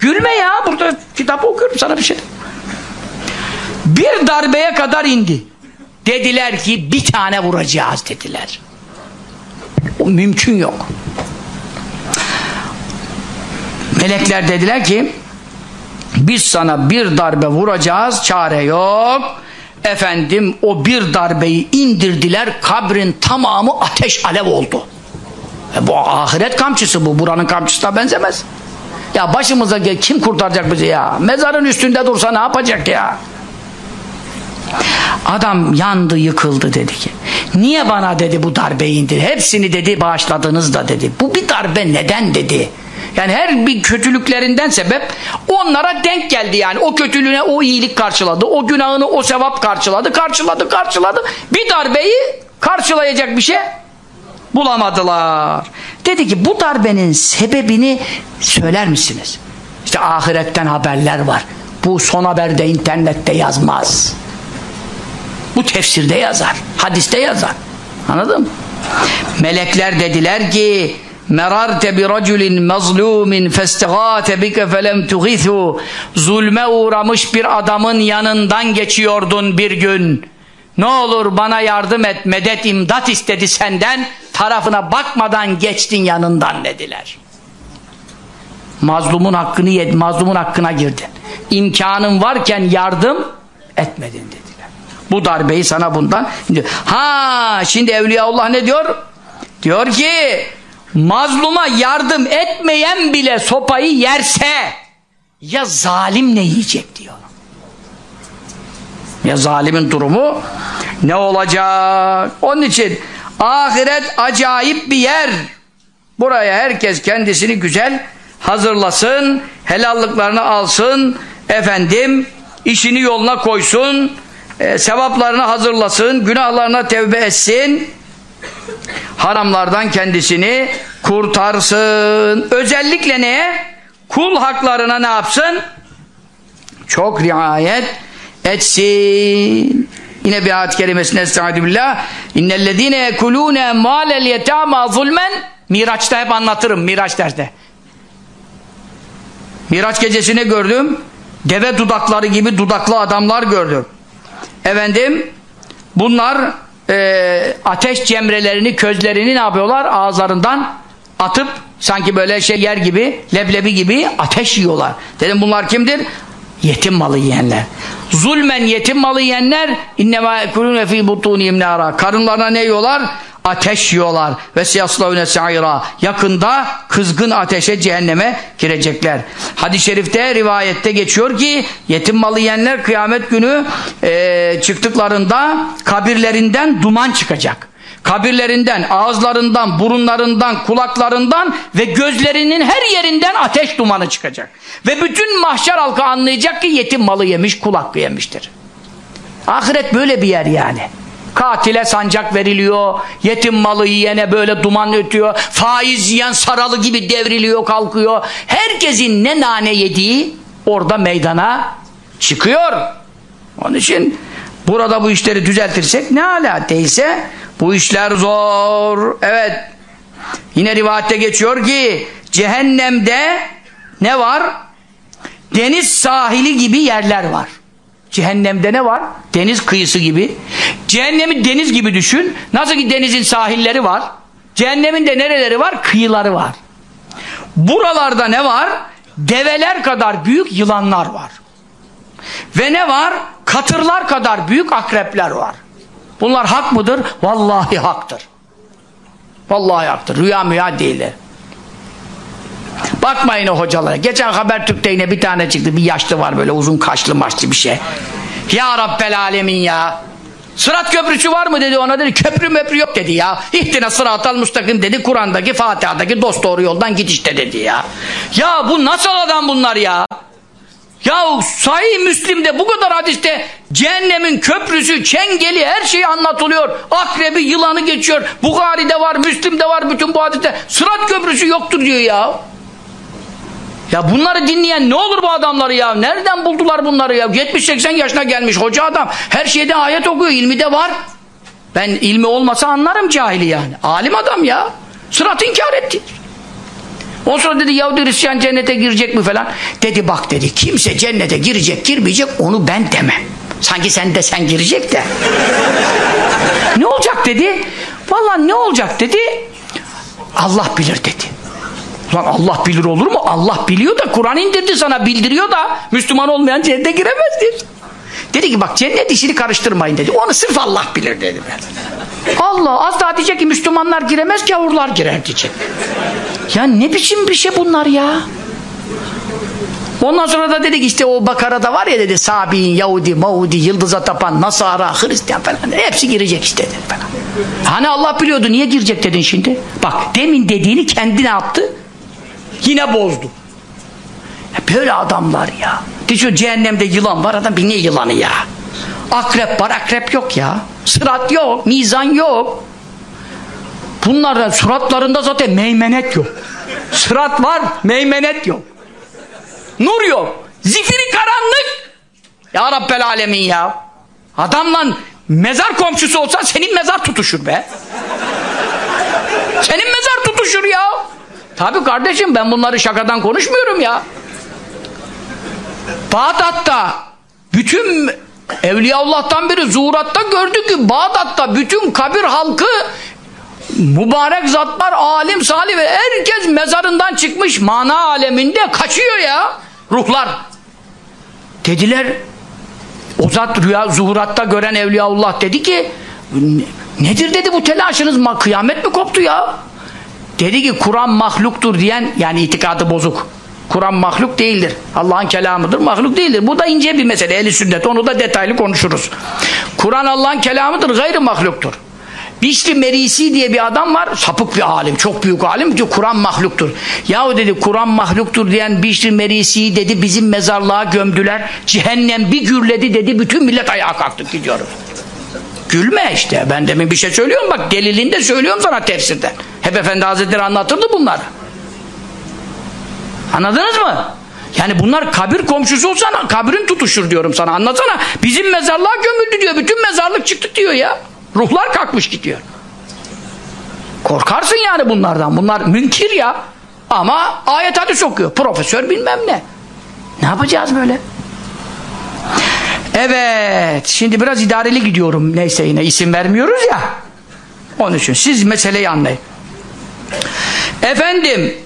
Gülme ya burada kitap okuyorum sana bir şey. Bir darbeye kadar indi. Dediler ki bir tane vuracağız dediler. O mümkün yok. Melekler dediler ki biz sana bir darbe vuracağız çare yok. Efendim o bir darbeyi indirdiler kabrin tamamı ateş alev oldu. E bu ahiret kamçısı bu buranın kamçısına benzemez. Ya başımıza gel kim kurtaracak bizi ya? Mezarın üstünde dursa ne yapacak ya? Adam yandı yıkıldı dedi ki niye bana dedi bu darbeyi indir? Hepsini dedi bağışladınız da dedi. Bu bir darbe neden dedi yani her bir kötülüklerinden sebep onlara denk geldi yani. O kötülüğüne o iyilik karşıladı. O günahını o sevap karşıladı. Karşıladı, karşıladı. Bir darbeyi karşılayacak bir şey bulamadılar. Dedi ki bu darbenin sebebini söyler misiniz? İşte ahiretten haberler var. Bu son haberde internette yazmaz. Bu tefsirde yazar. Hadiste yazar. Anladın mı? Melekler dediler ki merarte bi raculin mazlumin festegate bike felem tugithu zulme uğramış bir adamın yanından geçiyordun bir gün. Ne olur bana yardım et medet imdat istedi senden tarafına bakmadan geçtin yanından dediler. Mazlumun hakkını yed mazlumun hakkına girdin. İmkanın varken yardım etmedin dediler. Bu darbeyi sana bundan ha şimdi Evliyaullah ne diyor? Diyor ki mazluma yardım etmeyen bile sopayı yerse ya zalim ne yiyecek diyor. Ya zalimin durumu ne olacak? Onun için ahiret acayip bir yer. Buraya herkes kendisini güzel hazırlasın, helallıklarını alsın, efendim işini yoluna koysun, e, sevaplarını hazırlasın, günahlarına tevbe etsin, haramlardan kendisini kurtarsın. Özellikle neye? Kul haklarına ne yapsın? Çok riayet etsin. Yine bir ayet kelimesine estaizu billah. İnnellezine yekulune emvalel yetama zulmen Miraç'ta hep anlatırım Miraç derste. Miraç gecesine gördüm. Deve dudakları gibi dudaklı adamlar gördüm. Efendim bunlar e, ateş cemrelerini, közlerini ne yapıyorlar? Ağızlarından atıp sanki böyle şey yer gibi, leblebi gibi ateş yiyorlar. Dedim bunlar kimdir? Yetim malı yiyenler. Zulmen yetim malı yiyenler innema ekulune fi butunihim nara. Karınlarına ne yiyorlar? Ateş yiyorlar. Ve siyaslavune sa'ira. Yakında kızgın ateşe cehenneme girecekler. Hadis-i şerifte rivayette geçiyor ki yetim malı yiyenler kıyamet günü e, çıktıklarında kabirlerinden duman çıkacak kabirlerinden, ağızlarından, burunlarından, kulaklarından ve gözlerinin her yerinden ateş dumanı çıkacak. Ve bütün mahşer halkı anlayacak ki yetim malı yemiş, kulak yemiştir. Ahiret böyle bir yer yani. Katile sancak veriliyor, yetim malı yiyene böyle duman ötüyor, faiz yiyen saralı gibi devriliyor, kalkıyor. Herkesin ne nane yediği orada meydana çıkıyor. Onun için burada bu işleri düzeltirsek ne ala değilse bu işler zor. Evet. Yine rivayette geçiyor ki cehennemde ne var? Deniz sahili gibi yerler var. Cehennemde ne var? Deniz kıyısı gibi. Cehennemi deniz gibi düşün. Nasıl ki denizin sahilleri var. Cehennemin de nereleri var? Kıyıları var. Buralarda ne var? Develer kadar büyük yılanlar var. Ve ne var? Katırlar kadar büyük akrepler var. Bunlar hak mıdır? Vallahi haktır. Vallahi haktır. Rüya müya değiller. Bakmayın o hocalara. Geçen Habertürk'te yine bir tane çıktı. Bir yaşlı var böyle uzun kaşlı maçlı bir şey. Ya Rabbel Alemin ya. Sırat köprüsü var mı dedi ona dedi. Köprü möprü yok dedi ya. İhtine sıratal müstakim dedi. Kur'an'daki Fatiha'daki dost doğru yoldan git işte dedi ya. Ya bu nasıl adam bunlar ya? Ya sahih Müslim'de bu kadar hadiste cehennemin köprüsü, çengeli her şey anlatılıyor. Akrebi, yılanı geçiyor. Bukhari'de var, Müslim'de var bütün bu hadiste. Sırat köprüsü yoktur diyor ya. Ya bunları dinleyen ne olur bu adamları ya? Nereden buldular bunları ya? 70-80 yaşına gelmiş hoca adam. Her şeyde ayet okuyor, ilmi de var. Ben ilmi olmasa anlarım cahili yani. Alim adam ya. Sırat inkar etti. O sonra dedi Yahudi Hristiyan cennete girecek mi falan. Dedi bak dedi kimse cennete girecek girmeyecek onu ben demem. Sanki sen de sen girecek de. ne olacak dedi. Vallahi ne olacak dedi. Allah bilir dedi. Ulan Allah bilir olur mu? Allah biliyor da Kur'an indirdi sana bildiriyor da Müslüman olmayan cennete giremezdir. Dedi ki bak cennet işini karıştırmayın dedi. Onu sırf Allah bilir dedi. Allah az daha diyecek ki Müslümanlar giremez gavurlar girer diyecek. Ya ne biçim bir şey bunlar ya? Ondan sonra da dedik işte o Bakara'da var ya dedi Sabi'in, Yahudi, Mahudi, Yıldız'a tapan, Nasara, Hristiyan falan hepsi girecek işte dedi falan. Hani Allah biliyordu niye girecek dedin şimdi? Bak demin dediğini kendi ne yaptı? Yine bozdu. Ya Böyle adamlar ya. Düşün cehennemde yılan var adam bir ne yılanı ya? Akrep var akrep yok ya. Sırat yok, mizan yok. Bunların suratlarında zaten meymenet yok. Sırat var, meymenet yok. Nur yok. Zifiri karanlık. Ya Rabbel Alemin ya. Adamla mezar komşusu olsa senin mezar tutuşur be. Senin mezar tutuşur ya. Tabii kardeşim ben bunları şakadan konuşmuyorum ya. Bağdat'ta bütün Evliyaullah'tan biri zuhuratta gördü ki Bağdat'ta bütün kabir halkı mübarek zatlar, alim, salih ve herkes mezarından çıkmış mana aleminde kaçıyor ya ruhlar. Dediler o zat rüya zuhuratta gören Evliyaullah dedi ki nedir dedi bu telaşınız kıyamet mi koptu ya? Dedi ki Kur'an mahluktur diyen yani itikadı bozuk. Kur'an mahluk değildir. Allah'ın kelamıdır, mahluk değildir. Bu da ince bir mesele, eli sünnet. Onu da detaylı konuşuruz. Kur'an Allah'ın kelamıdır, gayrı mahluktur. Bişri Merisi diye bir adam var, sapık bir alim, çok büyük alim diyor Kur'an mahluktur. Yahu dedi Kur'an mahluktur diyen Bişri Merisi dedi bizim mezarlığa gömdüler. Cehennem bir gürledi dedi bütün millet ayağa kalktı gidiyoruz. Gülme işte. Ben demin bir şey söylüyorum bak delilini de söylüyorum sana tefsirden. Hep Efendi Hazretleri anlatırdı bunları. Anladınız mı? Yani bunlar kabir komşusu olsana kabrin tutuşur diyorum sana anlasana. Bizim mezarlığa gömüldü diyor. Bütün mezarlık çıktı diyor ya. Ruhlar kalkmış gidiyor. Korkarsın yani bunlardan. Bunlar münkir ya. Ama ayet hadis okuyor. Profesör bilmem ne. Ne yapacağız böyle? Evet. Şimdi biraz idareli gidiyorum. Neyse yine isim vermiyoruz ya. Onun için siz meseleyi anlayın. Efendim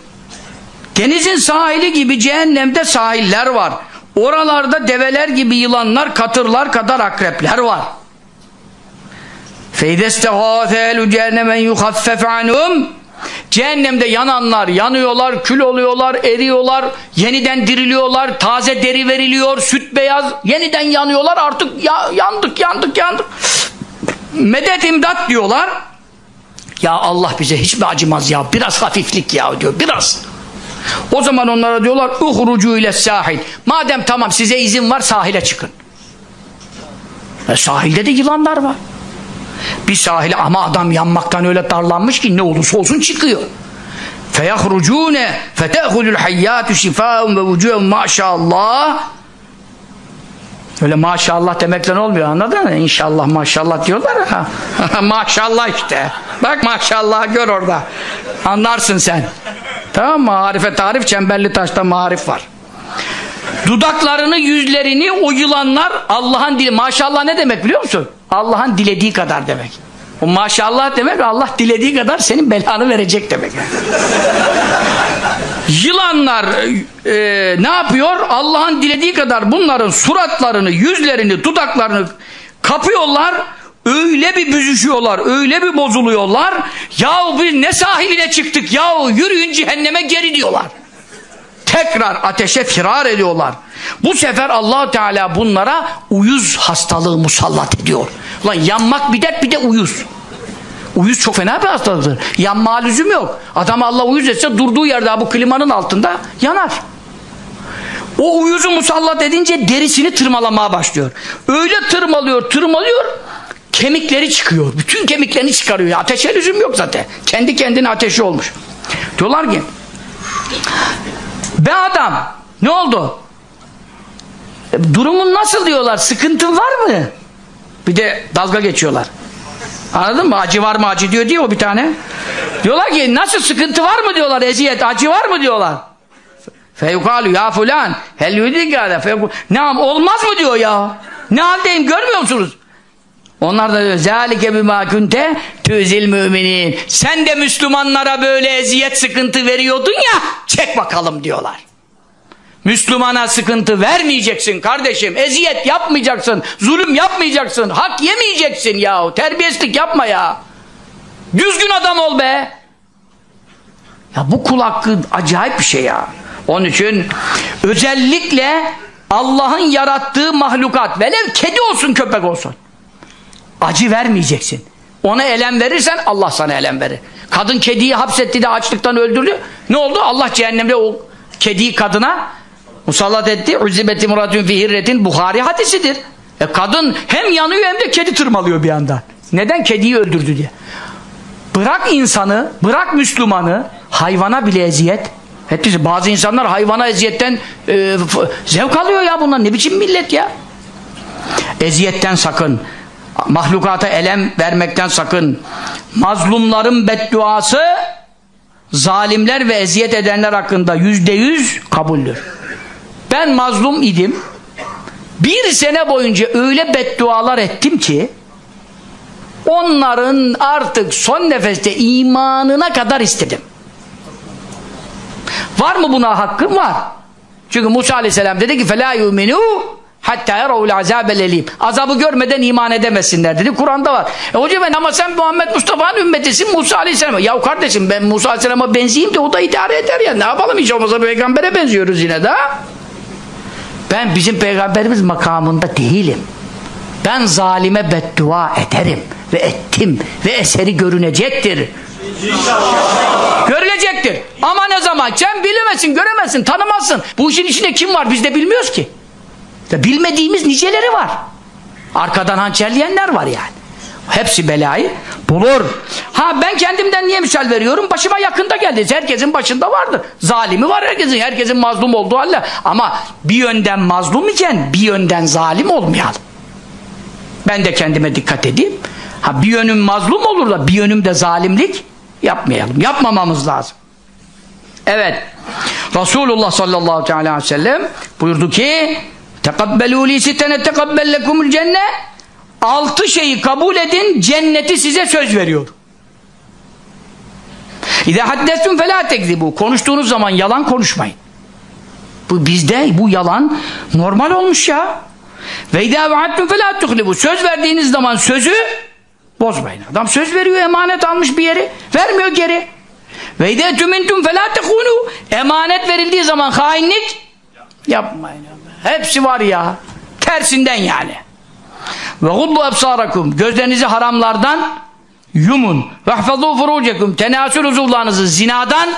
denizin sahili gibi cehennemde sahiller var. Oralarda develer gibi yılanlar, katırlar kadar akrepler var. فَاِذَسْتَغَاثَ cehennemen يُخَفَّفْ عَنْهُمْ Cehennemde yananlar, yanıyorlar, kül oluyorlar, eriyorlar, yeniden diriliyorlar, taze deri veriliyor, süt beyaz, yeniden yanıyorlar, artık ya, yandık, yandık, yandık. Medet imdat diyorlar. Ya Allah bize hiç mi acımaz ya, biraz hafiflik ya diyor, biraz. O zaman onlara diyorlar, uhrucu ile sahil. Madem tamam size izin var, sahile çıkın. E, sahilde de yılanlar var Bir sahile ama adam yanmaktan öyle darlanmış ki ne olursa olsun çıkıyor. فَيَخْرُجُونَ فَتَأْخُذُ الْحَيَّاتُ شِفَاءٌ وَوُجُوهٌ maşallah Öyle maşallah demekle olmuyor anladın mı? İnşallah maşallah diyorlar ha. maşallah işte. Bak maşallah gör orada. Anlarsın sen. Tamam mı? Marife tarif çemberli taşta marif var. Dudaklarını, yüzlerini o yılanlar Allah'ın dili. Maşallah ne demek biliyor musun? Allah'ın dilediği kadar demek. O maşallah demek Allah dilediği kadar senin belanı verecek demek. Yılanlar e, ne yapıyor? Allah'ın dilediği kadar bunların suratlarını, yüzlerini, dudaklarını kapıyorlar. Öyle bir büzüşüyorlar, öyle bir bozuluyorlar. Yahu biz ne sahiline çıktık yahu yürüyün cehenneme geri diyorlar tekrar ateşe firar ediyorlar. Bu sefer allah Teala bunlara uyuz hastalığı musallat ediyor. Ulan yanmak bir dert bir de uyuz. Uyuz çok fena bir hastalıktır. Yanma lüzum yok. Adam Allah uyuz etse durduğu yerde bu klimanın altında yanar. O uyuzu musallat edince derisini tırmalamaya başlıyor. Öyle tırmalıyor, tırmalıyor kemikleri çıkıyor. Bütün kemiklerini çıkarıyor. Ateşe lüzum yok zaten. Kendi kendine ateşi olmuş. Diyorlar ki Be adam ne oldu? E, durumun nasıl diyorlar? Sıkıntın var mı? Bir de dalga geçiyorlar. Anladın mı? Acı var mı acı diyor diye o bir tane. Diyorlar ki nasıl sıkıntı var mı diyorlar eziyet acı var mı diyorlar. Feyukalu ya fulan hel yudikâle Ne olmaz mı diyor ya. Ne haldeyim görmüyor musunuz? Onlar da diyor zâlike bimâ kunte tüzil müminin. Sen de Müslümanlara böyle eziyet sıkıntı veriyordun ya çek bakalım diyorlar. Müslümana sıkıntı vermeyeceksin kardeşim. Eziyet yapmayacaksın. Zulüm yapmayacaksın. Hak yemeyeceksin yahu. Terbiyesizlik yapma ya. Düzgün adam ol be. Ya bu kul hakkı acayip bir şey ya. Onun için özellikle Allah'ın yarattığı mahlukat velev kedi olsun köpek olsun. Acı vermeyeceksin. Ona elem verirsen Allah sana elem verir. Kadın kediyi hapsetti de açlıktan öldürdü. Ne oldu? Allah cehennemde o kediyi kadına musallat etti. Uzibeti muratun fi hirretin Buhari hadisidir. E kadın hem yanıyor hem de kedi tırmalıyor bir anda. Neden? Kediyi öldürdü diye. Bırak insanı, bırak Müslümanı, hayvana bile eziyet. Hepsi, bazı insanlar hayvana eziyetten e, zevk alıyor ya bunlar. Ne biçim millet ya? Eziyetten sakın. Mahlukata elem vermekten sakın. Mazlumların bedduası zalimler ve eziyet edenler hakkında yüzde yüz kabuldür. Ben mazlum idim. Bir sene boyunca öyle beddualar ettim ki onların artık son nefeste imanına kadar istedim. Var mı buna hakkım? Var. Çünkü Musa aleyhisselam dedi ki فَلَا يُؤْمِنُوا Hatta yaravul azâbel elîm. Azabı görmeden iman edemesinler dedi. Kur'an'da var. E hocam ben ama sen Muhammed Mustafa'nın ümmetisin Musa Aleyhisselam'a. Ya kardeşim ben Musa Aleyhisselam'a benzeyeyim de o da idare eder ya. Ne yapalım hiç olmazsa peygambere benziyoruz yine de. Ben bizim peygamberimiz makamında değilim. Ben zalime beddua ederim ve ettim ve eseri görünecektir. Görülecektir. Ama ne zaman? Sen bilemesin, göremezsin, tanımazsın. Bu işin içinde kim var biz de bilmiyoruz ki. Ya bilmediğimiz niceleri var. Arkadan hançerleyenler var yani. Hepsi belayı bulur. Ha ben kendimden niye misal veriyorum? Başıma yakında geldi. Herkesin başında vardır. Zalimi var herkesin. Herkesin mazlum olduğu halde. Ama bir yönden mazlum iken bir yönden zalim olmayalım. Ben de kendime dikkat edeyim. Ha bir yönüm mazlum olur da bir yönüm de zalimlik yapmayalım. Yapmamamız lazım. Evet. Resulullah sallallahu aleyhi ve sellem buyurdu ki tekabbelû li sittene tekabbellekumul cenne altı şeyi kabul edin cenneti size söz veriyor. İzâ haddestun felâ tekzibû konuştuğunuz zaman yalan konuşmayın. Bu bizde bu yalan normal olmuş ya. Ve idâ vaattum felâ tuhlibû söz verdiğiniz zaman sözü bozmayın. Adam söz veriyor emanet almış bir yeri vermiyor geri. Ve idâ tümintum felâ tekûnû emanet verildiği zaman hainlik yapmayın. Hepsi var ya. Tersinden yani. Ve guddu ebsarakum gözlerinizi haramlardan yumun. Ve hafazû furucekum tenasül uzuvlarınızı zinadan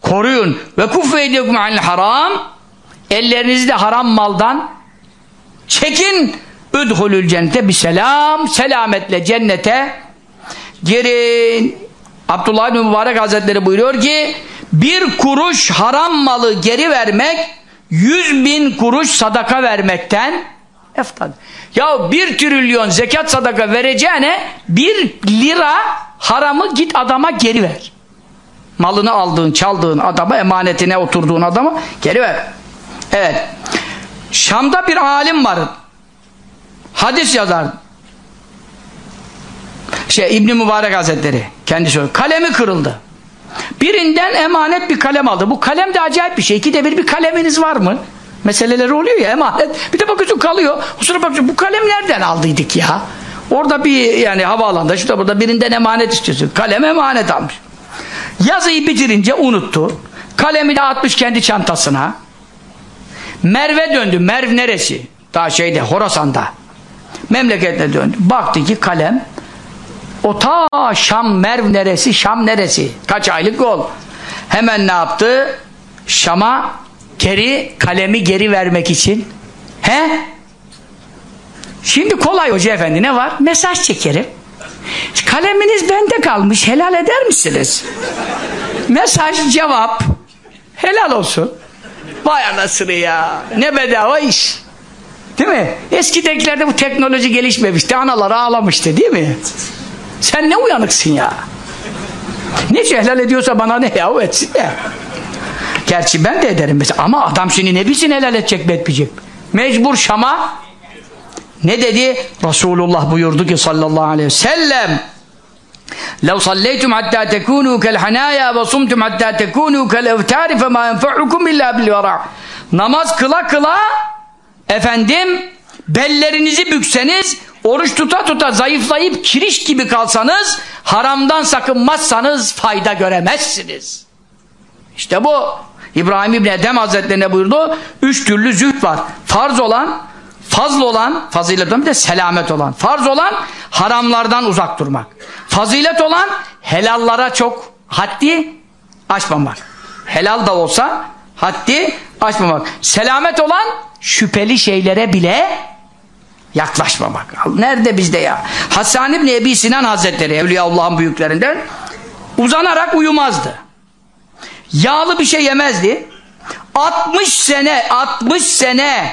koruyun. Ve kuffe ediyokum anil haram ellerinizi de haram maldan çekin. Üdhulül cennete bir selam selametle cennete girin. Abdullah bin Mübarek Hazretleri buyuruyor ki bir kuruş haram malı geri vermek yüz bin kuruş sadaka vermekten eftal. Ya bir trilyon zekat sadaka vereceğine bir lira haramı git adama geri ver. Malını aldığın, çaldığın adama, emanetine oturduğun adama geri ver. Evet. Şam'da bir alim var. Hadis yazar. Şey İbn Mübarek Hazretleri kendi söylüyor. Kalemi kırıldı. Birinden emanet bir kalem aldı. Bu kalem de acayip bir şey. İkide bir bir kaleminiz var mı? Meseleleri oluyor ya emanet. Bir de bakıyorsun kalıyor. Kusura bakıyorsun bu kalem nereden aldıydık ya? Orada bir yani havaalanında şurada burada birinden emanet istiyorsun. Kalem emanet almış. Yazıyı bitirince unuttu. Kalemi de atmış kendi çantasına. Merve döndü. Merv neresi? Daha şeyde Horasan'da. Memleketine döndü. Baktı ki kalem o ta Şam Merv neresi? Şam neresi? Kaç aylık yol? Hemen ne yaptı? Şam'a geri kalemi geri vermek için. He? Şimdi kolay hoca efendi ne var? Mesaj çekerim. Kaleminiz bende kalmış. Helal eder misiniz? Mesaj cevap. Helal olsun. Vay anasını ya. Ne bedava iş. Değil mi? Eskidekilerde bu teknoloji gelişmemişti. Analar ağlamıştı değil mi? Sen ne uyanıksın ya. Ne helal ediyorsa bana ne yahu etsin ya. Gerçi ben de ederim mesela. Ama adam seni ne bilsin helal edecek mi etmeyecek mi? Mecbur Şam'a Ne dedi? Resulullah buyurdu ki sallallahu aleyhi ve sellem لو صليتم حتى تكونوا كالحنايا وصمتم حتى تكونوا كالأوتار فما ينفعكم إلا بالورع Namaz kıla kıla efendim bellerinizi bükseniz oruç tuta tuta zayıflayıp kiriş gibi kalsanız haramdan sakınmazsanız fayda göremezsiniz. İşte bu İbrahim İbni Edhem Hazretlerine buyurdu. Üç türlü zühd var. Farz olan, fazl olan, fazilet bir de selamet olan. Farz olan haramlardan uzak durmak. Fazilet olan helallara çok haddi aşmamak. Helal da olsa haddi aşmamak. Selamet olan şüpheli şeylere bile yaklaşmamak. Nerede bizde ya? Hasan İbni Ebi Sinan Hazretleri Evliyaullah'ın büyüklerinden uzanarak uyumazdı. Yağlı bir şey yemezdi. 60 sene 60 sene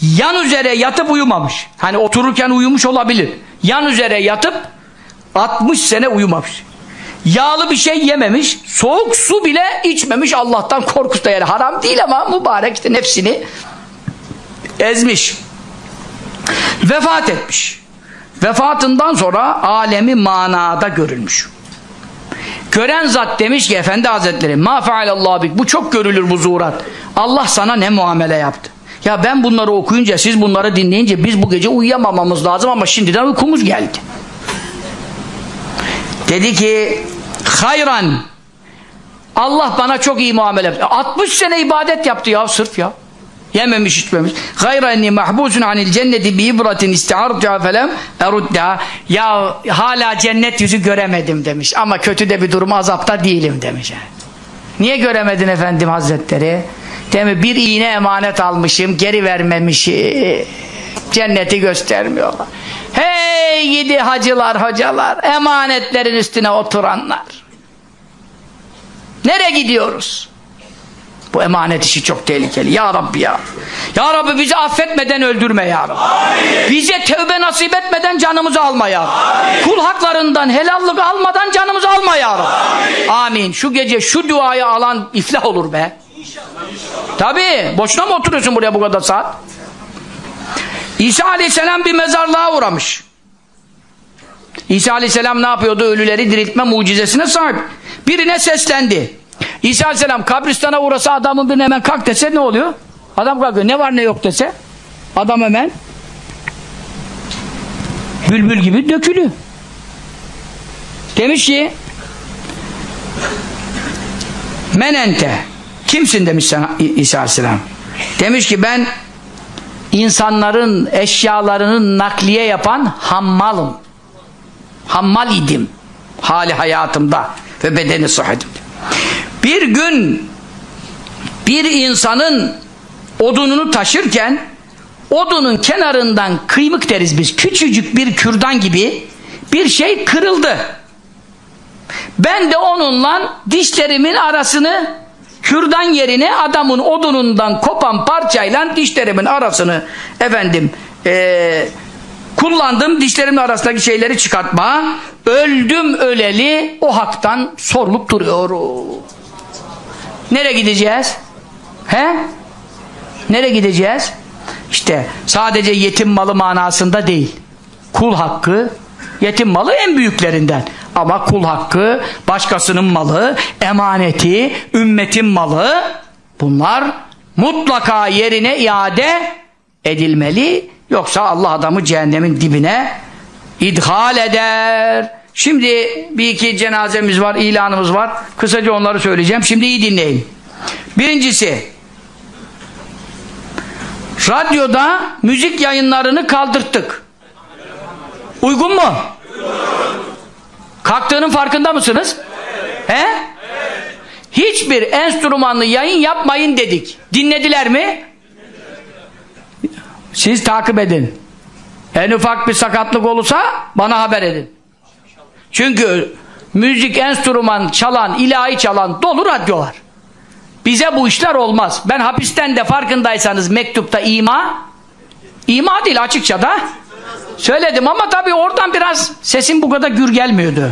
yan üzere yatıp uyumamış. Hani otururken uyumuş olabilir. Yan üzere yatıp 60 sene uyumamış. Yağlı bir şey yememiş. Soğuk su bile içmemiş Allah'tan korkusu da yani haram değil ama mübarek işte nefsini ezmiş. Vefat etmiş. Vefatından sonra alemi manada görülmüş. Gören zat demiş ki Efendi Hazretleri ma fealallahu bik bu çok görülür bu zuhurat. Allah sana ne muamele yaptı? Ya ben bunları okuyunca siz bunları dinleyince biz bu gece uyuyamamamız lazım ama şimdiden uykumuz geldi. Dedi ki hayran Allah bana çok iyi muamele yaptı. 60 sene ibadet yaptı ya sırf ya. Yememiş içmemiş. Gayra enni mahbusun anil cenneti bi ibratin isti'artuha felem erudda. Ya hala cennet yüzü göremedim demiş. Ama kötü de bir durum azapta değilim demiş. Niye göremedin efendim hazretleri? Değil Bir iğne emanet almışım, geri vermemişim. Cenneti göstermiyorlar. Hey gidi hacılar hocalar, emanetlerin üstüne oturanlar. Nereye gidiyoruz? Bu emanet işi çok tehlikeli. Ya Rabbi ya. Ya Rabbi bizi affetmeden öldürme ya Rabbi. Amin. Bize tevbe nasip etmeden canımızı alma ya Rabbi. Kul haklarından helallık almadan canımızı alma ya Rabbi. Amin. Amin. Şu gece şu duayı alan iflah olur be. Tabi. Boşuna mı oturuyorsun buraya bu kadar saat? İsa Aleyhisselam bir mezarlığa uğramış. İsa Aleyhisselam ne yapıyordu? Ölüleri diriltme mucizesine sahip. Birine seslendi. İsa Aleyhisselam kabristana uğrasa adamın birine hemen kalk dese ne oluyor? Adam kalkıyor. Ne var ne yok dese adam hemen bülbül gibi dökülüyor. Demiş ki menente kimsin demiş sana İsa Aleyhisselam. Demiş ki ben insanların eşyalarının nakliye yapan hammalım. Hammal idim. Hali hayatımda ve bedeni sıhhatimde. Bir gün bir insanın odununu taşırken odunun kenarından kıymık deriz biz. Küçücük bir kürdan gibi bir şey kırıldı. Ben de onunla dişlerimin arasını kürdan yerine adamın odunundan kopan parçayla dişlerimin arasını efendim ee, kullandım dişlerimin arasındaki şeyleri çıkartma öldüm öleli o haktan sorulup duruyorum Nereye gideceğiz? He? Nereye gideceğiz? İşte sadece yetim malı manasında değil. Kul hakkı yetim malı en büyüklerinden. Ama kul hakkı, başkasının malı, emaneti, ümmetin malı bunlar mutlaka yerine iade edilmeli. Yoksa Allah adamı cehennemin dibine idhal eder. Şimdi bir iki cenazemiz var, ilanımız var. Kısaca onları söyleyeceğim. Şimdi iyi dinleyin. Birincisi radyoda müzik yayınlarını kaldırttık. Uygun mu? Kalktığının farkında mısınız? He? Hiçbir enstrümanlı yayın yapmayın dedik. Dinlediler mi? Siz takip edin. En ufak bir sakatlık olursa bana haber edin. Çünkü müzik, enstrüman çalan, ilahi çalan dolu radyo var. Bize bu işler olmaz. Ben hapisten de farkındaysanız mektupta ima ima değil açıkça da söyledim ama tabii oradan biraz sesim bu kadar gür gelmiyordu.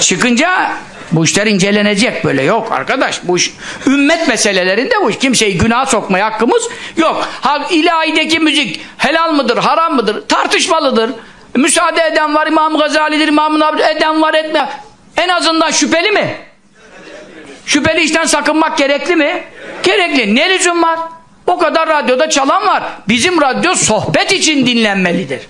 Çıkınca Bu işler incelenecek böyle yok arkadaş. Bu iş ümmet meselelerinde bu iş. Kimseyi günah sokmaya hakkımız yok. Ha, ilahideki müzik helal mıdır, haram mıdır? Tartışmalıdır. Müsaade eden var, İmam Gazali'dir, İmam Nabi eden var, etme. En azından şüpheli mi? Şüpheli işten sakınmak gerekli mi? Gerekli. Ne lüzum var? O kadar radyoda çalan var. Bizim radyo sohbet için dinlenmelidir.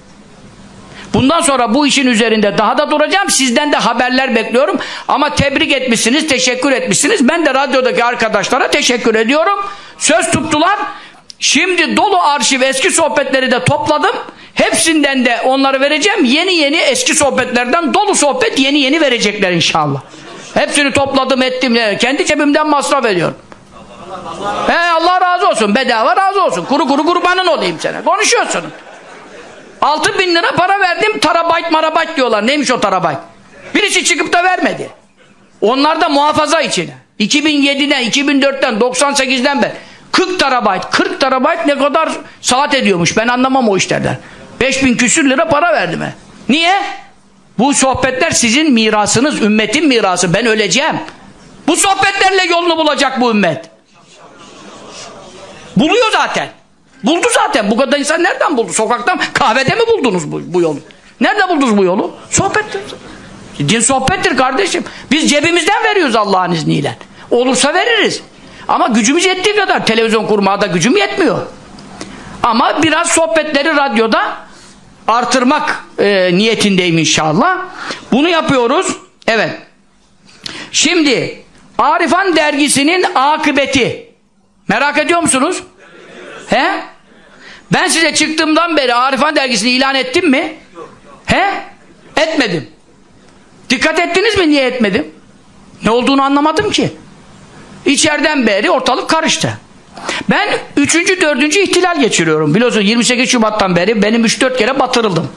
Bundan sonra bu işin üzerinde daha da duracağım. Sizden de haberler bekliyorum. Ama tebrik etmişsiniz, teşekkür etmişsiniz. Ben de radyodaki arkadaşlara teşekkür ediyorum. Söz tuttular. Şimdi dolu arşiv eski sohbetleri de topladım. Hepsinden de onları vereceğim. Yeni yeni eski sohbetlerden dolu sohbet yeni yeni verecekler inşallah. Hepsini topladım ettim. Kendi cebimden masraf ediyorum. He Allah razı olsun. Bedava razı olsun. Kuru kuru kurbanın olayım sana. Konuşuyorsun. 6 bin lira para verdim. Terabayt marabayt diyorlar. Neymiş o terabayt? Birisi çıkıp da vermedi. Onlar da muhafaza için. 2007'den, 2004'ten, 98'den beri 40 terabayt. 40 terabayt ne kadar saat ediyormuş. Ben anlamam o işlerden. 5000 küsür lira para verdim. he. Niye? Bu sohbetler sizin mirasınız. Ümmetin mirası. Ben öleceğim. Bu sohbetlerle yolunu bulacak bu ümmet. Buluyor zaten. Buldu zaten. Bu kadar insan nereden buldu? Sokaktan, kahvede mi buldunuz bu, bu yolu? Nerede buldunuz bu yolu? Sohbettir. Din sohbettir kardeşim. Biz cebimizden veriyoruz Allah'ın izniyle. Olursa veririz. Ama gücümüz yettiği kadar. Televizyon kurmaya da gücüm yetmiyor. Ama biraz sohbetleri radyoda artırmak e, niyetindeyim inşallah. Bunu yapıyoruz. Evet. Şimdi Arifan dergisinin akıbeti. Merak ediyor musunuz? He? Ben size çıktığımdan beri Arifan dergisini ilan ettim mi? He? Etmedim. Dikkat ettiniz mi niye etmedim? Ne olduğunu anlamadım ki. İçeriden beri ortalık karıştı. Ben üçüncü, dördüncü ihtilal geçiriyorum. Biliyorsun 28 Şubat'tan beri benim 3-4 kere batırıldım.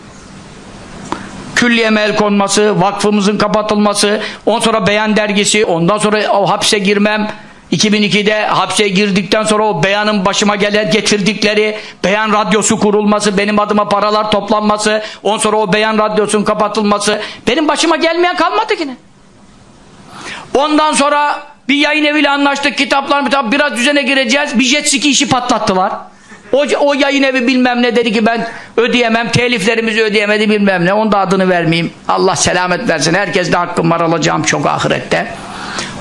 Külliyeme el konması, vakfımızın kapatılması, ondan sonra beyan dergisi, ondan sonra o hapse girmem, 2002'de hapse girdikten sonra o beyanın başıma gelen getirdikleri beyan radyosu kurulması, benim adıma paralar toplanması, ondan sonra o beyan radyosunun kapatılması, benim başıma gelmeyen kalmadı yine. Ondan sonra bir yayın eviyle anlaştık, kitaplar kitap biraz düzene gireceğiz, bir jet ski işi patlattılar. O, o yayın evi bilmem ne dedi ki ben ödeyemem, teliflerimizi ödeyemedi bilmem ne, onun da adını vermeyeyim. Allah selamet versin, herkes de hakkım var alacağım çok ahirette.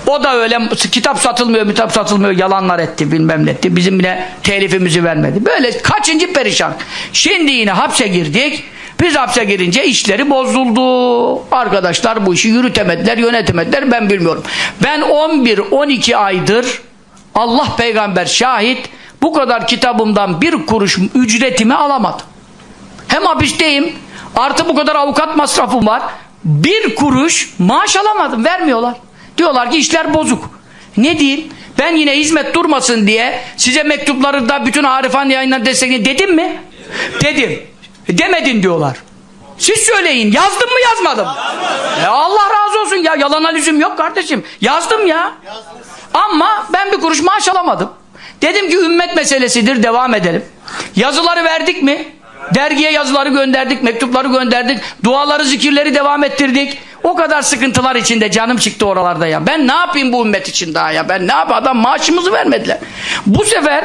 O da öyle kitap satılmıyor, kitap satılmıyor, yalanlar etti, bilmem ne etti. Bizim bile telifimizi vermedi. Böyle kaçıncı perişan. Şimdi yine hapse girdik. Biz hapse girince işleri bozuldu. Arkadaşlar bu işi yürütemediler, yönetemediler ben bilmiyorum. Ben 11-12 aydır Allah peygamber şahit bu kadar kitabımdan bir kuruş ücretimi alamadım. Hem hapisteyim artı bu kadar avukat masrafım var. Bir kuruş maaş alamadım. Vermiyorlar. Diyorlar ki işler bozuk. Ne diyeyim? Ben yine hizmet durmasın diye size mektupları da bütün Arifan yayınlarına destekleyin dedim mi? Dedim. Demedin diyorlar. Siz söyleyin. Yazdım mı yazmadım? E Allah razı olsun ya. Yalana lüzum yok kardeşim. Yazdım ya. Ama ben bir kuruş maaş alamadım. Dedim ki ümmet meselesidir devam edelim. Yazıları verdik mi? Dergiye yazıları gönderdik, mektupları gönderdik, duaları, zikirleri devam ettirdik. O kadar sıkıntılar içinde canım çıktı oralarda ya. Ben ne yapayım bu ümmet için daha ya? Ben ne yapayım? Adam maaşımızı vermediler. Bu sefer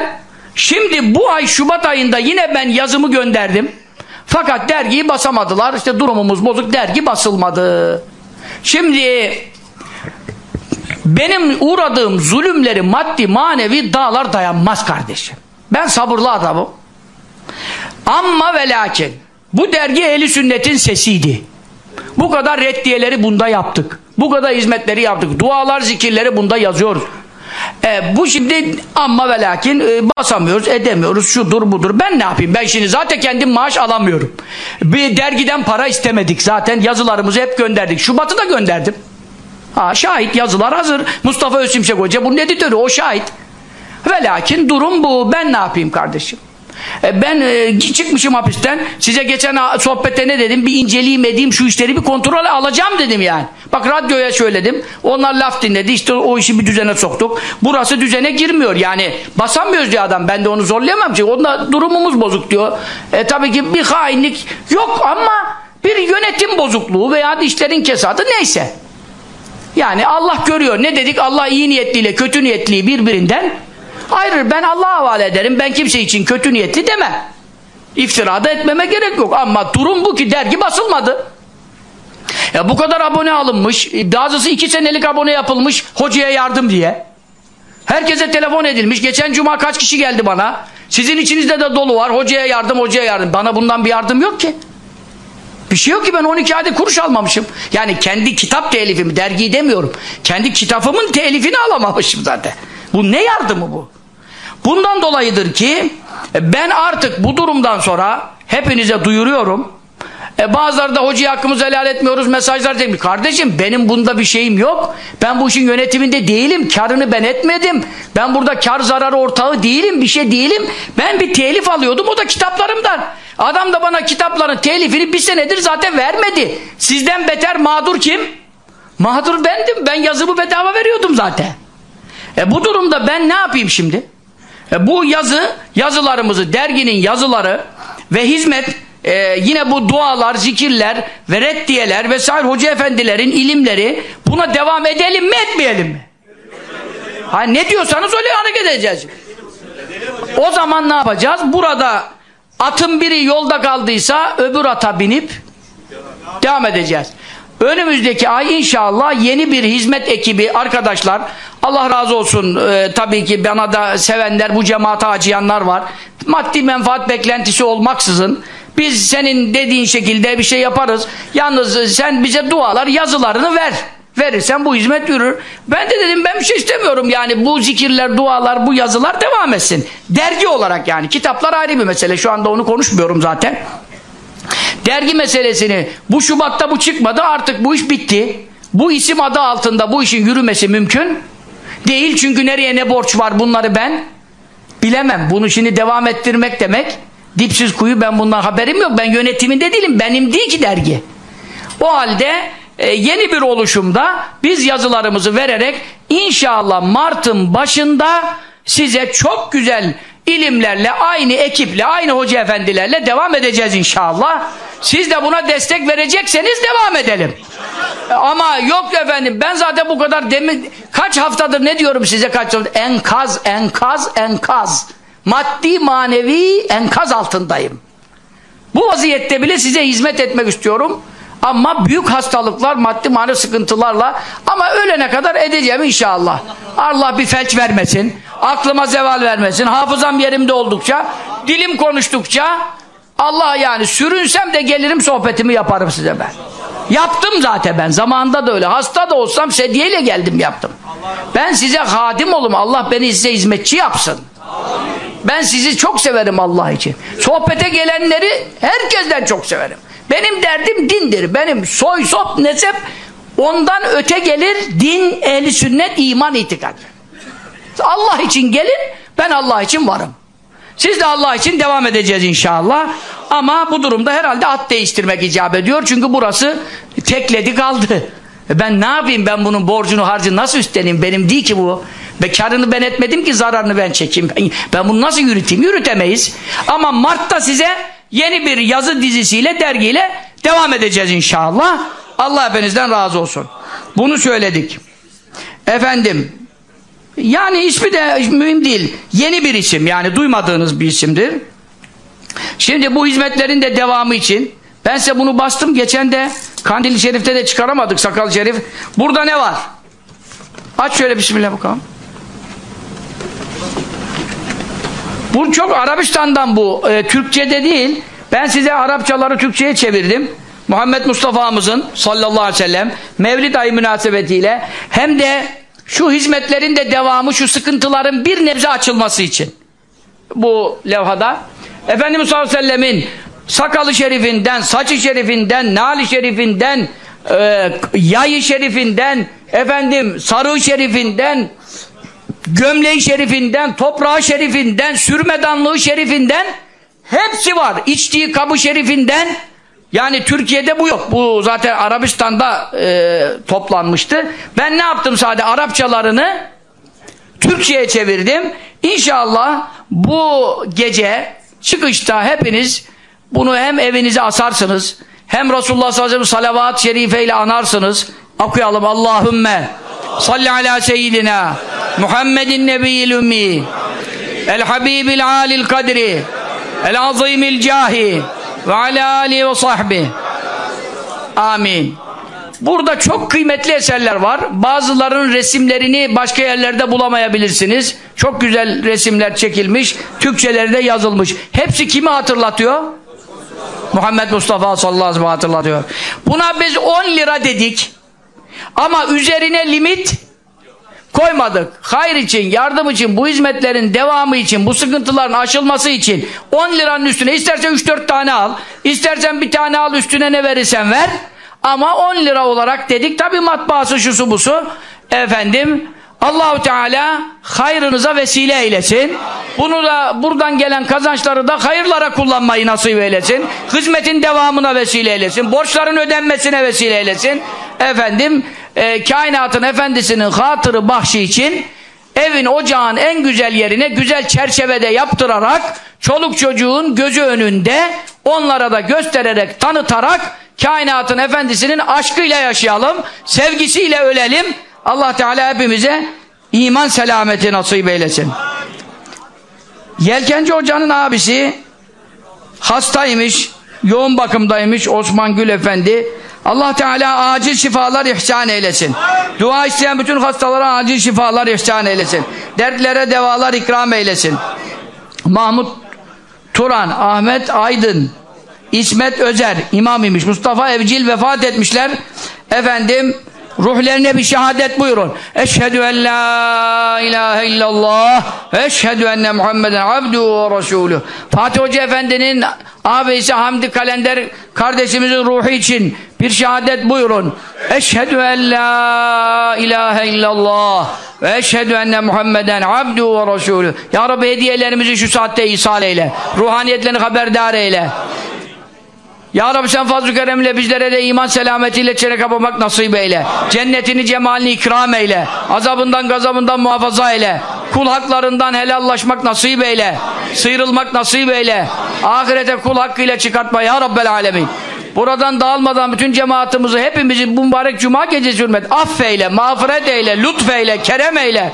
şimdi bu ay Şubat ayında yine ben yazımı gönderdim. Fakat dergiyi basamadılar. İşte durumumuz bozuk. Dergi basılmadı. Şimdi benim uğradığım zulümleri maddi manevi dağlar dayanmaz kardeşim. Ben sabırlı adamım. Amma ve lakin bu dergi ehli sünnetin sesiydi. Bu kadar reddiyeleri bunda yaptık. Bu kadar hizmetleri yaptık. Dualar, zikirleri bunda yazıyoruz. E, bu şimdi amma ve lakin e, basamıyoruz, edemiyoruz, şudur budur. Ben ne yapayım? Ben şimdi zaten kendim maaş alamıyorum. Bir dergiden para istemedik. Zaten yazılarımızı hep gönderdik. Şubat'ı da gönderdim. Ha, şahit yazılar hazır. Mustafa Özsimşek Hoca bunun editörü, o şahit. Ve lakin durum bu. Ben ne yapayım kardeşim? E, ben e, çıkmışım hapisten. Size geçen sohbette ne dedim? Bir inceleyeyim edeyim şu işleri bir kontrole alacağım dedim yani. Bak radyoya söyledim. Onlar laf dinledi. İşte o işi bir düzene soktuk. Burası düzene girmiyor. Yani basamıyoruz diyor adam. Ben de onu zorlayamam. Çünkü onda durumumuz bozuk diyor. E tabii ki bir hainlik yok ama bir yönetim bozukluğu veya işlerin kesadı neyse. Yani Allah görüyor. Ne dedik? Allah iyi niyetliyle kötü niyetliyi birbirinden ayırır. Ben Allah'a havale ederim. Ben kimse için kötü niyetli demem. İftira da etmeme gerek yok. Ama durum bu ki dergi basılmadı. Ya bu kadar abone alınmış, bazısı iki senelik abone yapılmış hocaya yardım diye. Herkese telefon edilmiş. Geçen cuma kaç kişi geldi bana? Sizin içinizde de dolu var. Hocaya yardım, hocaya yardım. Bana bundan bir yardım yok ki. Bir şey yok ki ben 12 ayda kuruş almamışım. Yani kendi kitap telifimi, dergiyi demiyorum. Kendi kitabımın telifini alamamışım zaten. Bu ne yardımı bu? Bundan dolayıdır ki ben artık bu durumdan sonra hepinize duyuruyorum. E bazıları da hocaya hakkımızı helal etmiyoruz mesajlar demiş. Kardeşim benim bunda bir şeyim yok. Ben bu işin yönetiminde değilim. Karını ben etmedim. Ben burada kar zararı ortağı değilim. Bir şey değilim. Ben bir telif alıyordum. O da kitaplarımdan. Adam da bana kitapların telifini bir senedir zaten vermedi. Sizden beter mağdur kim? Mağdur bendim. Ben yazımı bedava veriyordum zaten. E bu durumda ben ne yapayım şimdi? E bu yazı, yazılarımızı, derginin yazıları ve hizmet e, yine bu dualar, zikirler ve reddiyeler vesaire hoca efendilerin ilimleri buna devam edelim mi etmeyelim mi? Ha, ne diyorsanız öyle hareket edeceğiz. O zaman ne yapacağız? Burada atın biri yolda kaldıysa öbür ata binip devam edeceğiz. Önümüzdeki ay inşallah yeni bir hizmet ekibi arkadaşlar Allah razı olsun e, tabii ki bana da sevenler bu cemaate acıyanlar var. Maddi menfaat beklentisi olmaksızın biz senin dediğin şekilde bir şey yaparız. Yalnız sen bize dualar yazılarını ver. Verirsen bu hizmet yürür. Ben de dedim ben bir şey istemiyorum yani bu zikirler, dualar, bu yazılar devam etsin. Dergi olarak yani. Kitaplar ayrı bir mesele. Şu anda onu konuşmuyorum zaten. Dergi meselesini bu Şubat'ta bu çıkmadı artık bu iş bitti. Bu isim adı altında bu işin yürümesi mümkün değil çünkü nereye ne borç var bunları ben bilemem. Bunu şimdi devam ettirmek demek dipsiz kuyu ben bundan haberim yok. Ben yönetiminde değilim. Benim değil ki dergi. O halde e, yeni bir oluşumda biz yazılarımızı vererek inşallah Mart'ın başında size çok güzel ilimlerle, aynı ekiple, aynı hoca efendilerle devam edeceğiz inşallah. Siz de buna destek verecekseniz devam edelim. E, Ama yok efendim ben zaten bu kadar demin kaç haftadır ne diyorum size kaç haftadır enkaz enkaz enkaz maddi manevi enkaz altındayım. Bu vaziyette bile size hizmet etmek istiyorum. Ama büyük hastalıklar, maddi manevi sıkıntılarla ama ölene kadar edeceğim inşallah. Allah bir felç vermesin. Aklıma zeval vermesin. Hafızam yerimde oldukça, dilim konuştukça Allah yani sürünsem de gelirim sohbetimi yaparım size ben. Yaptım zaten ben. Zamanında da öyle. Hasta da olsam sedyeyle geldim yaptım. Ben size hadim olum. Allah beni size hizmetçi yapsın. Ben sizi çok severim Allah için. Sohbete gelenleri herkesten çok severim. Benim derdim dindir. Benim soy sop nesep ondan öte gelir din, ehli sünnet, iman, itikat. Allah için gelin, ben Allah için varım. Siz de Allah için devam edeceğiz inşallah. Ama bu durumda herhalde at değiştirmek icap ediyor. Çünkü burası tekledi kaldı. E Ben ne yapayım ben bunun borcunu harcını nasıl üstleneyim? Benim değil ki bu. Ve karını ben etmedim ki zararını ben çekeyim. Ben bunu nasıl yürüteyim? Yürütemeyiz. Ama Mart'ta size yeni bir yazı dizisiyle, dergiyle devam edeceğiz inşallah. Allah hepinizden razı olsun. Bunu söyledik. Efendim, yani ismi de mühim değil. Yeni bir isim yani duymadığınız bir isimdir. Şimdi bu hizmetlerin de devamı için ben size bunu bastım. Geçen de Kandil-i Şerif'te de çıkaramadık Sakal Şerif. Burada ne var? Aç şöyle bismillah bakalım. Bu çok Arabistan'dan bu. E, Türkçe'de değil. Ben size Arapçaları Türkçe'ye çevirdim. Muhammed Mustafa'mızın sallallahu aleyhi ve sellem Mevlid ayı münasebetiyle hem de şu hizmetlerin de devamı, şu sıkıntıların bir nebze açılması için. Bu levhada. Efendimiz sallallahu aleyhi ve sellemin sakalı şerifinden, saçı şerifinden, nali şerifinden, e, yayı şerifinden, efendim sarığı şerifinden, gömleği şerifinden, toprağı şerifinden, sürmedanlığı şerifinden hepsi var. İçtiği kabı şerifinden yani Türkiye'de bu yok. Bu zaten Arabistan'da e, toplanmıştı. Ben ne yaptım sadece Arapçalarını Türkçe'ye çevirdim. İnşallah bu gece çıkışta hepiniz bunu hem evinize asarsınız hem Resulullah sallallahu aleyhi ve sellem salavat-ı şerifeyle anarsınız. okuyalım. Allahümme salli ala seyyidina Muhammedin nebiyyil ümmi el habibil alil kadri el azimil cahi ve ala alihi ve sahbihi amin Burada çok kıymetli eserler var. Bazılarının resimlerini başka yerlerde bulamayabilirsiniz. Çok güzel resimler çekilmiş. Türkçeleri de yazılmış. Hepsi kimi hatırlatıyor? Muhammed Mustafa sallallahu aleyhi ve hatırlatıyor. Buna biz 10 lira dedik. Ama üzerine limit koymadık. Hayır için, yardım için, bu hizmetlerin devamı için, bu sıkıntıların aşılması için 10 liranın üstüne istersen 3-4 tane al, istersen bir tane al üstüne ne verirsen ver. Ama 10 lira olarak dedik. Tabi matbaası şusu busu. Efendim Allahu Teala hayrınıza vesile eylesin. Bunu da buradan gelen kazançları da hayırlara kullanmayı nasip eylesin. Hizmetin devamına vesile eylesin. Borçların ödenmesine vesile eylesin. Efendim e, kainatın efendisinin hatırı bahşi için evin ocağın en güzel yerine güzel çerçevede yaptırarak çoluk çocuğun gözü önünde onlara da göstererek tanıtarak kainatın efendisinin aşkıyla yaşayalım sevgisiyle ölelim. Allah Teala hepimize iman selameti nasip eylesin. Yelkenci Hoca'nın abisi hastaymış yoğun bakımdaymış Osman Gül Efendi Allah Teala acil şifalar ihsan eylesin. Dua isteyen bütün hastalara acil şifalar ihsan eylesin. Dertlere devalar ikram eylesin. Mahmut Turan, Ahmet Aydın, İsmet Özer imam imiş. Mustafa Evcil vefat etmişler. Efendim ruhlerine bir şehadet buyurun. Eşhedü en la ilahe illallah ve eşhedü enne Muhammeden abduhu ve resulü. Fatih Hoca Efendi'nin ağabeyisi Hamdi Kalender kardeşimizin ruhu için bir şehadet buyurun. Eşhedü en la ilahe illallah ve eşhedü enne Muhammeden abduhu ve resulü. Ya Rabbi hediyelerimizi şu saatte ihsal eyle. Ruhaniyetlerini haberdar eyle. Ya Rabbi sen fazl-ı keremle bizlere de iman selametiyle çene kapamak nasip eyle. Cennetini cemalini ikram eyle. Azabından gazabından muhafaza eyle. Kul haklarından helallaşmak nasip eyle. Sıyrılmak nasip eyle. Ahirete kul hakkıyla çıkartma ya Rabbel alemin. Buradan dağılmadan bütün cemaatimizi hepimizi bu mübarek cuma gecesi hürmet affeyle, mağfiret eyle, lütfeyle, kerem eyle.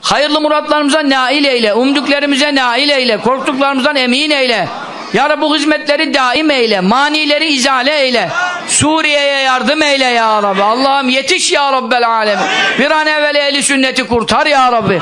Hayırlı muratlarımıza nail eyle, umduklarımıza nail eyle, korktuklarımızdan emin eyle. Ya Rabbi bu hizmetleri daim eyle, manileri izale eyle. Suriye'ye yardım eyle ya Rabbi. Allah'ım yetiş ya Rabbel alemin. Bir an evvel ehli sünneti kurtar ya Rabbi.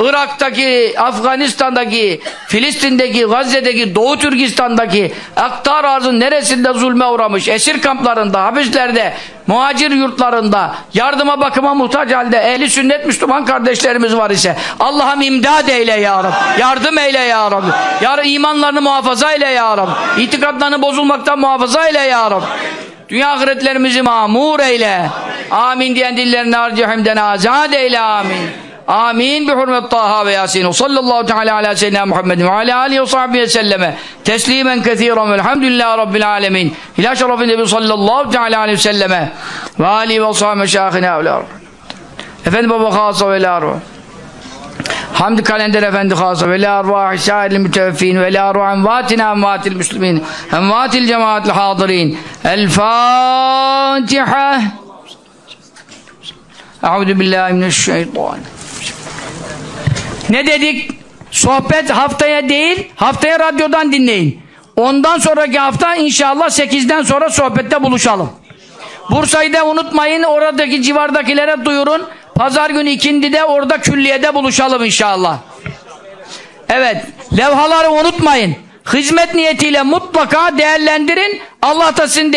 Irak'taki, Afganistan'daki, Filistin'deki, Gazze'deki, Doğu Türkistan'daki aktar arzın neresinde zulme uğramış, esir kamplarında, hapislerde, muhacir yurtlarında, yardıma bakıma muhtaç halde ehli sünnet Müslüman kardeşlerimiz var ise Allah'ım imdad eyle ya Rabbi. Yardım eyle ya Rabbi. Ya imanlarını muhafaza eyle ya Rabbi. İtikadlarını bozulmaktan muhafaza eyle ya Rabbi. Dünya ahiretlerimizi mamur eyle. Amin diyen dillerini harcihimden azad eyle amin. Amin bi hurmet Taha ve Yasin. Sallallahu teala ala seyyidina Muhammedin ve ala alihi ve sahbihi selleme. Teslimen kethiren velhamdülillahi rabbil alemin. İlâ şerefin nebi sallallahu teala aleyhi ve selleme. Ve alihi ve sahbihi meşâhine evlâr. Efendim baba khasa ve lâru. Hamd kalender efendi khasa ve la arvah sâil müteveffin ve la arvah envatina envatil müslimin envatil cemaatil hadirin. El Fatiha. Euzu billahi mineşşeytanirracim. Ne dedik? Sohbet haftaya değil, haftaya radyodan dinleyin. Ondan sonraki hafta inşallah 8'den sonra sohbette buluşalım. Bursa'yı da unutmayın, oradaki civardakilere duyurun. Pazar günü ikindide orada külliyede buluşalım inşallah. Evet, levhaları unutmayın. Hizmet niyetiyle mutlaka değerlendirin. Allah da sizin